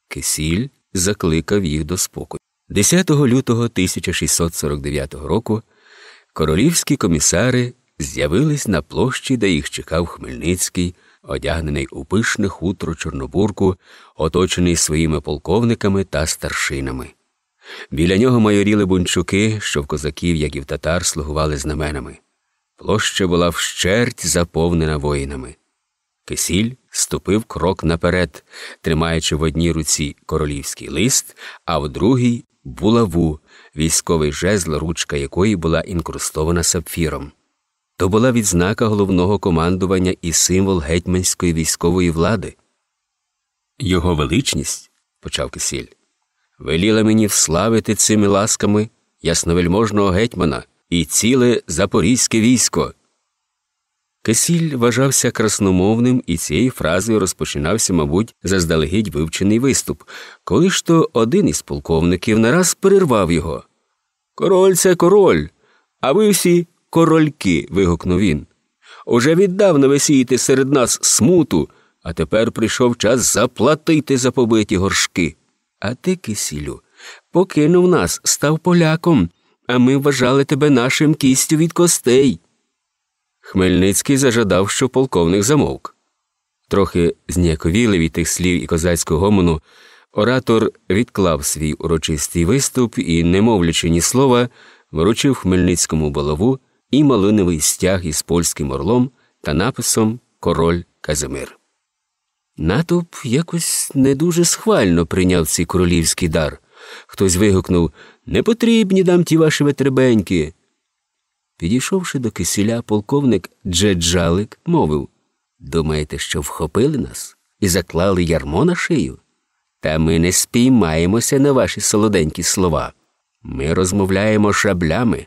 Кисіль закликав їх до спокою. 10 лютого 1649 року королівські комісари з'явились на площі, де їх чекав Хмельницький, одягнений у пишне хутро Чорнобурку, оточений своїми полковниками та старшинами. Біля нього майоріли бунчуки, що в козаків, як і в татар, слугували знаменами. Площа була вщерть заповнена воїнами. Кисіль ступив крок наперед, тримаючи в одній руці королівський лист, а в другій булаву, військовий жезл, ручка якої була інкрустована сапфіром. То була відзнака головного командування і символ гетьманської військової влади. Його величність, почав кисіль, веліла мені вславити цими ласками ясновельможного гетьмана і ціле запорізьке військо. Кисіль вважався красномовним, і цією фразою розпочинався, мабуть, заздалегідь вивчений виступ, коли ж то один із полковників нараз перервав його. Король це король, а ви всі корольки. вигукнув він. Уже віддавна ви сієте серед нас смуту, а тепер прийшов час заплатити за побиті горшки. А ти, кисілю, покинув нас, став поляком, а ми вважали тебе нашим кістю від костей. Хмельницький зажадав, що полковник замовк. Трохи зніяковілий від тих слів і козацького гомону, оратор відклав свій урочистий виступ і, не мовлячи ні слова, вручив Хмельницькому голову і малиновий стяг із польським орлом та написом Король Казимир. Натовп якось не дуже схвально прийняв цей королівський дар. Хтось вигукнув Не потрібні нам ті ваші ветребеньки. Підійшовши до кисіля, полковник Джеджалик мовив Думаєте, що вхопили нас і заклали ярмо на шию? Та ми не спіймаємося на ваші солоденькі слова. Ми розмовляємо шаблями.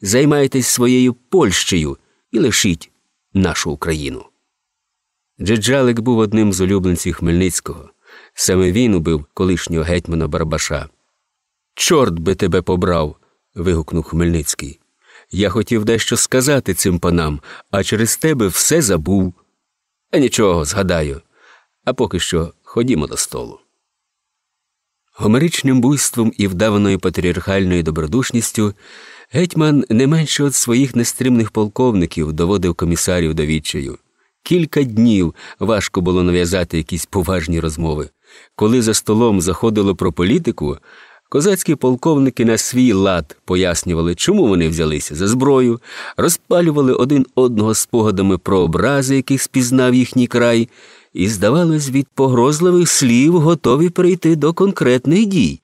Займайтесь своєю Польщею і лишіть нашу Україну. Джеджалик був одним з улюбленців Хмельницького. Саме він убив колишнього гетьмана Барбаша. Чорт би тебе побрав. вигукнув Хмельницький. Я хотів дещо сказати цим панам, а через тебе все забув. А нічого, згадаю. А поки що ходімо до столу. Гомеричним буйством і вдаваною патріархальною добродушністю Гетьман не менше від своїх нестримних полковників доводив комісарів до відчаю. Кілька днів важко було нав'язати якісь поважні розмови. Коли за столом заходило про політику, козацькі полковники на свій лад пояснювали, чому вони взялися за зброю, розпалювали один одного спогадами про образи, яких спізнав їхній край, і, здавалось, від погрозливих слів готові прийти до конкретних дій.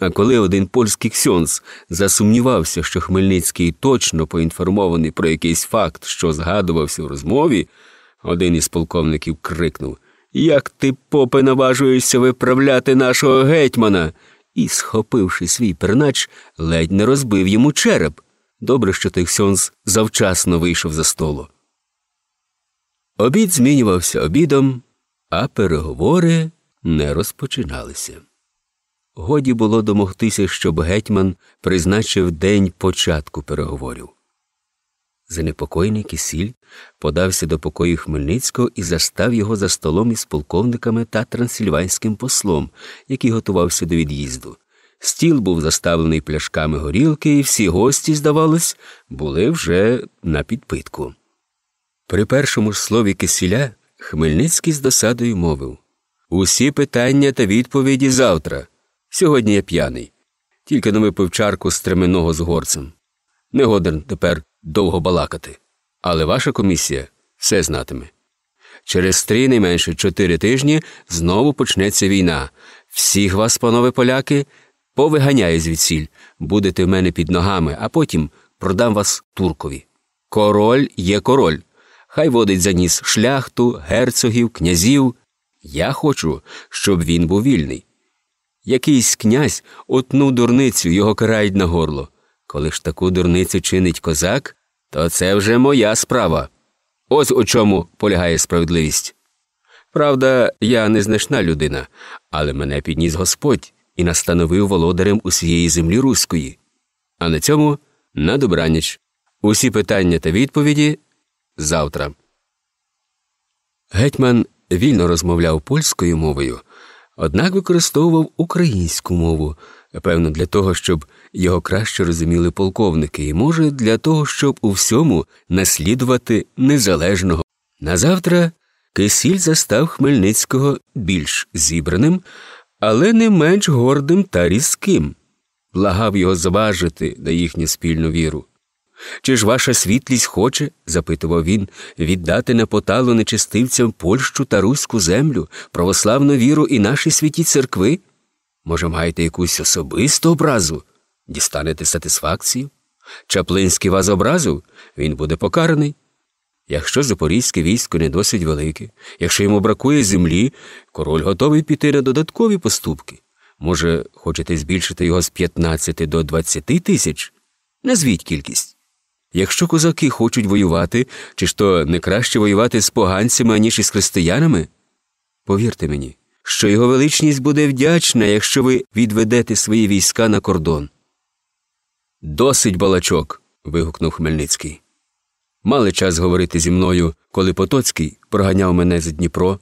А коли один польський ксьонз засумнівався, що Хмельницький точно поінформований про якийсь факт, що згадувався в розмові, один із полковників крикнув Як ти, попе, наважуєшся виправляти нашого гетьмана? І, схопивши свій пернач, ледь не розбив йому череп. Добре, що той Сьонс завчасно вийшов за столу. Обід змінювався обідом, а переговори не розпочиналися. Годі було домогтися, щоб гетьман призначив день початку переговорів. Занепокоєний кисіль подався до покою Хмельницького і застав його за столом із полковниками та трансильванським послом, який готувався до від'їзду. Стіл був заставлений пляшками горілки, і всі гості, здавалось, були вже на підпитку. При першому ж слові кисіля Хмельницький з досадою мовив Усі питання та відповіді завтра. Сьогодні я п'яний, тільки не випив чарку стременного з горцем. Не годен тепер довго балакати. Але ваша комісія все знатиме. Через три не менше чотири тижні знову почнеться війна. Всіх вас, панове поляки, повиганяю звідсіль, будете в мене під ногами, а потім продам вас туркові. Король є король. Хай водить за ніс шляхту, герцогів, князів. Я хочу, щоб він був вільний. Якийсь князь отну дурницю його карають на горло. Коли ж таку дурницю чинить козак, то це вже моя справа. Ось у чому полягає справедливість. Правда, я незначна людина, але мене підніс Господь і настановив володарем усієї землі руської. А на цьому на добраніч. Усі питання та відповіді завтра. Гетьман вільно розмовляв польською мовою, однак використовував українську мову, певно, для того, щоб його краще розуміли полковники, і, може, для того, щоб у всьому наслідувати незалежного. Назавтра Кисіль застав Хмельницького більш зібраним, але не менш гордим та різким, благав його зважити на їхню спільну віру. Чи ж ваша світлість хоче, запитував він, віддати на поталу нечистивцям Польщу та Руську землю, православну віру і наші святі церкви? Може, маєте якусь особисту образу? Дістанете сатисфакцію? Чаплинський вас образив, він буде покараний. Якщо запорізьке військо не досить велике, якщо йому бракує землі, король готовий піти на додаткові поступки. Може, хочете збільшити його з 15 до 20 тисяч? Назвіть кількість. Якщо козаки хочуть воювати, чи ж то не краще воювати з поганцями, аніж із християнами? Повірте мені, що його величність буде вдячна, якщо ви відведете свої війська на кордон. Досить балачок. вигукнув Хмельницький. Мали час говорити зі мною, коли Потоцький проганяв мене за Дніпро,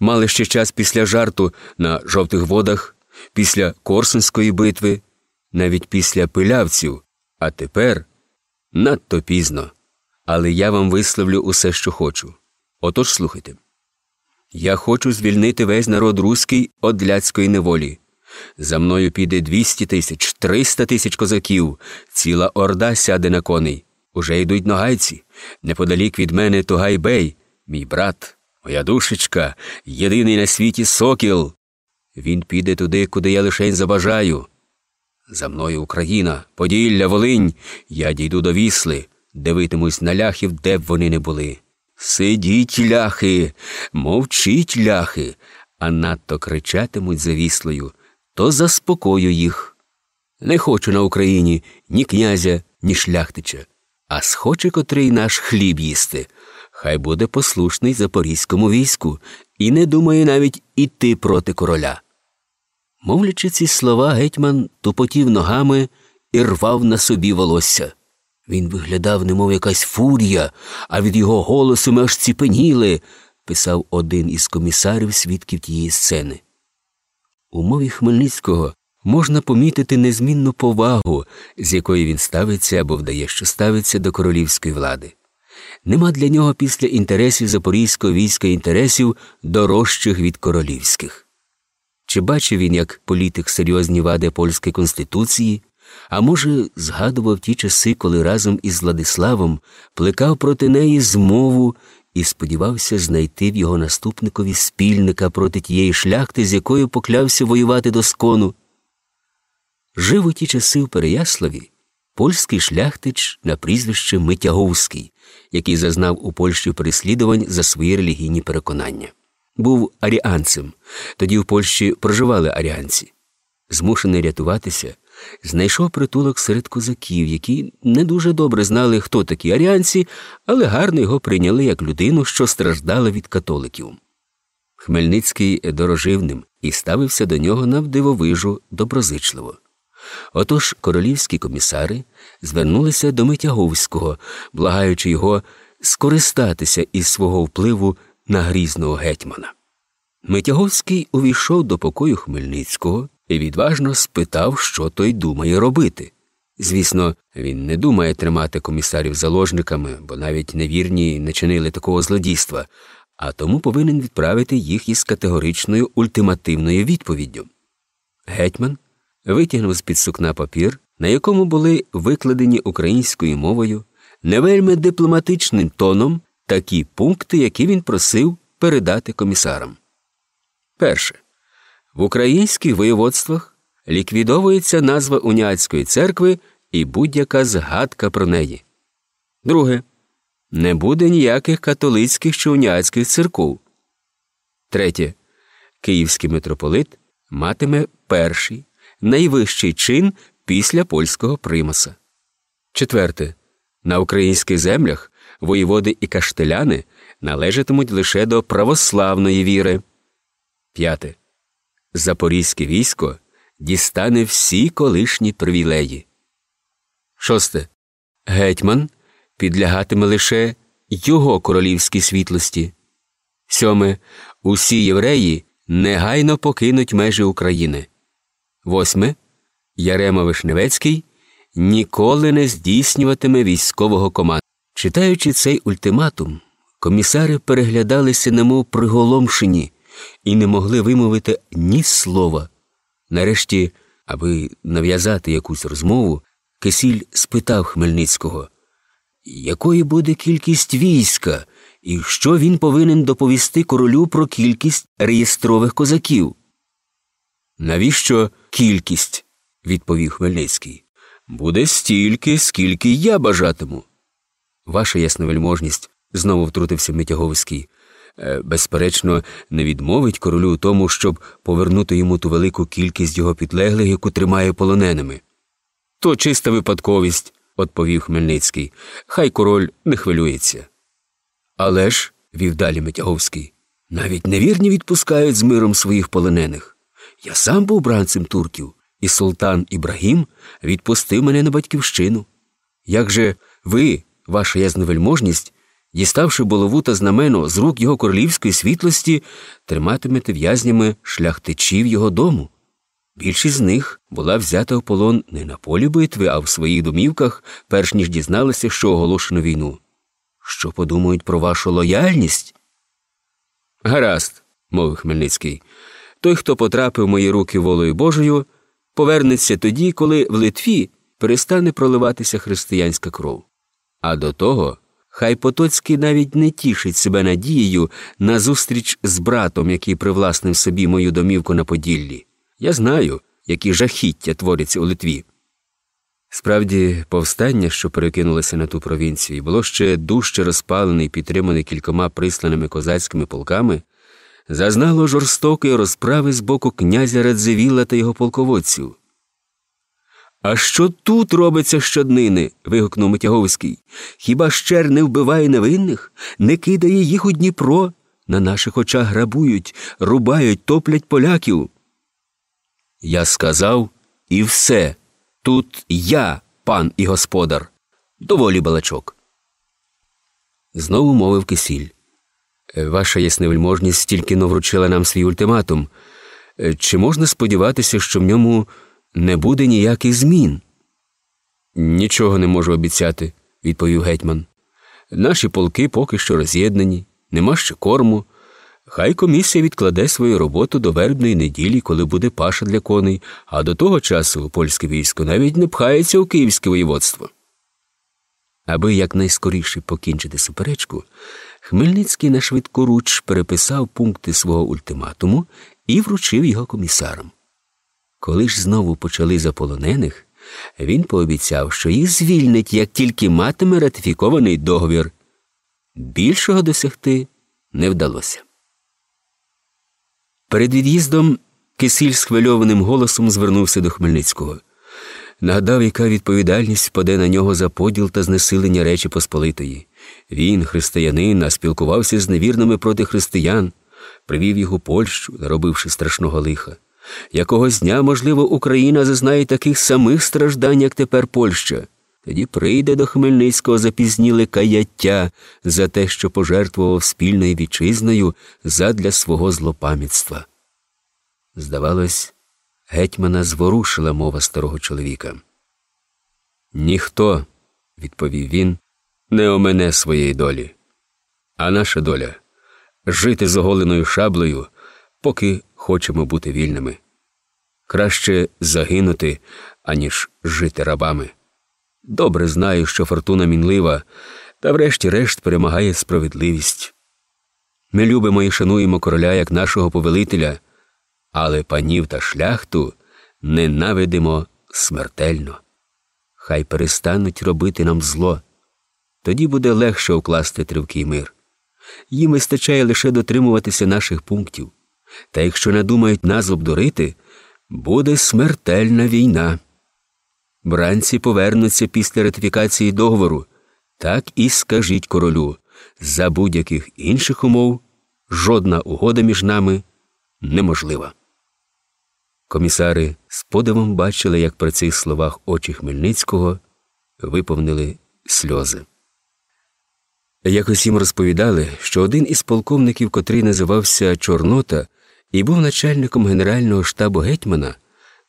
мали ще час після жарту на жовтих водах, після Корсунської битви, навіть після пилявців, а тепер надто пізно. Але я вам висловлю усе, що хочу. Отож слухайте. Я хочу звільнити весь народ руський від ляцької неволі. За мною піде двісті тисяч, триста тисяч козаків, ціла орда сяде на коней. Уже йдуть ногайці. Неподалік від мене Тугай Бей, мій брат, моя душечка, єдиний на світі сокіл. Він піде туди, куди я лишень забажаю. За мною Україна, Поділля, Волинь, я дійду до вісли, дивитимусь на ляхів, де б вони не були. Сидіть, ляхи, мовчіть, ляхи, а надто кричатимуть за віслою, то заспокою їх. Не хочу на Україні ні князя, ні шляхтича, а схоче котрий наш хліб їсти. Хай буде послушний запорізькому війську і не думає навіть іти проти короля. Мовлячи ці слова, гетьман тупотів ногами і рвав на собі волосся. Він виглядав, немов якась фурія, а від його голосу ми аж ціпеніли, писав один із комісарів свідків тієї сцени. У мові Хмельницького можна помітити незмінну повагу, з якої він ставиться або вдає, що ставиться до королівської влади. Нема для нього після інтересів запорізького війська інтересів дорожчих від королівських. Чи бачив він, як політик серйозні вади польської конституції, а може, згадував ті часи, коли разом із Владиславом плекав проти неї змову і сподівався знайти в його наступникові спільника проти тієї шляхти, з якою поклявся воювати до скону. Жив у ті часи в Переяславі польський шляхтич на прізвище Митяговський, який зазнав у Польщі переслідувань за свої релігійні переконання. Був аріанцем, тоді в Польщі проживали аріанці. Змушений рятуватися, знайшов притулок серед козаків, які не дуже добре знали, хто такі аріанці, але гарно його прийняли як людину, що страждала від католиків. Хмельницький дорожив ним і ставився до нього навдивовижу доброзичливо. Отож королівські комісари звернулися до Митяговського, благаючи його скористатися із свого впливу на грізного гетьмана. Митяговський увійшов до покою Хмельницького і відважно спитав, що той думає робити. Звісно, він не думає тримати комісарів заложниками, бо навіть невірні не чинили такого злодійства, а тому повинен відправити їх із категоричною ультимативною відповіддю. Гетьман витягнув з під сукна папір, на якому були викладені українською мовою, не вельми дипломатичним тоном такі пункти, які він просив передати комісарам. Перше. В українських воєводствах ліквідовується назва уніатської церкви і будь-яка згадка про неї. Друге. Не буде ніяких католицьких чи уніатських церков. Третє. Київський митрополит матиме перший найвищий чин після польського примаса. Четверте. На українських землях воєводи і каштеляни належатимуть лише до православної віри. П'яте. Запорізьке військо дістане всі колишні привілеї. Шосте. Гетьман підлягатиме лише його королівській світлості. Сьоме. Усі євреї негайно покинуть межі України. Восьме. Ярема Вишневецький ніколи не здійснюватиме військового команду. Читаючи цей ультиматум, комісари переглядалися, немов приголомшені, і не могли вимовити ні слова. Нарешті, аби нав'язати якусь розмову, Кисіль спитав Хмельницького, якої буде кількість війська, і що він повинен доповісти королю про кількість реєстрових козаків? Навіщо кількість? відповів Хмельницький. Буде стільки, скільки я бажатиму. Ваша ясновельможність, знову втрутився Митяговський, безперечно, не відмовить королю тому, щоб повернути йому ту велику кількість його підлеглих, яку тримає полоненими. То чиста випадковість, відповів Хмельницький. Хай король не хвилюється. Але ж, вів далі Митяговський, навіть невірні відпускають з миром своїх полонених. Я сам був бранцем турків, і султан Ібрагім відпустив мене на батьківщину. Як же ви, ваша ясновельможність, діставши булаву та знамено з рук його королівської світлості, триматимете в'язнями шляхтичів його дому? Більшість з них була взята в полон не на полі битви, а в своїх домівках, перш ніж дізналися, що оголошено війну. Що подумають про вашу лояльність? Гаразд, мовив Хмельницький. Той, хто потрапив в мої руки волею Божою, повернеться тоді, коли в Литві перестане проливатися християнська кров. А до того хай Потоцький навіть не тішить себе надією на зустріч з братом, який привласнив собі мою домівку на Поділлі. Я знаю, які жахіття творяться у Литві. Справді, повстання, що перекинулося на ту провінцію, було ще дужче розпалене і підтримане кількома присланими козацькими полками, зазнало жорстокої розправи з боку князя Радзивіла та його полководців. А що тут робиться щоднини? вигукнув Митяговський. Хіба щер не вбиває невинних, не кидає їх у Дніпро? На наших очах грабують, рубають, топлять поляків. Я сказав і все. Тут я, пан і господар. Доволі балачок. Знову мовив кисіль. Ваша ясневельможність тільки но вручила нам свій ультиматум. Чи можна сподіватися, що в ньому не буде ніяких змін. Нічого не можу обіцяти, відповів гетьман. Наші полки поки що роз'єднані, нема ще корму. Хай комісія відкладе свою роботу до вербної неділі, коли буде паша для коней, а до того часу польське військо навіть не пхається у київське воєводство. Аби якнайскоріше покінчити суперечку, Хмельницький на швидкоруч переписав пункти свого ультиматуму і вручив його комісарам. Коли ж знову почали за полонених, він пообіцяв, що їх звільнить, як тільки матиме ратифікований договір. Більшого досягти не вдалося. Перед від'їздом Кисіль схвильованим голосом звернувся до Хмельницького. Нагадав, яка відповідальність впаде на нього за поділ та знесилення Речі Посполитої. Він, християнин, спілкувався з невірними проти християн, привів їх у Польщу, наробивши страшного лиха. Якогось дня, можливо, Україна зазнає таких самих страждань, як тепер Польща. Тоді прийде до Хмельницького запізніле каяття за те, що пожертвував спільною вітчизною задля свого злопам'ятства. Здавалось, гетьмана зворушила мова старого чоловіка. Ніхто, відповів він, не омене своєї долі. А наша доля жити з оголеною шаблею, поки хочемо бути вільними. Краще загинути, аніж жити рабами. Добре знаю, що фортуна мінлива, та врешті-решт перемагає справедливість. Ми любимо і шануємо короля як нашого повелителя, але панів та шляхту ненавидимо смертельно. Хай перестануть робити нам зло. Тоді буде легше укласти тривкий мир. Їм вистачає лише дотримуватися наших пунктів. Та якщо надумають нас обдурити, буде смертельна війна. Бранці повернуться після ратифікації договору. Так і скажіть королю. За будь-яких інших умов жодна угода між нами неможлива. Комісари з подивом бачили, як при цих словах очі Хмельницького виповнили сльози. Якось їм розповідали, що один із полковників, котрий називався Чорнота і був начальником Генерального штабу гетьмана,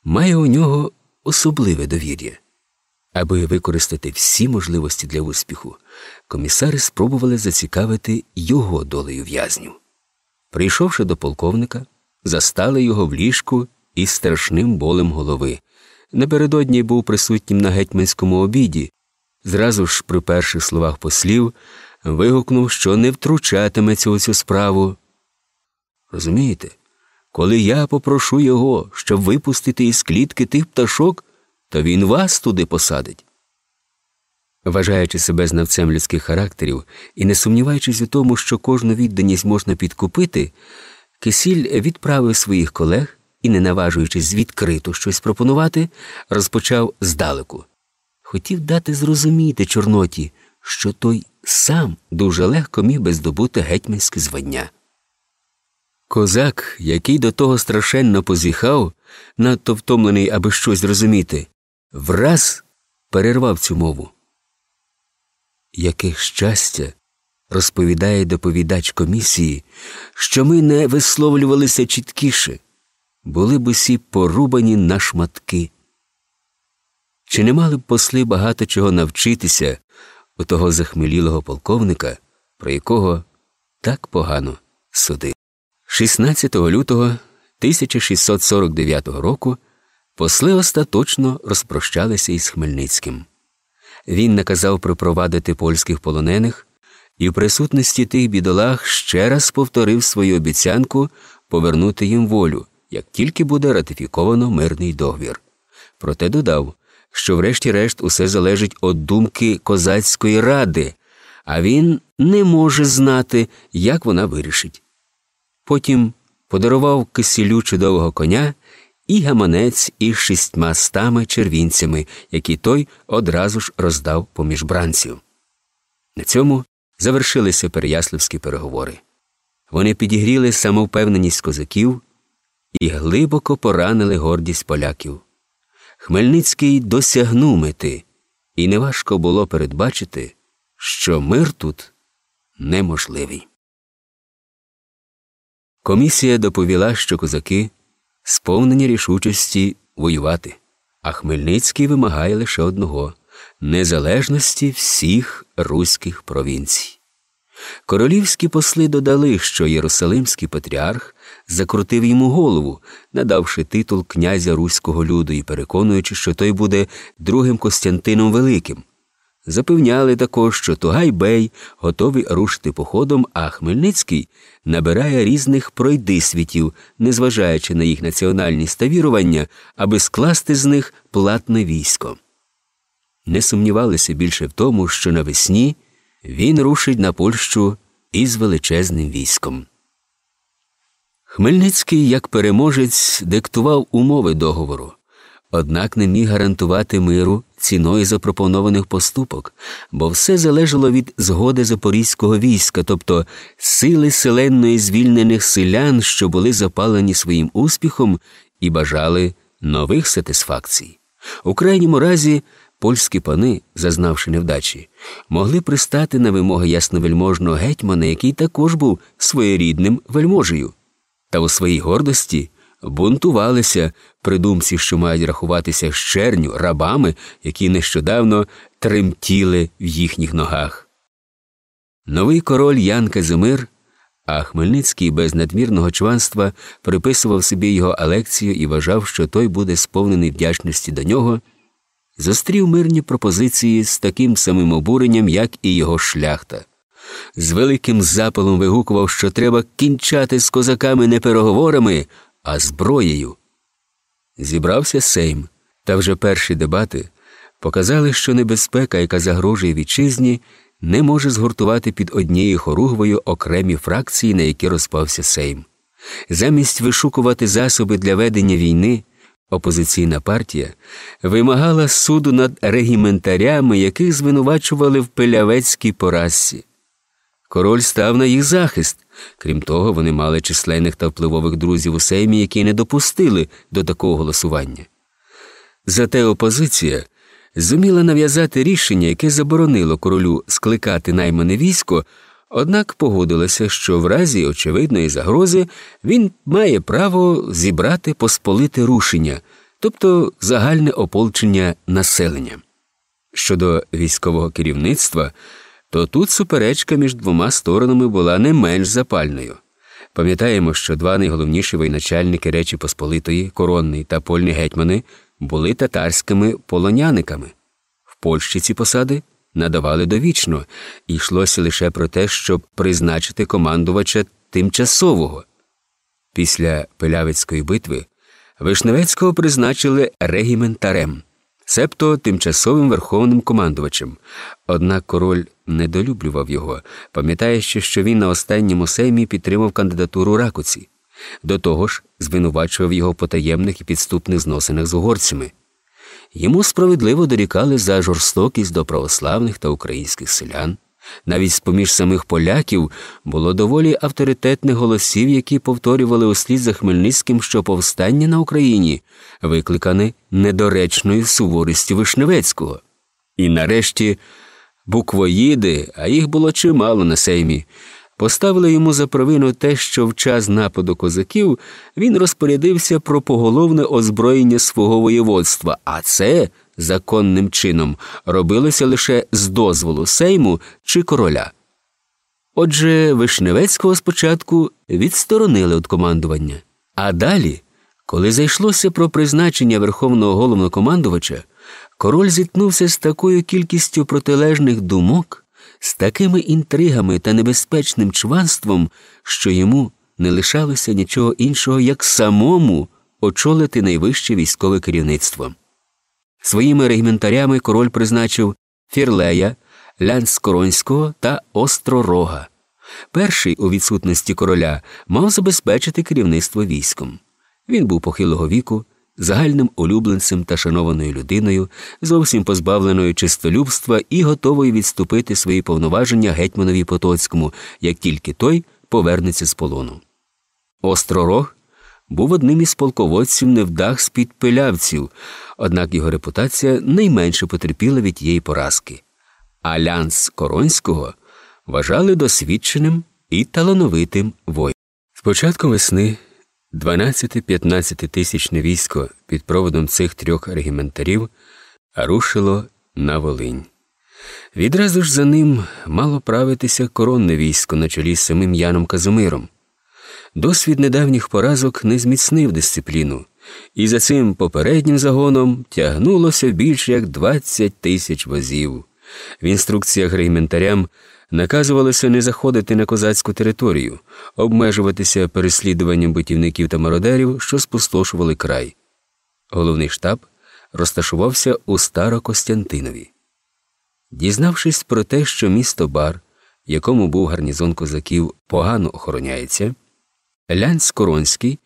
має у нього особливе довір'я. Аби використати всі можливості для успіху, комісари спробували зацікавити його долею в'язню. Прийшовши до полковника, застали його в ліжку із страшним болем голови. Напередодні був присутнім на гетьманському обіді. Зразу ж, при перших словах послів, вигукнув, що не втручатиметься у цю справу. Розумієте, коли я попрошу його, щоб випустити із клітки тих пташок, то він вас туди посадить. Вважаючи себе знавцем людських характерів і не сумніваючись у тому, що кожну відданість можна підкупити, Кисіль відправив своїх колег і, не наважуючись відкрито щось пропонувати, розпочав здалеку. Хотів дати зрозуміти Чорноті, що той сам дуже легко міг би здобути гетьманське звання. Козак, який до того страшенно позіхав, надто втомлений, аби щось зрозуміти, враз перервав цю мову. Яке щастя, розповідає доповідач комісії, що ми не висловлювалися чіткіше, були б усі порубані на шматки. Чи не мали б посли багато чого навчитися у того захмелілого полковника, про якого так погано судив? 16 лютого 1649 року посли остаточно розпрощалися із Хмельницьким. Він наказав припровадити польських полонених і в присутності тих бідолах ще раз повторив свою обіцянку повернути їм волю, як тільки буде ратифіковано мирний договір. Проте додав, що, врешті-решт, усе залежить від думки козацької ради, а він не може знати, як вона вирішить. Потім подарував кисілю чудового коня і гаманець із шістьма стами червінцями, які той одразу ж роздав поміж бранців. На цьому завершилися переяславські переговори. Вони підігріли самовпевненість козаків і глибоко поранили гордість поляків. Хмельницький досягнув мети, і неважко було передбачити, що мир тут неможливий. Комісія доповіла, що козаки сповнені рішучості воювати. а Хмельницький вимагає лише одного незалежності всіх руських провінцій. Королівські посли додали, що Єрусалимський патріарх закрутив йому голову, надавши титул князя руського люду і переконуючи, що той буде другим Костянтином Великим. Запевняли також, що Тугай Бей готовий рушити походом, а Хмельницький набирає різних пройдисвітів, незважаючи на їх національність та вірування, аби скласти з них платне військо. Не сумнівалися більше в тому, що навесні він рушить на Польщу із величезним військом. Хмельницький, як переможець, диктував умови договору, однак не міг гарантувати миру ціною запропонованих поступок, бо все залежало від згоди запорізького війська, тобто сили селенної звільнених селян, що були запалені своїм успіхом і бажали нових сатисфакцій. У крайньому разі польські пани, зазнавши невдачі, могли пристати на вимоги ясновельможного гетьмана, який також був своєрідним вельможею. Та у своїй гордості бунтувалися при думці, що мають рахуватися з черню рабами, які нещодавно тремтіли в їхніх ногах. Новий король Ян Казимир, а Хмельницький без надмірного чванства приписував собі його алекцію і вважав, що той буде сповнений вдячності до нього, зустрів мирні пропозиції з таким самим обуренням, як і його шляхта. З великим запалом вигукував, що треба кінчати з козаками не переговорами, а зброєю. Зібрався Сейм, та вже перші дебати показали, що небезпека, яка загрожує вітчизні, не може згуртувати під однією хоругвою окремі фракції, на які розпався Сейм. Замість вишукувати засоби для ведення війни, опозиційна партія вимагала суду над регіментарями, яких звинувачували в пилявецькій поразці. Король став на їх захист. Крім того, вони мали численних та впливових друзів у сеймі, які не допустили до такого голосування. Зате опозиція зуміла нав'язати рішення, яке заборонило королю скликати наймане військо, однак погодилася, що в разі очевидної загрози він має право зібрати посполите рушення, тобто загальне ополчення населення. Щодо військового керівництва то тут суперечка між двома сторонами була не менш запальною. Пам'ятаємо, що два найголовніші воєначальники Речі Посполитої, коронний та польні гетьмани, були татарськими полоняниками. В Польщі ці посади надавали довічно, і йшлося лише про те, щоб призначити командувача тимчасового. Після Пилявицької битви Вишневецького призначили регіментарем себто тимчасовим верховним командувачем. Однак король недолюблював його, пам'ятаючи, що він на останньому сеймі підтримав кандидатуру ракуці, до того ж, звинувачував його потаємних і підступних зносинах з угорцями. Йому справедливо дорікали за жорстокість до православних та українських селян. Навіть з поміж самих поляків було доволі авторитетних голосів, які повторювали услід за Хмельницьким, що повстання на Україні викликане недоречною суворістю Вишневецького. І нарешті буквоїди, а їх було чимало на сеймі, поставили йому за провину те, що в час нападу козаків він розпорядився про поголовне озброєння свого воєводства, а це законним чином робилося лише з дозволу сейму чи короля. Отже, Вишневецького спочатку відсторонили від командування, а далі, коли зайшлося про призначення верховного головнокомандувача, король зіткнувся з такою кількістю протилежних думок, з такими інтригами та небезпечним чванством, що йому не лишалося нічого іншого, як самому очолити найвище військове керівництво. Своїми регіментарями король призначив Фірлея, Лянскоронського та Остророга. Перший у відсутності короля мав забезпечити керівництво військом. Він був похилого віку, загальним улюбленцем та шанованою людиною, зовсім позбавленою чистолюбства і готовою відступити свої повноваження гетьманові Потоцькому, як тільки той повернеться з полону. Остророг був одним із полководців невдах з під пилявців, однак його репутація найменше потерпіла від тієї поразки. Альянс Коронського вважали досвідченим і талановитим воїном. З початку весни 12-15 тисячне військо під проводом цих трьох регіментарів рушило на Волинь. Відразу ж за ним мало правитися коронне військо на чолі з самим Яном Казимиром. Досвід недавніх поразок не зміцнив дисципліну, і за цим попереднім загоном тягнулося більше як 20 тисяч возів. В інструкціях регіментарям наказувалося не заходити на козацьку територію, обмежуватися переслідуванням битівників та мародерів, що спустошували край. Головний штаб розташувався у Старокостянтинові. Дізнавшись про те, що місто Бар, якому був гарнізон козаків, погано охороняється, Лянць Коронський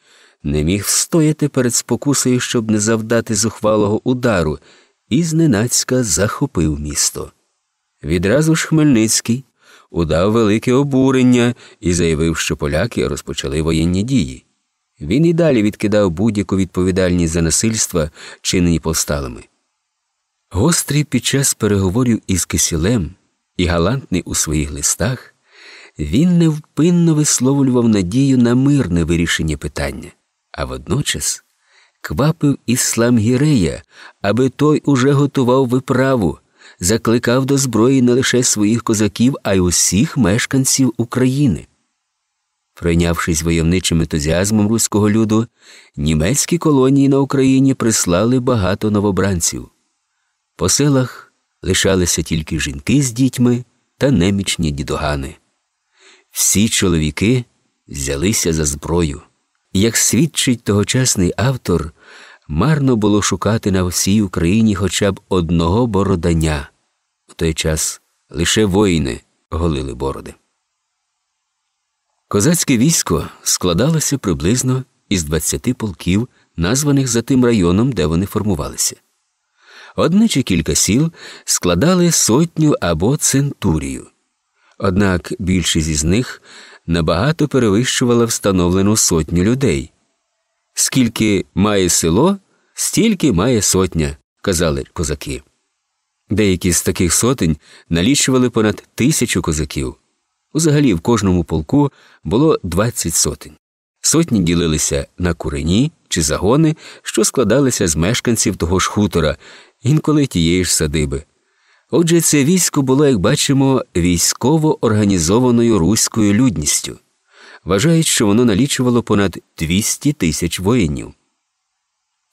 не міг встояти перед спокусою, щоб не завдати зухвалого удару, і зненацька захопив місто. Відразу ж Хмельницький удав велике обурення і заявив, що поляки розпочали воєнні дії. Він і далі відкидав будь-яку відповідальність за насильства, чинені повсталими. Гострий під час переговорів із Кисілем і галантний у своїх листах, він невпинно висловлював надію на мирне вирішення питання, а водночас квапив іслам Гірея, аби той уже готував виправу, закликав до зброї не лише своїх козаків, а й усіх мешканців України. Пройнявшись войовничим ентузіазмом руського люду, німецькі колонії на Україні прислали багато новобранців. По селах лишалися тільки жінки з дітьми та немічні дідогани. Всі чоловіки взялися за зброю. Як свідчить тогочасний автор, марно було шукати на всій Україні хоча б одного бородання. В той час лише воїни голили бороди. Козацьке військо складалося приблизно із 20 полків, названих за тим районом, де вони формувалися. Одне чи кілька сіл складали сотню або центурію. Однак більшість із них набагато перевищувала встановлену сотню людей. Скільки має село, стільки має сотня, казали козаки. Деякі з таких сотень налічували понад тисячу козаків. Взагалі в кожному полку було 20 сотень. Сотні ділилися на курені чи загони, що складалися з мешканців того ж хутора, інколи тієї ж садиби. Отже, це військо було, як бачимо, військово організованою руською людністю. Вважають, що воно налічувало понад 200 тисяч воїнів.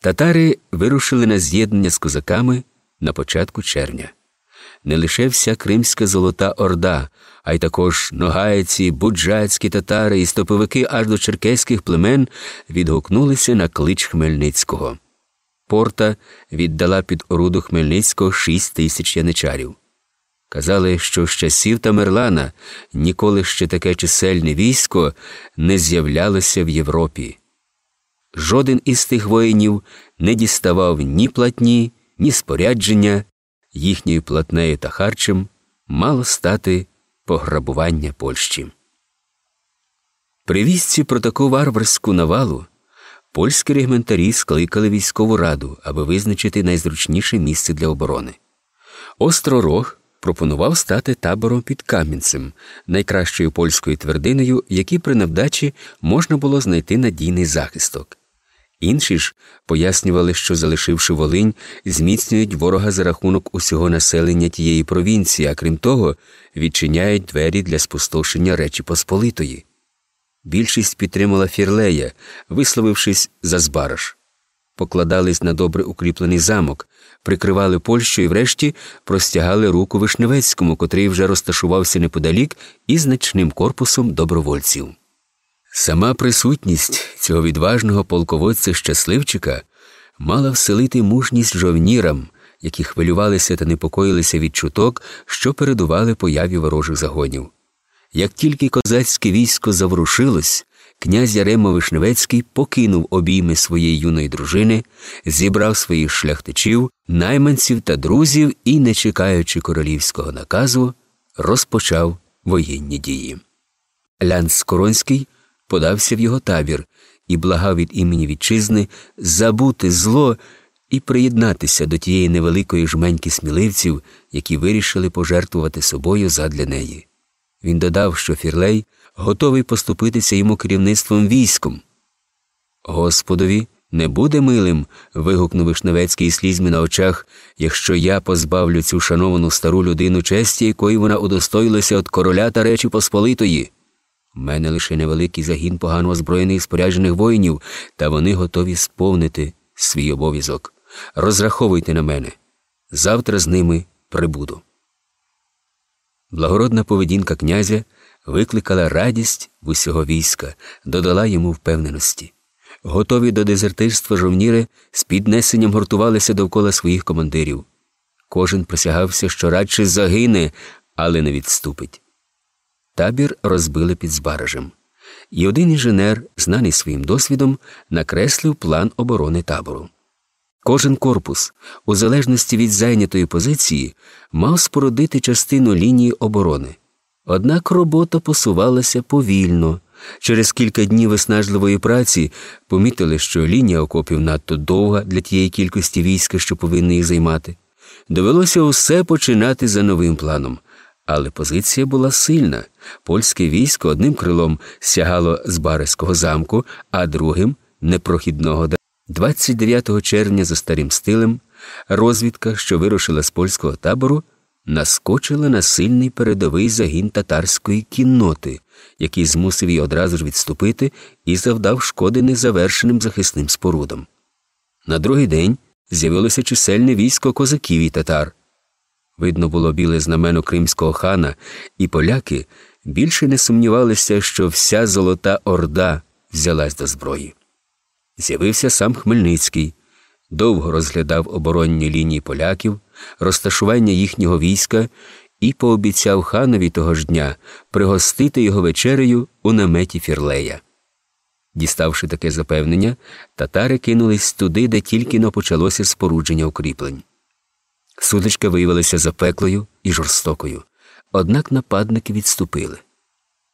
Татари вирушили на з'єднання з козаками на початку червня. Не лише вся Кримська Золота Орда, а й також ногайці, буджацькі татари і стоповики аж до черкеських племен відгукнулися на клич Хмельницького. Порта віддала під оруду Хмельницького шість тисяч яничарів. Казали, що з часів Тамерлана ніколи ще таке чисельне військо не з'являлося в Європі. Жоден із тих воїнів не діставав ні платні, ні спорядження, їхньою платнею та харчем мало стати пограбування Польщі. При вістці про таку варварську навалу польські регментарі скликали військову раду, аби визначити найзручніше місце для оборони. Остророг пропонував стати табором під Кам'янцем, найкращою польською твердиною, якій при невдачі можна було знайти надійний захисток. Інші ж пояснювали, що, залишивши Волинь, зміцнюють ворога за рахунок усього населення тієї провінції, а крім того, відчиняють двері для спустошення Речі Посполитої. Більшість підтримала Фірлея, висловившись за Збараш. Покладались на добре укріплений замок, прикривали Польщу і, врешті, простягали руку Вишневецькому, котрий вже розташувався неподалік із значним корпусом добровольців. Сама присутність цього відважного полководця щасливчика мала вселити мужність жовнірам, які хвилювалися та непокоїлися від чуток, що передували появі ворожих загонів. Як тільки козацьке військо заворушилось, князь Ярема Вишневецький покинув обійми своєї юної дружини, зібрав своїх шляхтичів, найманців та друзів і, не чекаючи королівського наказу, розпочав воєнні дії. Лянц Коронський подався в його табір і благав від імені вітчизни забути зло і приєднатися до тієї невеликої жменьки сміливців, які вирішили пожертвувати собою задля неї. Він додав, що Фірлей готовий поступитися йому керівництвом військом. Господові не буде милим. вигукнув Вишневецький слізьми на очах, якщо я позбавлю цю шановану стару людину честі, якої вона удостоїлася від короля та Речі Посполитої. У мене лише невеликий загін погано озброєних споряджених воїнів, та вони готові сповнити свій обов'язок. Розраховуйте на мене. Завтра з ними прибуду. Благородна поведінка князя викликала радість в усього війська, додала йому впевненості. Готові до дезертирства жовніри з піднесенням гуртувалися довкола своїх командирів. Кожен присягався, що радше загине, але не відступить. Табір розбили під Збаражем. І один інженер, знаний своїм досвідом, накреслив план оборони табору. Кожен корпус, у залежності від зайнятої позиції, мав спорудити частину лінії оборони. Однак робота посувалася повільно. Через кілька днів виснажливої праці помітили, що лінія окопів надто довга для тієї кількості війська, що повинні їх займати. Довелося усе починати за новим планом. Але позиція була сильна. Польське військо одним крилом сягало з Бареського замку, а другим непрохідного 29 червня за старим стилем розвідка, що вирушила з польського табору, наскочила на сильний передовий загін татарської кінноти, який змусив її одразу ж відступити і завдав шкоди незавершеним захисним спорудам. На другий день з'явилося чисельне військо козаків і татар. Видно було біле знамено кримського хана, і поляки більше не сумнівалися, що вся Золота Орда взялась до зброї. З'явився сам Хмельницький, довго розглядав оборонні лінії поляків, розташування їхнього війська і пообіцяв ханові того ж дня пригостити його вечерею у наметі Фірлея. Діставши таке запевнення, татари кинулись туди, де тільки но почалося спорудження укріплень. Судочка виявилася запеклою і жорстокою, однак нападники відступили.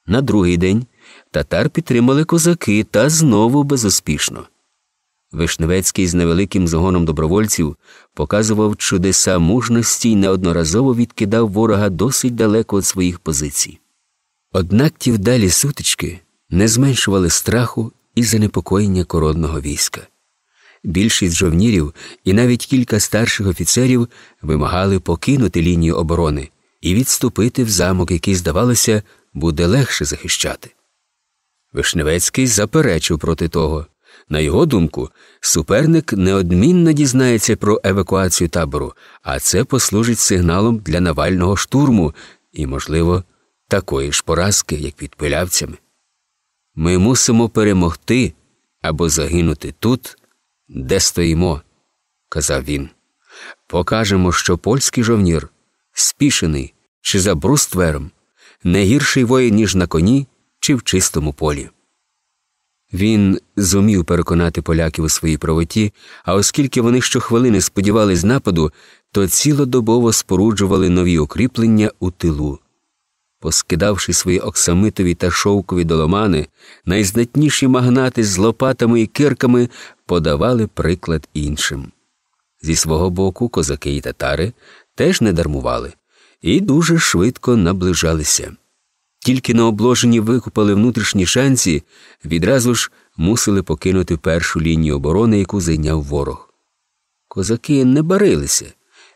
На другий день татар підтримали козаки та знову безуспішно. Вишневецький з невеликим загоном добровольців показував чудеса мужності й неодноразово відкидав ворога досить далеко від своїх позицій. Однак ті вдалі сутички не зменшували страху і занепокоєння коронного війська. Більшість жовнірів і навіть кілька старших офіцерів вимагали покинути лінію оборони і відступити в замок, який, здавалося, буде легше захищати. Вишневецький заперечив проти того. На його думку, суперник неодмінно дізнається про евакуацію табору, а це послужить сигналом для Навального штурму і, можливо, такої ж поразки, як під пилявцями. Ми мусимо перемогти або загинути тут, де стоїмо, казав він. Покажемо, що польський жовнір, спішений чи за бруствером, не гірший воїн, ніж на коні чи в чистому полі. Він зумів переконати поляків у своїй правоті, а оскільки вони щохвилини сподівались нападу, то цілодобово споруджували нові укріплення у тилу. Поскидавши свої оксамитові та шовкові доломани, найзнатніші магнати з лопатами і кирками подавали приклад іншим. Зі свого боку, козаки і татари теж не дармували і дуже швидко наближалися. Тільки на обложенні викупали внутрішні шанці, відразу ж мусили покинути першу лінію оборони, яку зайняв ворог. Козаки не барилися.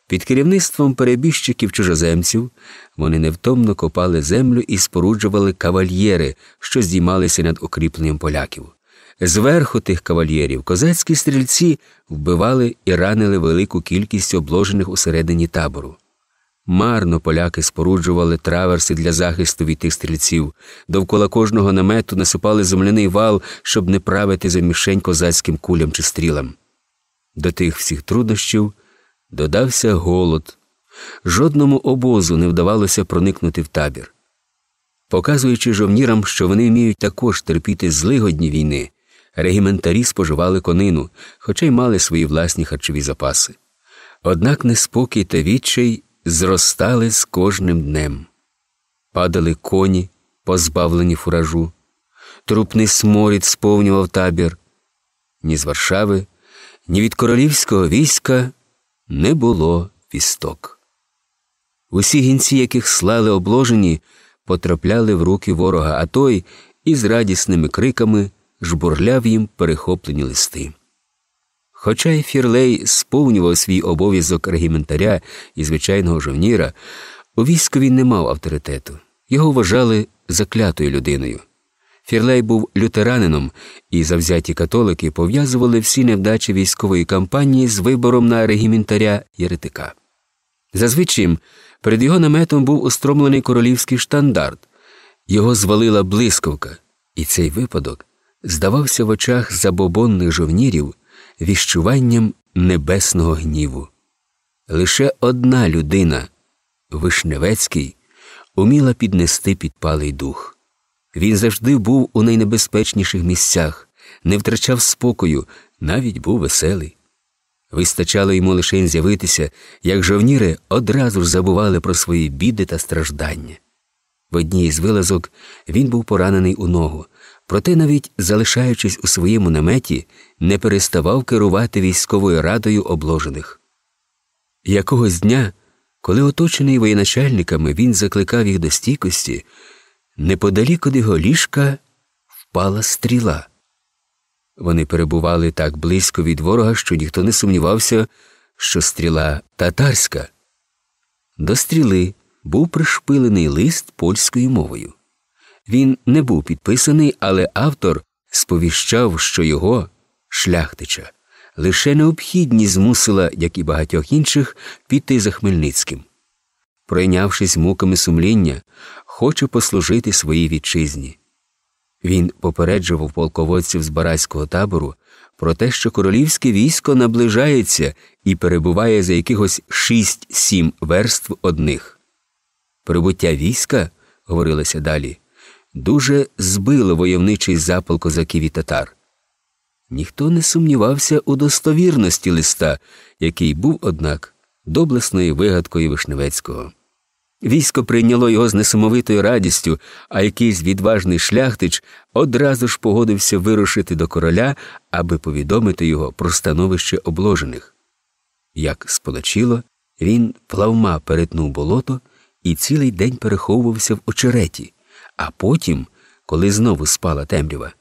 Під керівництвом перебіжчиків чужоземців вони невтомно копали землю і споруджували кавальєри, що здіймалися над укріпленням поляків. Зверху тих кавальєрів козацькі стрільці вбивали і ранили велику кількість обложених усередині табору. Марно поляки споруджували траверси для захисту від тих стрільців, довкола кожного намету насипали земляний вал, щоб не правити за мішень козацьким кулям чи стрілам. До тих всіх труднощів додався голод. Жодному обозу не вдавалося проникнути в табір. Показуючи жовнірам, що вони вміють також терпіти злигодні війни, регіментарі споживали конину, хоча й мали свої власні харчові запаси. Однак неспокій та відчай зростали з кожним днем. Падали коні, позбавлені фуражу, трупний сморід сповнював табір. Ні з Варшави, ні від королівського війська не було вісток. Усі гінці, яких слали обложені, потрапляли в руки ворога, а той із радісними криками жбурляв їм перехоплені листи. Хоча й Фірлей сповнював свій обов'язок регіментаря і звичайного жовніра, у війську він не мав авторитету. Його вважали заклятою людиною. Фірлей був лютеранином, і завзяті католики пов'язували всі невдачі військової кампанії з вибором на регіментаря Єретика. Зазвичай перед його наметом був устромлений королівський штандарт, його звалила блискавка, і цей випадок здавався в очах забобонних жовнірів віщуванням небесного гніву. Лише одна людина, Вишневецький, уміла піднести підпалий дух. Він завжди був у найнебезпечніших місцях, не втрачав спокою, навіть був веселий. Вистачало йому лише з'явитися, як жовніри одразу ж забували про свої біди та страждання. В одній із вилазок він був поранений у ногу, проте, навіть залишаючись у своєму наметі, не переставав керувати військовою радою обложених. Якогось дня, коли оточений воєначальниками, він закликав їх до стійкості, неподалік від його ліжка впала стріла. Вони перебували так близько від ворога, що ніхто не сумнівався, що стріла татарська. До стріли був пришпилений лист польською мовою. Він не був підписаний, але автор сповіщав, що його, шляхтича, лише необхідність змусила, як і багатьох інших, піти за Хмельницьким. Пройнявшись муками сумління, хоче послужити своїй вітчизні. Він попереджував полководців з барацького табору про те, що королівське військо наближається і перебуває за якихось шість-сім верств одних. Прибуття війська, говорилося далі, дуже збило войовничий запал козаків і татар. Ніхто не сумнівався у достовірності листа, який був, однак, доблесною вигадкою Вишневецького. Військо прийняло його з несамовитою радістю, а якийсь відважний шляхтич одразу ж погодився вирушити до короля, аби повідомити його про становище обложених. Як сполочило, він плавма перетнув болото і цілий день переховувався в очереті, а потім, коли знову спала темрява,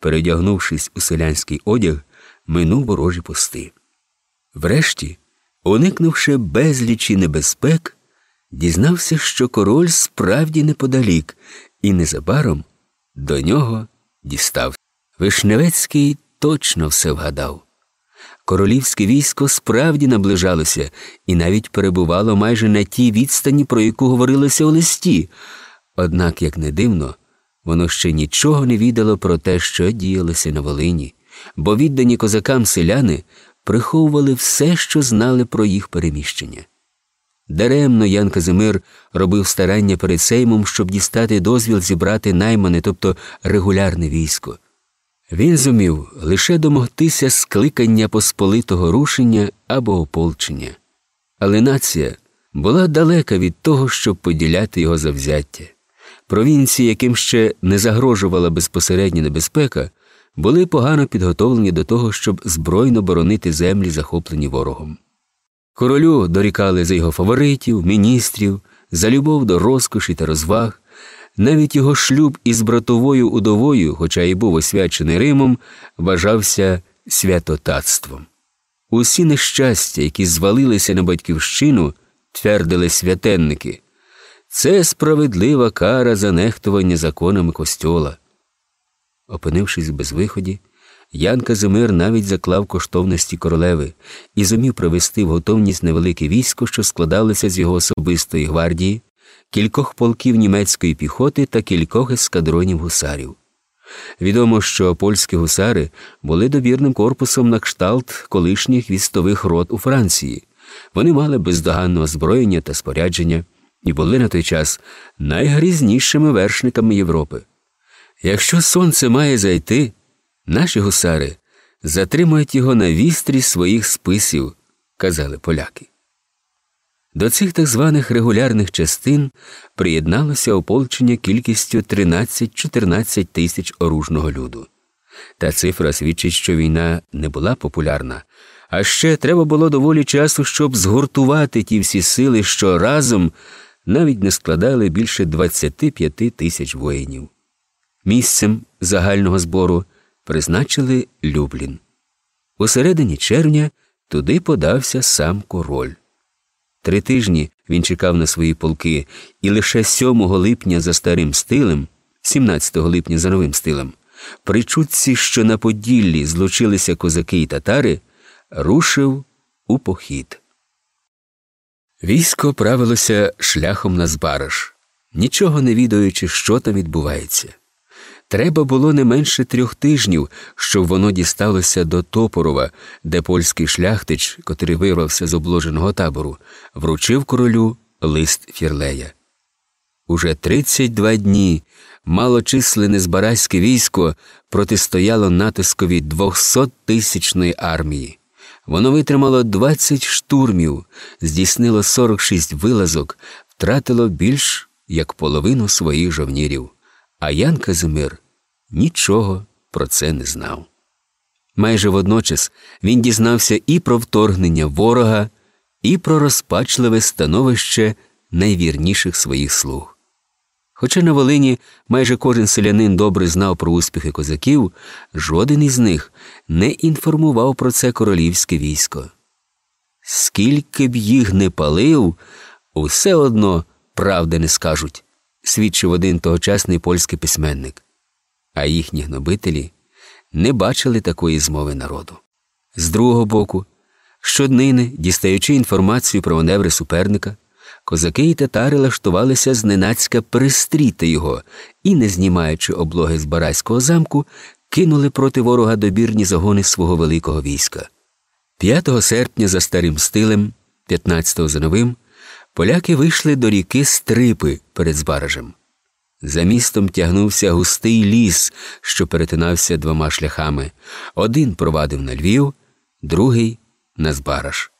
передягнувшись у селянський одяг, минув ворожі пости. Врешті, уникнувши безлічі небезпек, дізнався, що король справді неподалік, і незабаром до нього дістав. Вишневецький точно все вгадав. Королівське військо справді наближалося і навіть перебувало майже на тій відстані, про яку говорилося у листі. Однак, як не дивно, воно ще нічого не відало про те, що діялося на Волині, бо віддані козакам селяни приховували все, що знали про їх переміщення. Даремно Ян Казимир робив старання перед Сеймом, щоб дістати дозвіл зібрати наймане, тобто регулярне військо. Він зумів лише домогтися скликання посполитого рушення або ополчення. Але нація була далека від того, щоб поділяти його завзяття. Провінції, яким ще не загрожувала безпосередня небезпека, були погано підготовлені до того, щоб збройно боронити землі, захоплені ворогом. Королю дорікали за його фаворитів, міністрів, за любов до розкоші та розваг. Навіть його шлюб із братовою удовою, хоча й був освячений Римом, вважався святотатством. Усі нещастя, які звалилися на батьківщину, твердили святенники. Це справедлива кара за нехтування законами костьола. Опинившись в безвиході, Ян Казимир навіть заклав коштовності королеви і зумів привести в готовність невелике військо, що складалося з його особистої гвардії, кількох полків німецької піхоти та кількох ескадронів гусарів. Відомо, що польські гусари були добірним корпусом на кшталт колишніх вістових рот у Франції. Вони мали бездоганне озброєння та спорядження і були на той час найгрізнішими вершниками Європи. Якщо сонце має зайти, наші гусари затримують його на вістрі своїх списів, казали поляки. До цих так званих регулярних частин приєдналося ополчення кількістю 13-14 тисяч оружного люду. Та цифра свідчить, що війна не була популярна, а ще треба було доволі часу, щоб згуртувати ті всі сили, що разом навіть не складали більше 25 тисяч воїнів. Місцем загального збору призначили Люблін. У середині червня туди подався сам король. Три тижні він чекав на свої полки, і лише 7 липня за старим стилем, 17 липня за новим стилем, при чутці, що на Поділлі злучилися козаки й татари, рушив у похід. Військо правилося шляхом на Збараж, нічого не відаючи, що там відбувається. Треба було не менше трьох тижнів, щоб воно дісталося до Топорова, де польський шляхтич, котрий вирвався з обложеного табору, вручив королю лист Фірлея. Уже 32 дні малочисленне збаразьке військо протистояло натискові 200-тисячної армії. Воно витримало 20 штурмів, здійснило 46 вилазок, втратило більш як половину своїх жовнірів. А Ян Казимир нічого про це не знав. Майже водночас він дізнався і про вторгнення ворога, і про розпачливе становище найвірніших своїх слуг. Хоча на Волині майже кожен селянин добре знав про успіхи козаків, жоден із них не інформував про це королівське військо. Скільки б їх не палив, усе одно правди не скажуть свідчив один тогочасний польський письменник, а їхні гнобителі не бачили такої змови народу. З другого боку, щоднини, дістаючи інформацію про маневри суперника, козаки і татари лаштувалися зненацька перестріти його і, не знімаючи облоги з Барайського замку, кинули проти ворога добірні загони свого великого війська. 5 серпня за старим стилем, 15 за новим поляки вийшли до ріки Стрипи перед Збаражем. За містом тягнувся густий ліс, що перетинався двома шляхами. Один провадив на Львів, другий на Збараж.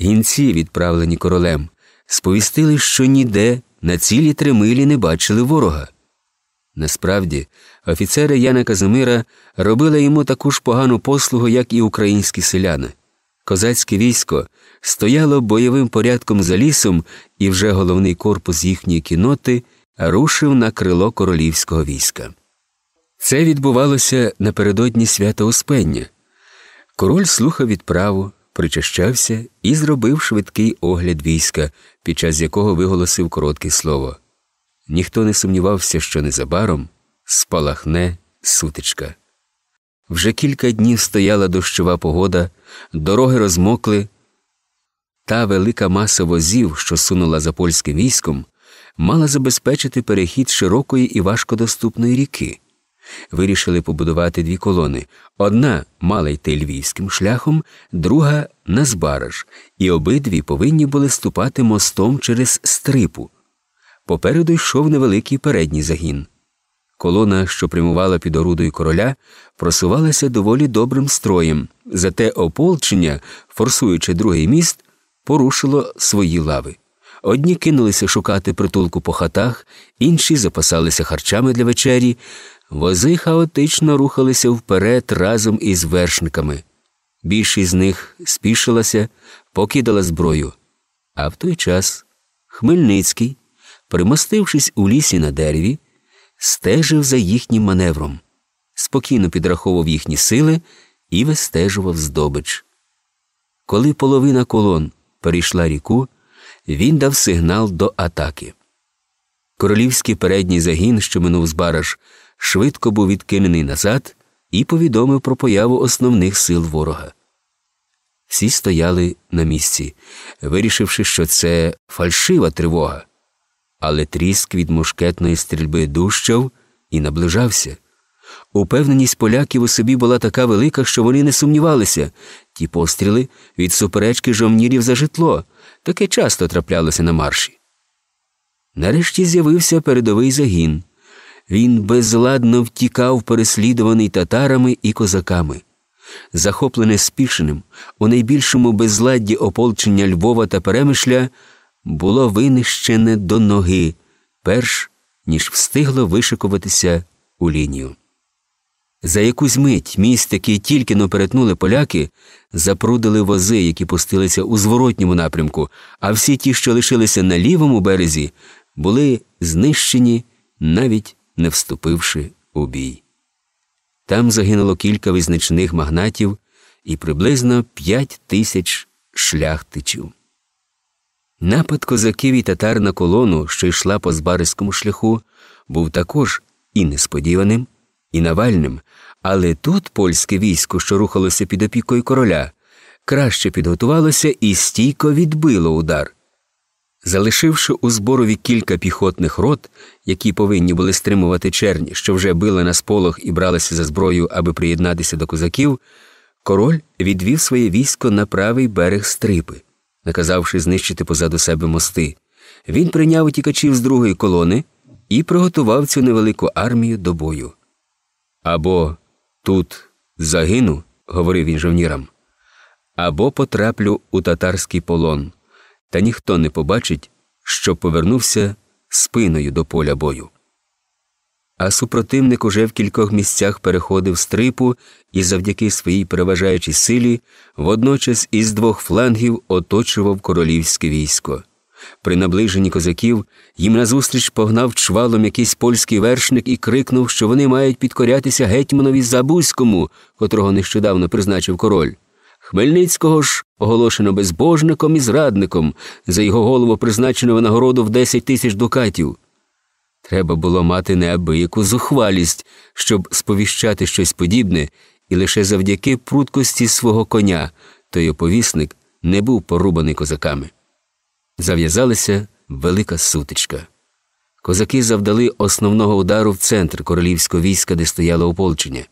Гінці, відправлені королем, сповістили, що ніде на цілі три милі не бачили ворога. Насправді, офіцери Яна Казимира робили йому таку ж погану послугу, як і українські селяни. Козацьке військо стояло бойовим порядком за лісом, і вже головний корпус їхньої кіноти рушив на крило королівського війська. Це відбувалося напередодні свята Успення. Король слухав відправу, причащався і зробив швидкий огляд війська, під час якого виголосив коротке слово. Ніхто не сумнівався, що незабаром спалахне сутичка. Вже кілька днів стояла дощова погода, дороги розмокли. Та велика маса возів, що сунула за польським військом, мала забезпечити перехід широкої і важкодоступної ріки. Вирішили побудувати дві колони. Одна мала йти львівським шляхом, друга на Збараж, і обидві повинні були ступати мостом через стрипу. Попереду йшов невеликий передній загін. Колона, що прямувала під орудою короля, просувалася доволі добрим строєм, зате ополчення, форсуючи другий міст, порушило свої лави. Одні кинулися шукати притулку по хатах, інші запасалися харчами для вечері, вози хаотично рухалися вперед разом із вершниками. Більшість з них спішилася, покидала зброю. А в той час Хмельницький, примостившись у лісі на дереві, стежив за їхнім маневром, спокійно підраховував їхні сили і вистежував здобич. Коли половина колон перейшла ріку, він дав сигнал до атаки. Королівський передній загін, що минув з бараж, швидко був відкинений назад і повідомив про появу основних сил ворога. Всі стояли на місці, вирішивши, що це фальшива тривога, але тріск від мушкетної стрільби дужчав і наближався. Упевненість поляків у собі була така велика, що вони не сумнівалися. Ті постріли від суперечки жовнірів за житло таке часто траплялося на марші. Нарешті з'явився передовий загін. Він безладно втікав, переслідуваний татарами і козаками. Захоплене спішеним, у найбільшому безладді ополчення Львова та Перемишля було винищене до ноги, перш ніж встигло вишикуватися у лінію. За якусь мить міст, який тільки но перетнули поляки, запрудили вози, які пустилися у зворотньому напрямку, а всі ті, що лишилися на лівому березі, були знищені, навіть не вступивши у бій. Там загинуло кілька визначних магнатів і приблизно п'ять тисяч шляхтичів. Напад козаків і татар на колону, що йшла по Збариському шляху, був також і несподіваним, і навальним, але тут польське військо, що рухалося під опікою короля, краще підготувалося і стійко відбило удар. Залишивши у зборові кілька піхотних рот, які повинні були стримувати черні, що вже били на сполох і бралися за зброю, аби приєднатися до козаків, король відвів своє військо на правий берег стрипи, наказавши знищити позаду себе мости. Він прийняв утікачів з другої колони і приготував цю невелику армію до бою. Або тут загину, говорив він жовнірам, або потраплю у татарський полон та ніхто не побачить, що повернувся спиною до поля бою. А супротивник уже в кількох місцях переходив стрипу і завдяки своїй переважаючій силі водночас із двох флангів оточував королівське військо. При наближенні козаків їм назустріч погнав чвалом якийсь польський вершник і крикнув, що вони мають підкорятися гетьманові Забузькому, котрого нещодавно призначив король. Хмельницького ж оголошено безбожником і зрадником, за його голову призначено винагороду в 10 тисяч дукатів. Треба було мати неабияку зухвалість, щоб сповіщати щось подібне, і лише завдяки пруткості свого коня той оповісник не був порубаний козаками. Зав'язалася велика сутичка. Козаки завдали основного удару в центр королівського війська, де стояло ополчення.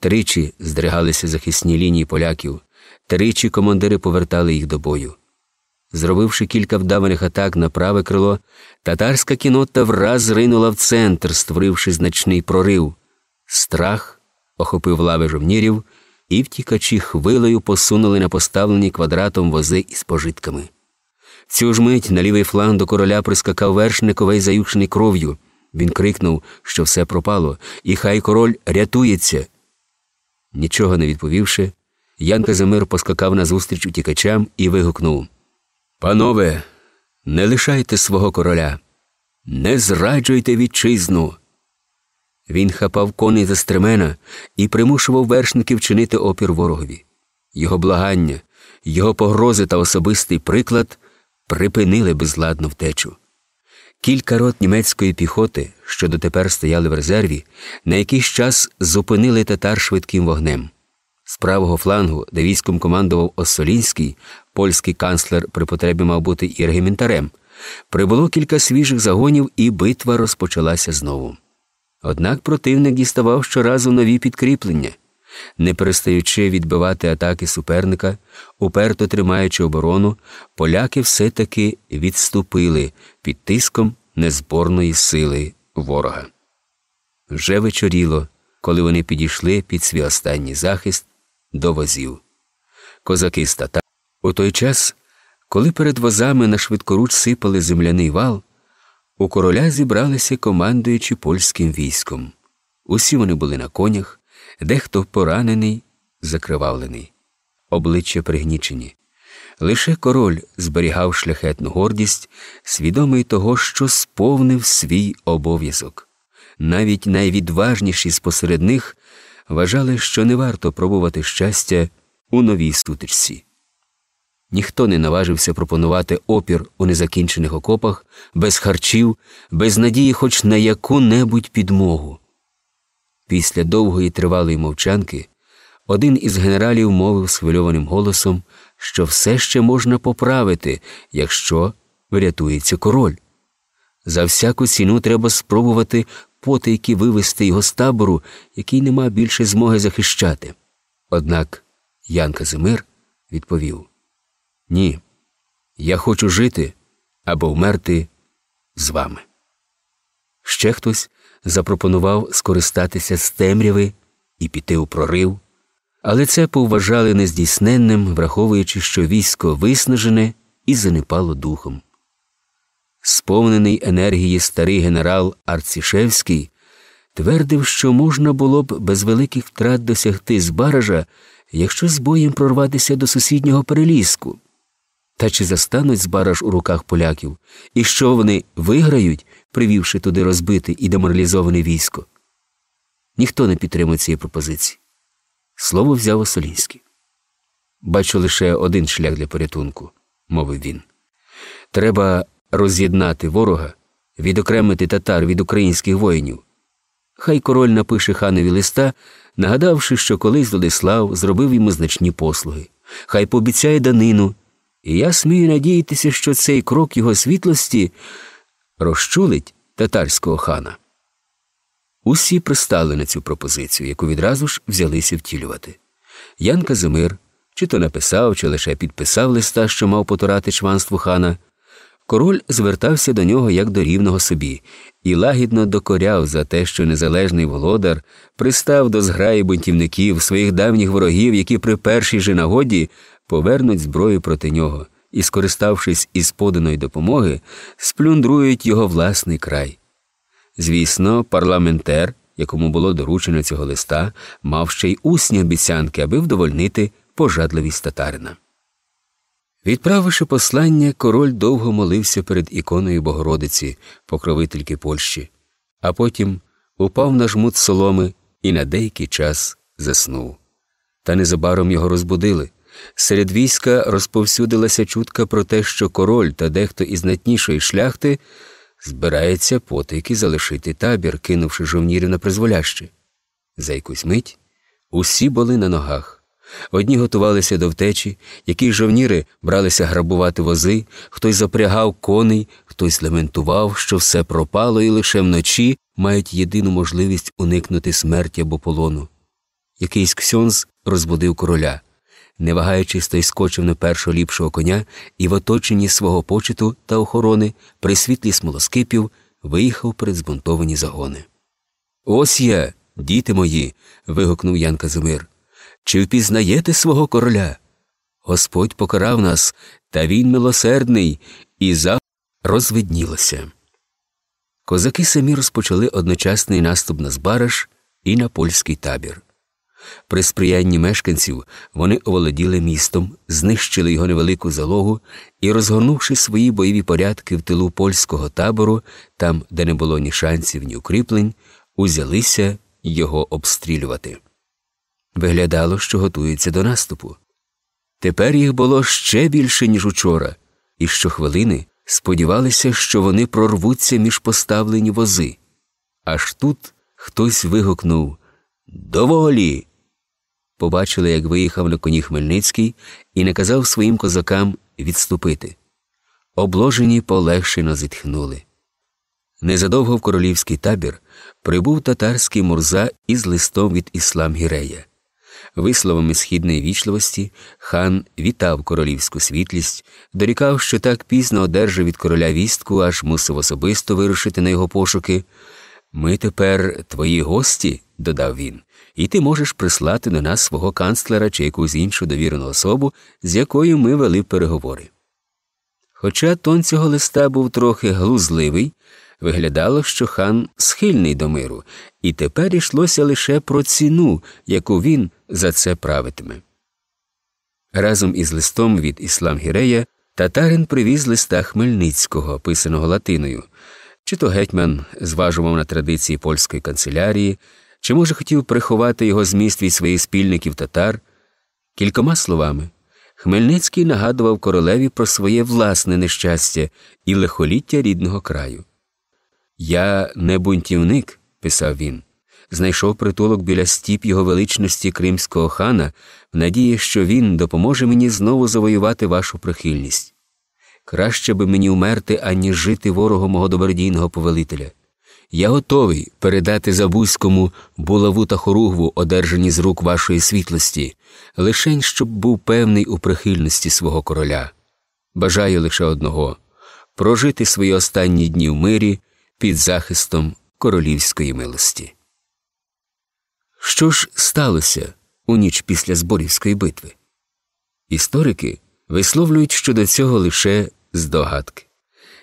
Тричі здригалися захисні лінії поляків. Тричі командири повертали їх до бою. Зробивши кілька вдаваних атак на праве крило, татарська кінота враз ринула в центр, створивши значний прорив. Страх охопив лави жовнірів, і втікачі хвилею посунули на поставлені квадратом вози із пожитками. Цю ж мить на лівий фланг до короля прискакав вершник увесь заюшений кров'ю. Він крикнув, що все пропало, і хай король рятується. Нічого не відповівши, Ян Казимир поскакав назустріч утікачам і вигукнув Панове, не лишайте свого короля, не зраджуйте вітчизну. Він хапав коней за стремена і примушував вершників чинити опір ворогові. Його благання, його погрози та особистий приклад припинили безладну втечу. Кілька рот німецької піхоти, що дотепер стояли в резерві, на якийсь час зупинили татар швидким вогнем. З правого флангу, де військом командував Осолінський, польський канцлер при потребі мав бути і регіментарем, прибуло кілька свіжих загонів, і битва розпочалася знову. Однак противник діставав щоразу нові підкріплення. Не перестаючи відбивати атаки суперника, уперто тримаючи оборону, поляки все таки відступили під тиском незборної сили ворога. Вже вечоріло, коли вони підійшли під свій останній захист до возів. Козаки з тата. У той час, коли перед возами на швидкоруч сипали земляний вал, у короля зібралися командуючи польським військом. Усі вони були на конях, дехто поранений, закривавлений, обличчя пригнічені. Лише король зберігав шляхетну гордість, свідомий того, що сповнив свій обов'язок. Навіть найвідважніші з посеред них вважали, що не варто пробувати щастя у новій сутичці. Ніхто не наважився пропонувати опір у незакінчених окопах, без харчів, без надії хоч на яку небудь підмогу. Після довгої тривалої мовчанки один із генералів мовив схвильованим голосом, що все ще можна поправити, якщо врятується король. За всяку ціну треба спробувати потайки вивести його з табору, який не мав більше змоги захищати. Однак Ян Казимир відповів Ні, я хочу жити або вмерти з вами. Ще хтось запропонував скористатися з темряви і піти у прорив, але це повважали нездійсненним, враховуючи, що військо виснажене і занепало духом. Сповнений енергії старий генерал Арцішевський твердив, що можна було б без великих втрат досягти Збаража, якщо з боєм прорватися до сусіднього переліску. Та чи застануть Збараж у руках поляків, і що вони виграють, привівши туди розбите і деморалізоване військо? ніхто не підтримує цієї пропозиції. Слово взяв Осолінський. Бачу лише один шлях для порятунку, мовив він. Треба роз'єднати ворога, відокремити татар від українських воїнів. Хай король напише ханові листа, нагадавши, що колись Владислав зробив йому значні послуги, хай пообіцяє данину, і я смію надіятися, що цей крок його світлості розчулить татарського хана. Усі пристали на цю пропозицію, яку відразу ж взялися втілювати. Ян Казимир чи то написав, чи лише підписав листа, що мав потурати чванству хана. Король звертався до нього як до рівного собі, і лагідно докоряв за те, що незалежний володар пристав до зграї бунтівників своїх давніх ворогів, які при першій же нагоді повернуть зброю проти нього і, скориставшись із поданої допомоги, сплюндрують його власний край. Звісно, парламентер, якому було доручено цього листа, мав ще й усні обіцянки, аби вдовольнити пожадливість татарина. Відправивши послання, король довго молився перед іконою Богородиці, покровительки Польщі, а потім упав на жмут соломи і на деякий час заснув. Та незабаром його розбудили. Серед війська розповсюдилася чутка про те, що король та дехто із знатнішої шляхти збирається потайки залишити табір, кинувши жовнірів на призволяще. За якусь мить усі були на ногах. Одні готувалися до втечі, які жовніри бралися грабувати вози, хтось запрягав коней, хтось лементував, що все пропало, і лише вночі мають єдину можливість уникнути смерті або полону. Якийсь ксьонз розбудив короля. Не вагаючись, той скочив на першого ліпшого коня і в оточенні свого почету та охорони при світлі смолоскипів виїхав перед збунтовані загони. Ось я, діти мої. вигукнув Ян Казимир. Чи впізнаєте свого короля? Господь покарав нас, та він милосердний, і за розвиднілося. Козаки самі розпочали одночасний наступ на Збараш і на польський табір. При сприянні мешканців вони оволоділи містом, знищили його невелику залогу і, розгорнувши свої бойові порядки в тилу польського табору, там, де не було ні шансів, ні укріплень, узялися його обстрілювати. Виглядало, що готуються до наступу. Тепер їх було ще більше, ніж учора, і щохвилини сподівалися, що вони прорвуться між поставлені вози. Аж тут хтось вигукнув Доволі. Побачили, як виїхав на коні Хмельницький і наказав своїм козакам відступити. Обложені полегшено зітхнули. Незадовго в королівський табір прибув татарський мурза із листом від іслам Гірея. Висловами східної вічливості хан вітав королівську світлість, дорікав, що так пізно одержав від короля вістку, аж мусив особисто вирушити на його пошуки. Ми тепер твої гості, додав він, і ти можеш прислати до нас свого канцлера чи якусь іншу довірену особу, з якою ми вели переговори. Хоча тон цього листа був трохи глузливий, виглядало, що хан схильний до миру, і тепер йшлося лише про ціну, яку він за це правитиме. Разом із листом від Іслам Гірея татарин привіз листа Хмельницького, писаного латиною, чи то гетьман зважував на традиції польської канцелярії, чи, може, хотів приховати його зміст від своїх спільників татар. Кількома словами, Хмельницький нагадував королеві про своє власне нещастя і лихоліття рідного краю. Я не бунтівник, писав він, знайшов притулок біля стіп його величності кримського хана в надії, що він допоможе мені знову завоювати вашу прихильність. Краще би мені умерти, аніж жити ворогом мого добродійного повелителя. Я готовий передати Забузькому булаву та хоругву, одержані з рук вашої світлості, лишень щоб був певний у прихильності свого короля. Бажаю лише одного прожити свої останні дні в мирі під захистом королівської милості. Що ж сталося у ніч після Зборівської битви? Історики висловлюють щодо цього лише здогадки.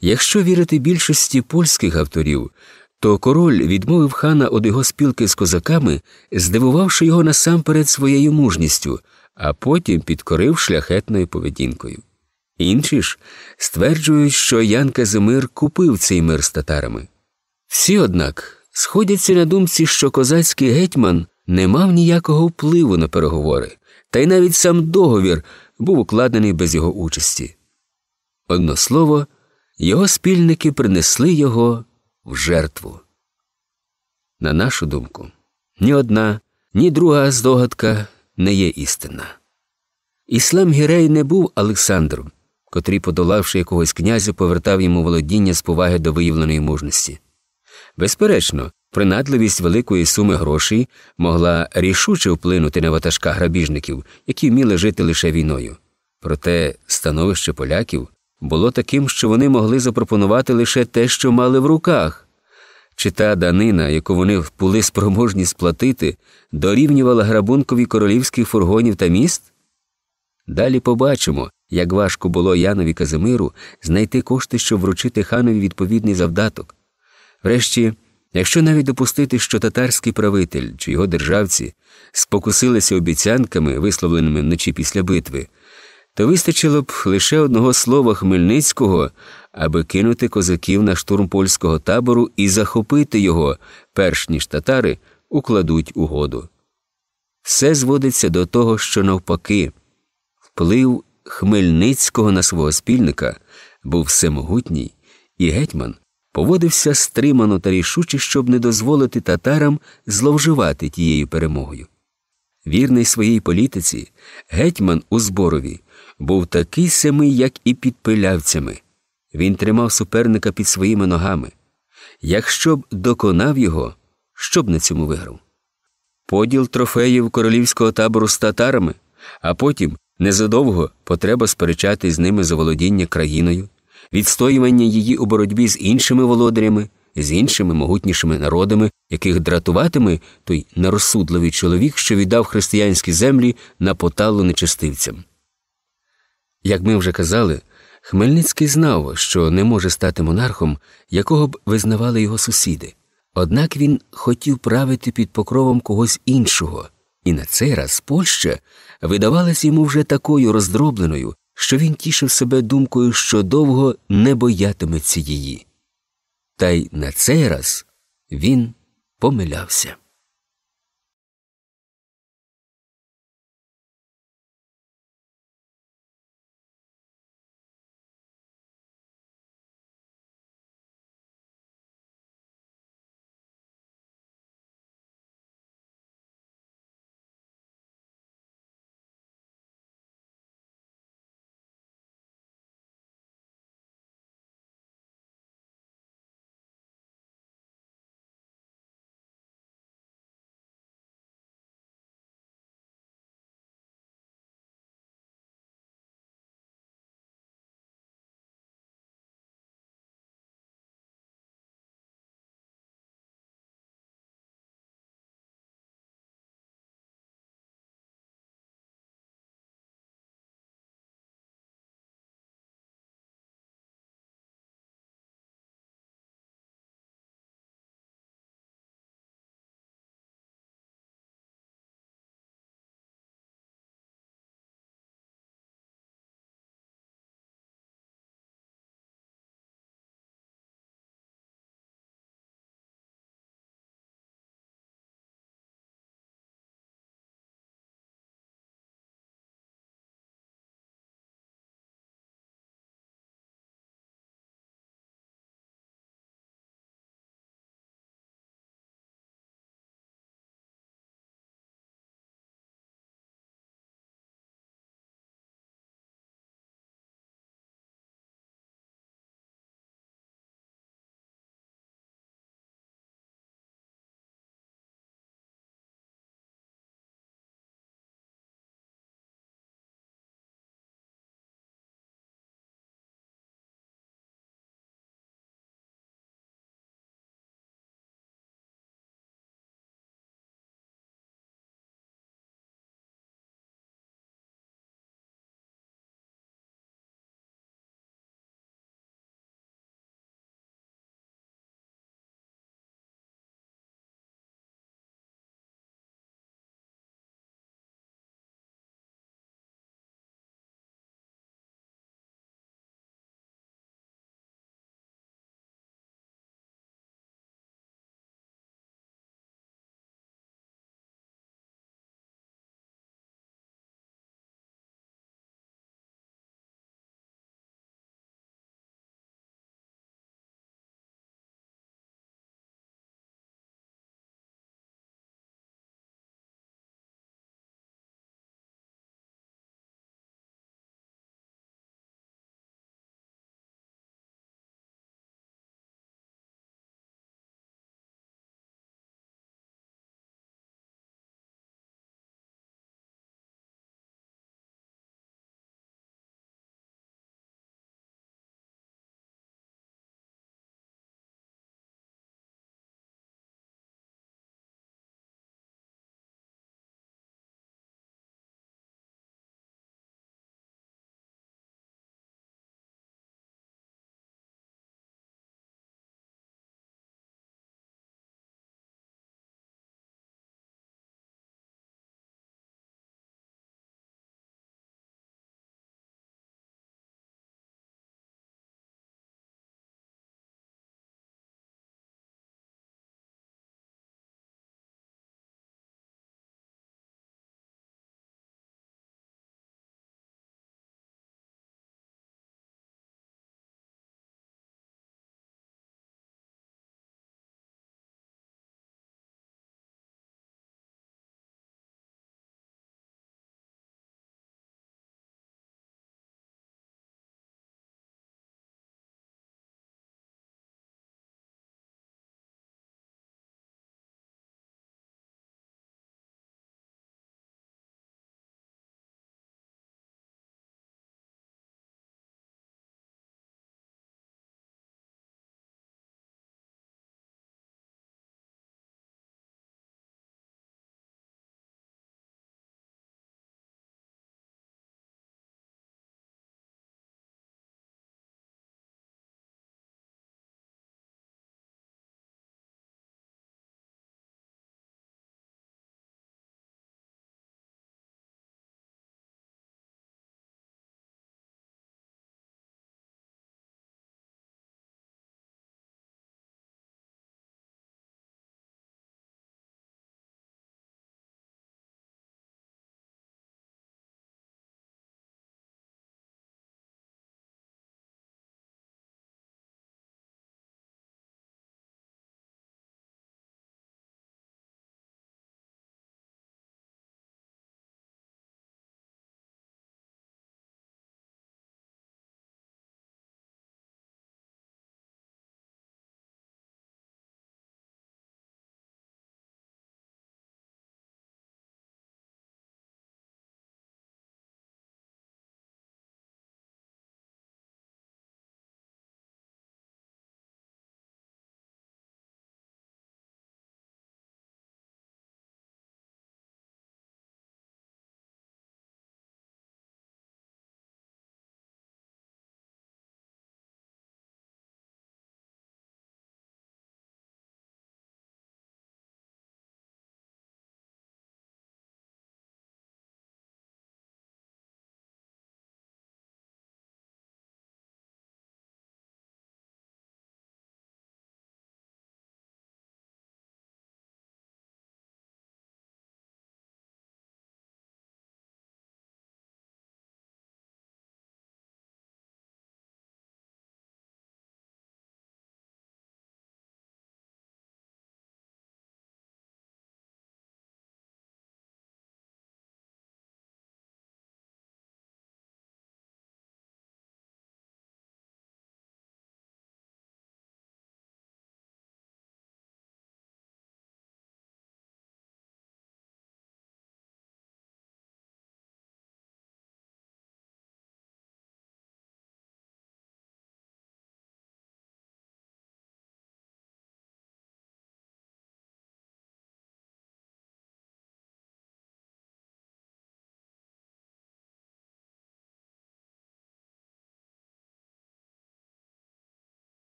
Якщо вірити більшості польських авторів, то король відмовив хана од його спілки з козаками, здивувавши його насамперед своєю мужністю, а потім підкорив шляхетною поведінкою. Інші ж стверджують, що Ян Казимир купив цей мир з татарами. Всі, однак, сходяться на думці, що козацький гетьман не мав ніякого впливу на переговори, та й навіть сам договір був укладений без його участі. Одно слово, його спільники принесли його в жертву. На нашу думку, ні одна, ні друга здогадка не є істинна. Іслам Гірей не був Олександром, котрий, подолавши якогось князя, повертав йому володіння з поваги до виявленої мужності. Безперечно, принадливість великої суми грошей могла рішуче вплинути на ватажка грабіжників, які вміли жити лише війною. Проте становище поляків було таким, що вони могли запропонувати лише те, що мали в руках. Чи та данина, яку вони були спроможні сплатити, дорівнювала грабункові королівських фургонів та міст? Далі побачимо, як важко було Янові Казимиру знайти кошти, щоб вручити ханові відповідний завдаток. Врешті, якщо навіть допустити, що татарський правитель чи його державці спокусилися обіцянками, висловленими вночі після битви, то вистачило б лише одного слова Хмельницького, аби кинути козаків на штурм польського табору і захопити його, перш ніж татари укладуть угоду. Все зводиться до того, що навпаки, вплив Хмельницького на свого спільника був всемогутній, і гетьман поводився стримано та рішуче, щоб не дозволити татарам зловживати тією перемогою. Вірний своїй політиці, гетьман у зборові був такий самий, як і під пилявцями. Він тримав суперника під своїми ногами. Якщо б доконав його, що б на цьому виграв? Поділ трофеїв королівського табору з татарами, а потім незадовго потреба сперечати з ними за володіння країною, відстоювання її у боротьбі з іншими володарями, з іншими могутнішими народами, яких дратуватиме той нерозсудливий чоловік, що віддав християнські землі на поталу нечестивцям. Як ми вже казали, Хмельницький знав, що не може стати монархом, якого б визнавали його сусіди. Однак він хотів правити під покровом когось іншого, і на цей раз Польща видавалась йому вже такою роздробленою, що він тішив себе думкою, що довго не боятиметься її. Та й на цей раз він помилявся.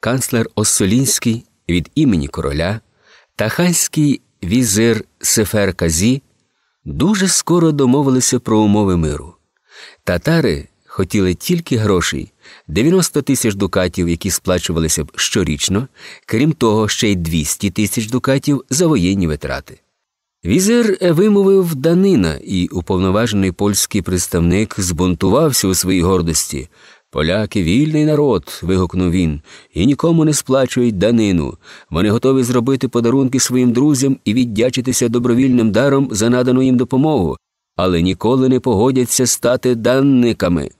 Канцлер Оссолінський від імені короля та ханський візир Сефер Казі дуже скоро домовилися про умови миру. Татари хотіли тільки грошей 90 тисяч дукатів, які сплачувалися б щорічно, крім того, ще й 200 тисяч дукатів за воєнні витрати. Візир вимовив данина, і уповноважений польський представник збунтувався у своїй гордості. Поляки вільний народ. вигукнув він, і нікому не сплачують данину. Вони готові зробити подарунки своїм друзям і віддячитися добровільним даром за надану їм допомогу, але ніколи не погодяться стати данниками.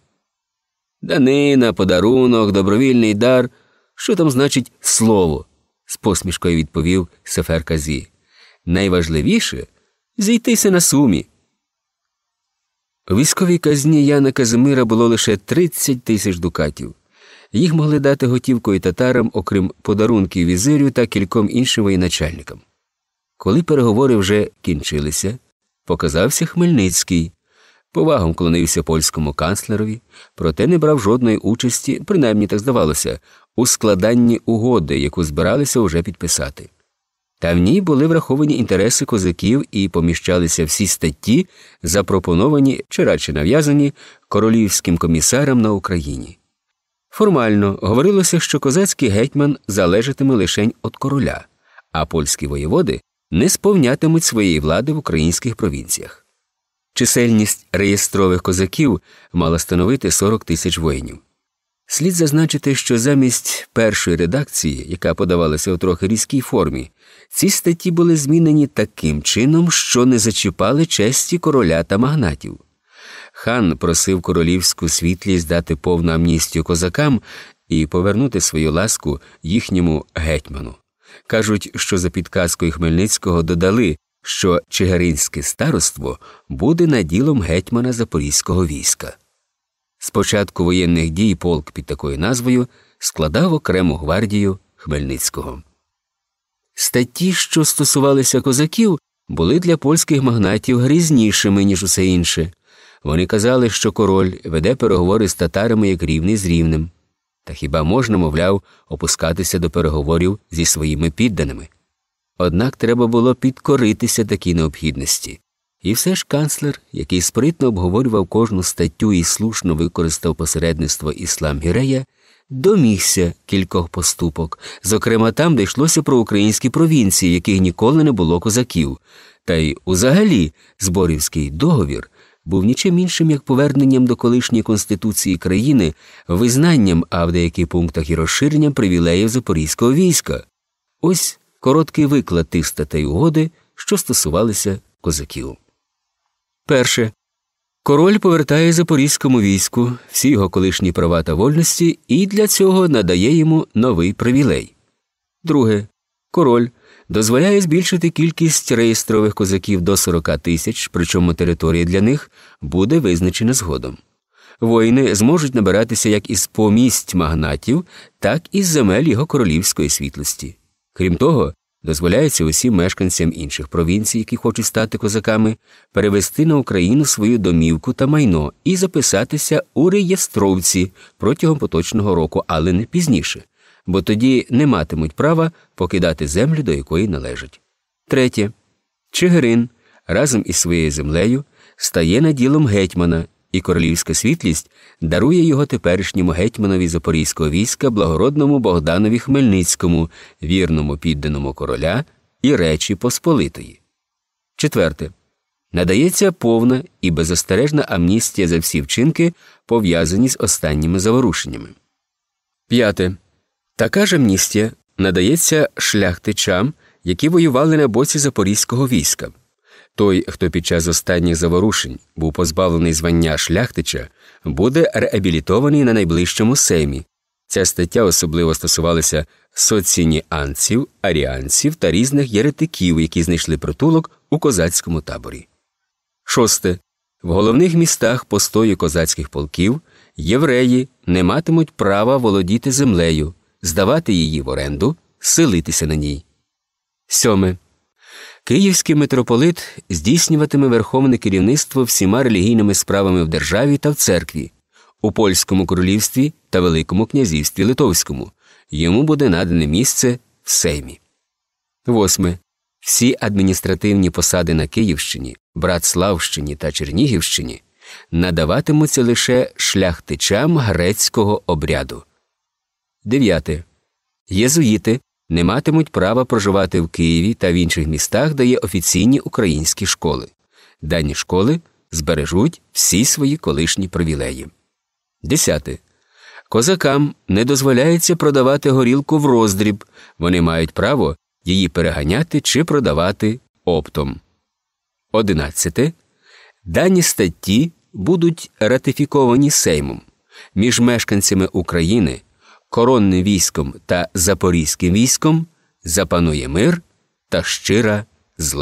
Данина, подарунок, добровільний дар. Що там значить слово? з посмішкою відповів Сефер Казі. Найважливіше зійтися на сумі. Військовій казні Яна Казимира було лише 30 тисяч дукатів. Їх могли дати готівкою татарам, окрім подарунків візирю та кільком іншим воєначальникам. Коли переговори вже кінчилися, показався Хмельницький, повагом клонився польському канцлерові, проте не брав жодної участі, принаймні так здавалося, у складанні угоди, яку збиралися уже підписати. Та в ній були враховані інтереси козаків і поміщалися всі статті, запропоновані чи радше нав'язані королівським комісарам на Україні. Формально говорилося, що козацький гетьман залежатиме лишень від короля, а польські воєводи не сповнятимуть своєї влади в українських провінціях. Чисельність реєстрових козаків мала становити 40 тисяч воїнів. Слід зазначити, що замість першої редакції, яка подавалася у трохи різкій формі, ці статті були змінені таким чином, що не зачіпали честі короля та магнатів. Хан просив королівську світлість дати повну амністію козакам і повернути свою ласку їхньому гетьману. Кажуть, що за підказкою Хмельницького додали, що Чигиринське староство буде наділом гетьмана Запорізького війська. З початку воєнних дій полк під такою назвою складав окрему гвардію Хмельницького. Статті, що стосувалися козаків, були для польських магнатів грізнішими, ніж усе інше. Вони казали, що король веде переговори з татарами як рівний з рівним. Та хіба можна, мовляв, опускатися до переговорів зі своїми підданими? Однак треба було підкоритися такій необхідності. І все ж канцлер, який спритно обговорював кожну статтю і слушно використав посередництво іслам Гірея, домігся кількох поступок, зокрема там, де йшлося про українські провінції, яких ніколи не було козаків. Та й узагалі зборівський договір був нічим іншим, як поверненням до колишньої конституції країни, визнанням, а в деяких пунктах і розширенням привілеїв запорізького війська. Ось короткий виклад тих статей угоди, що стосувалися козаків. Перше. Король повертає запорізькому війську всі його колишні права та вольності і для цього надає йому новий привілей. Друге. Король дозволяє збільшити кількість реєстрових козаків до 40 тисяч, причому територія для них буде визначена згодом. Воїни зможуть набиратися як із помість магнатів, так і з земель його королівської світлості. Крім того, дозволяється усім мешканцям інших провінцій, які хочуть стати козаками, перевести на Україну свою домівку та майно і записатися у реєстровці протягом поточного року, але не пізніше, бо тоді не матимуть права покидати землю, до якої належать. Третє. Чигирин разом із своєю землею стає наділом гетьмана і королівська світлість дарує його теперішньому гетьманові запорізького війська благородному Богданові Хмельницькому, вірному підданому короля і Речі Посполитої. Четверте. Надається повна і беззастережна амністія за всі вчинки, пов'язані з останніми заворушеннями. П'яте. Така ж амністія надається шляхтичам, які воювали на боці запорізького війська. Той, хто під час останніх заворушень був позбавлений звання шляхтича, буде реабілітований на найближчому сеймі. Ця стаття особливо стосувалася соцініанців, аріанців та різних єретиків, які знайшли притулок у козацькому таборі. Шосте. В головних містах постою козацьких полків євреї не матимуть права володіти землею, здавати її в оренду, селитися на ній. Сьоме. Київський митрополит здійснюватиме верховне керівництво всіма релігійними справами в державі та в церкві. у Польському королівстві та Великому князівстві Литовському. Йому буде надане місце в Сеймі. Восьме. Всі адміністративні посади на Київщині, Братславщині та Чернігівщині надаватимуться лише шляхтичам грецького обряду. Дев'яте. Єзуїти не матимуть права проживати в Києві та в інших містах, де є офіційні українські школи. Дані школи збережуть всі свої колишні привілеї. Десяте. Козакам не дозволяється продавати горілку в роздріб, вони мають право її переганяти чи продавати оптом. Одинадцяте. Дані статті будуть ратифіковані Сеймом між мешканцями України, коронним військом та Запорізьким військом запанує мир та щира зла.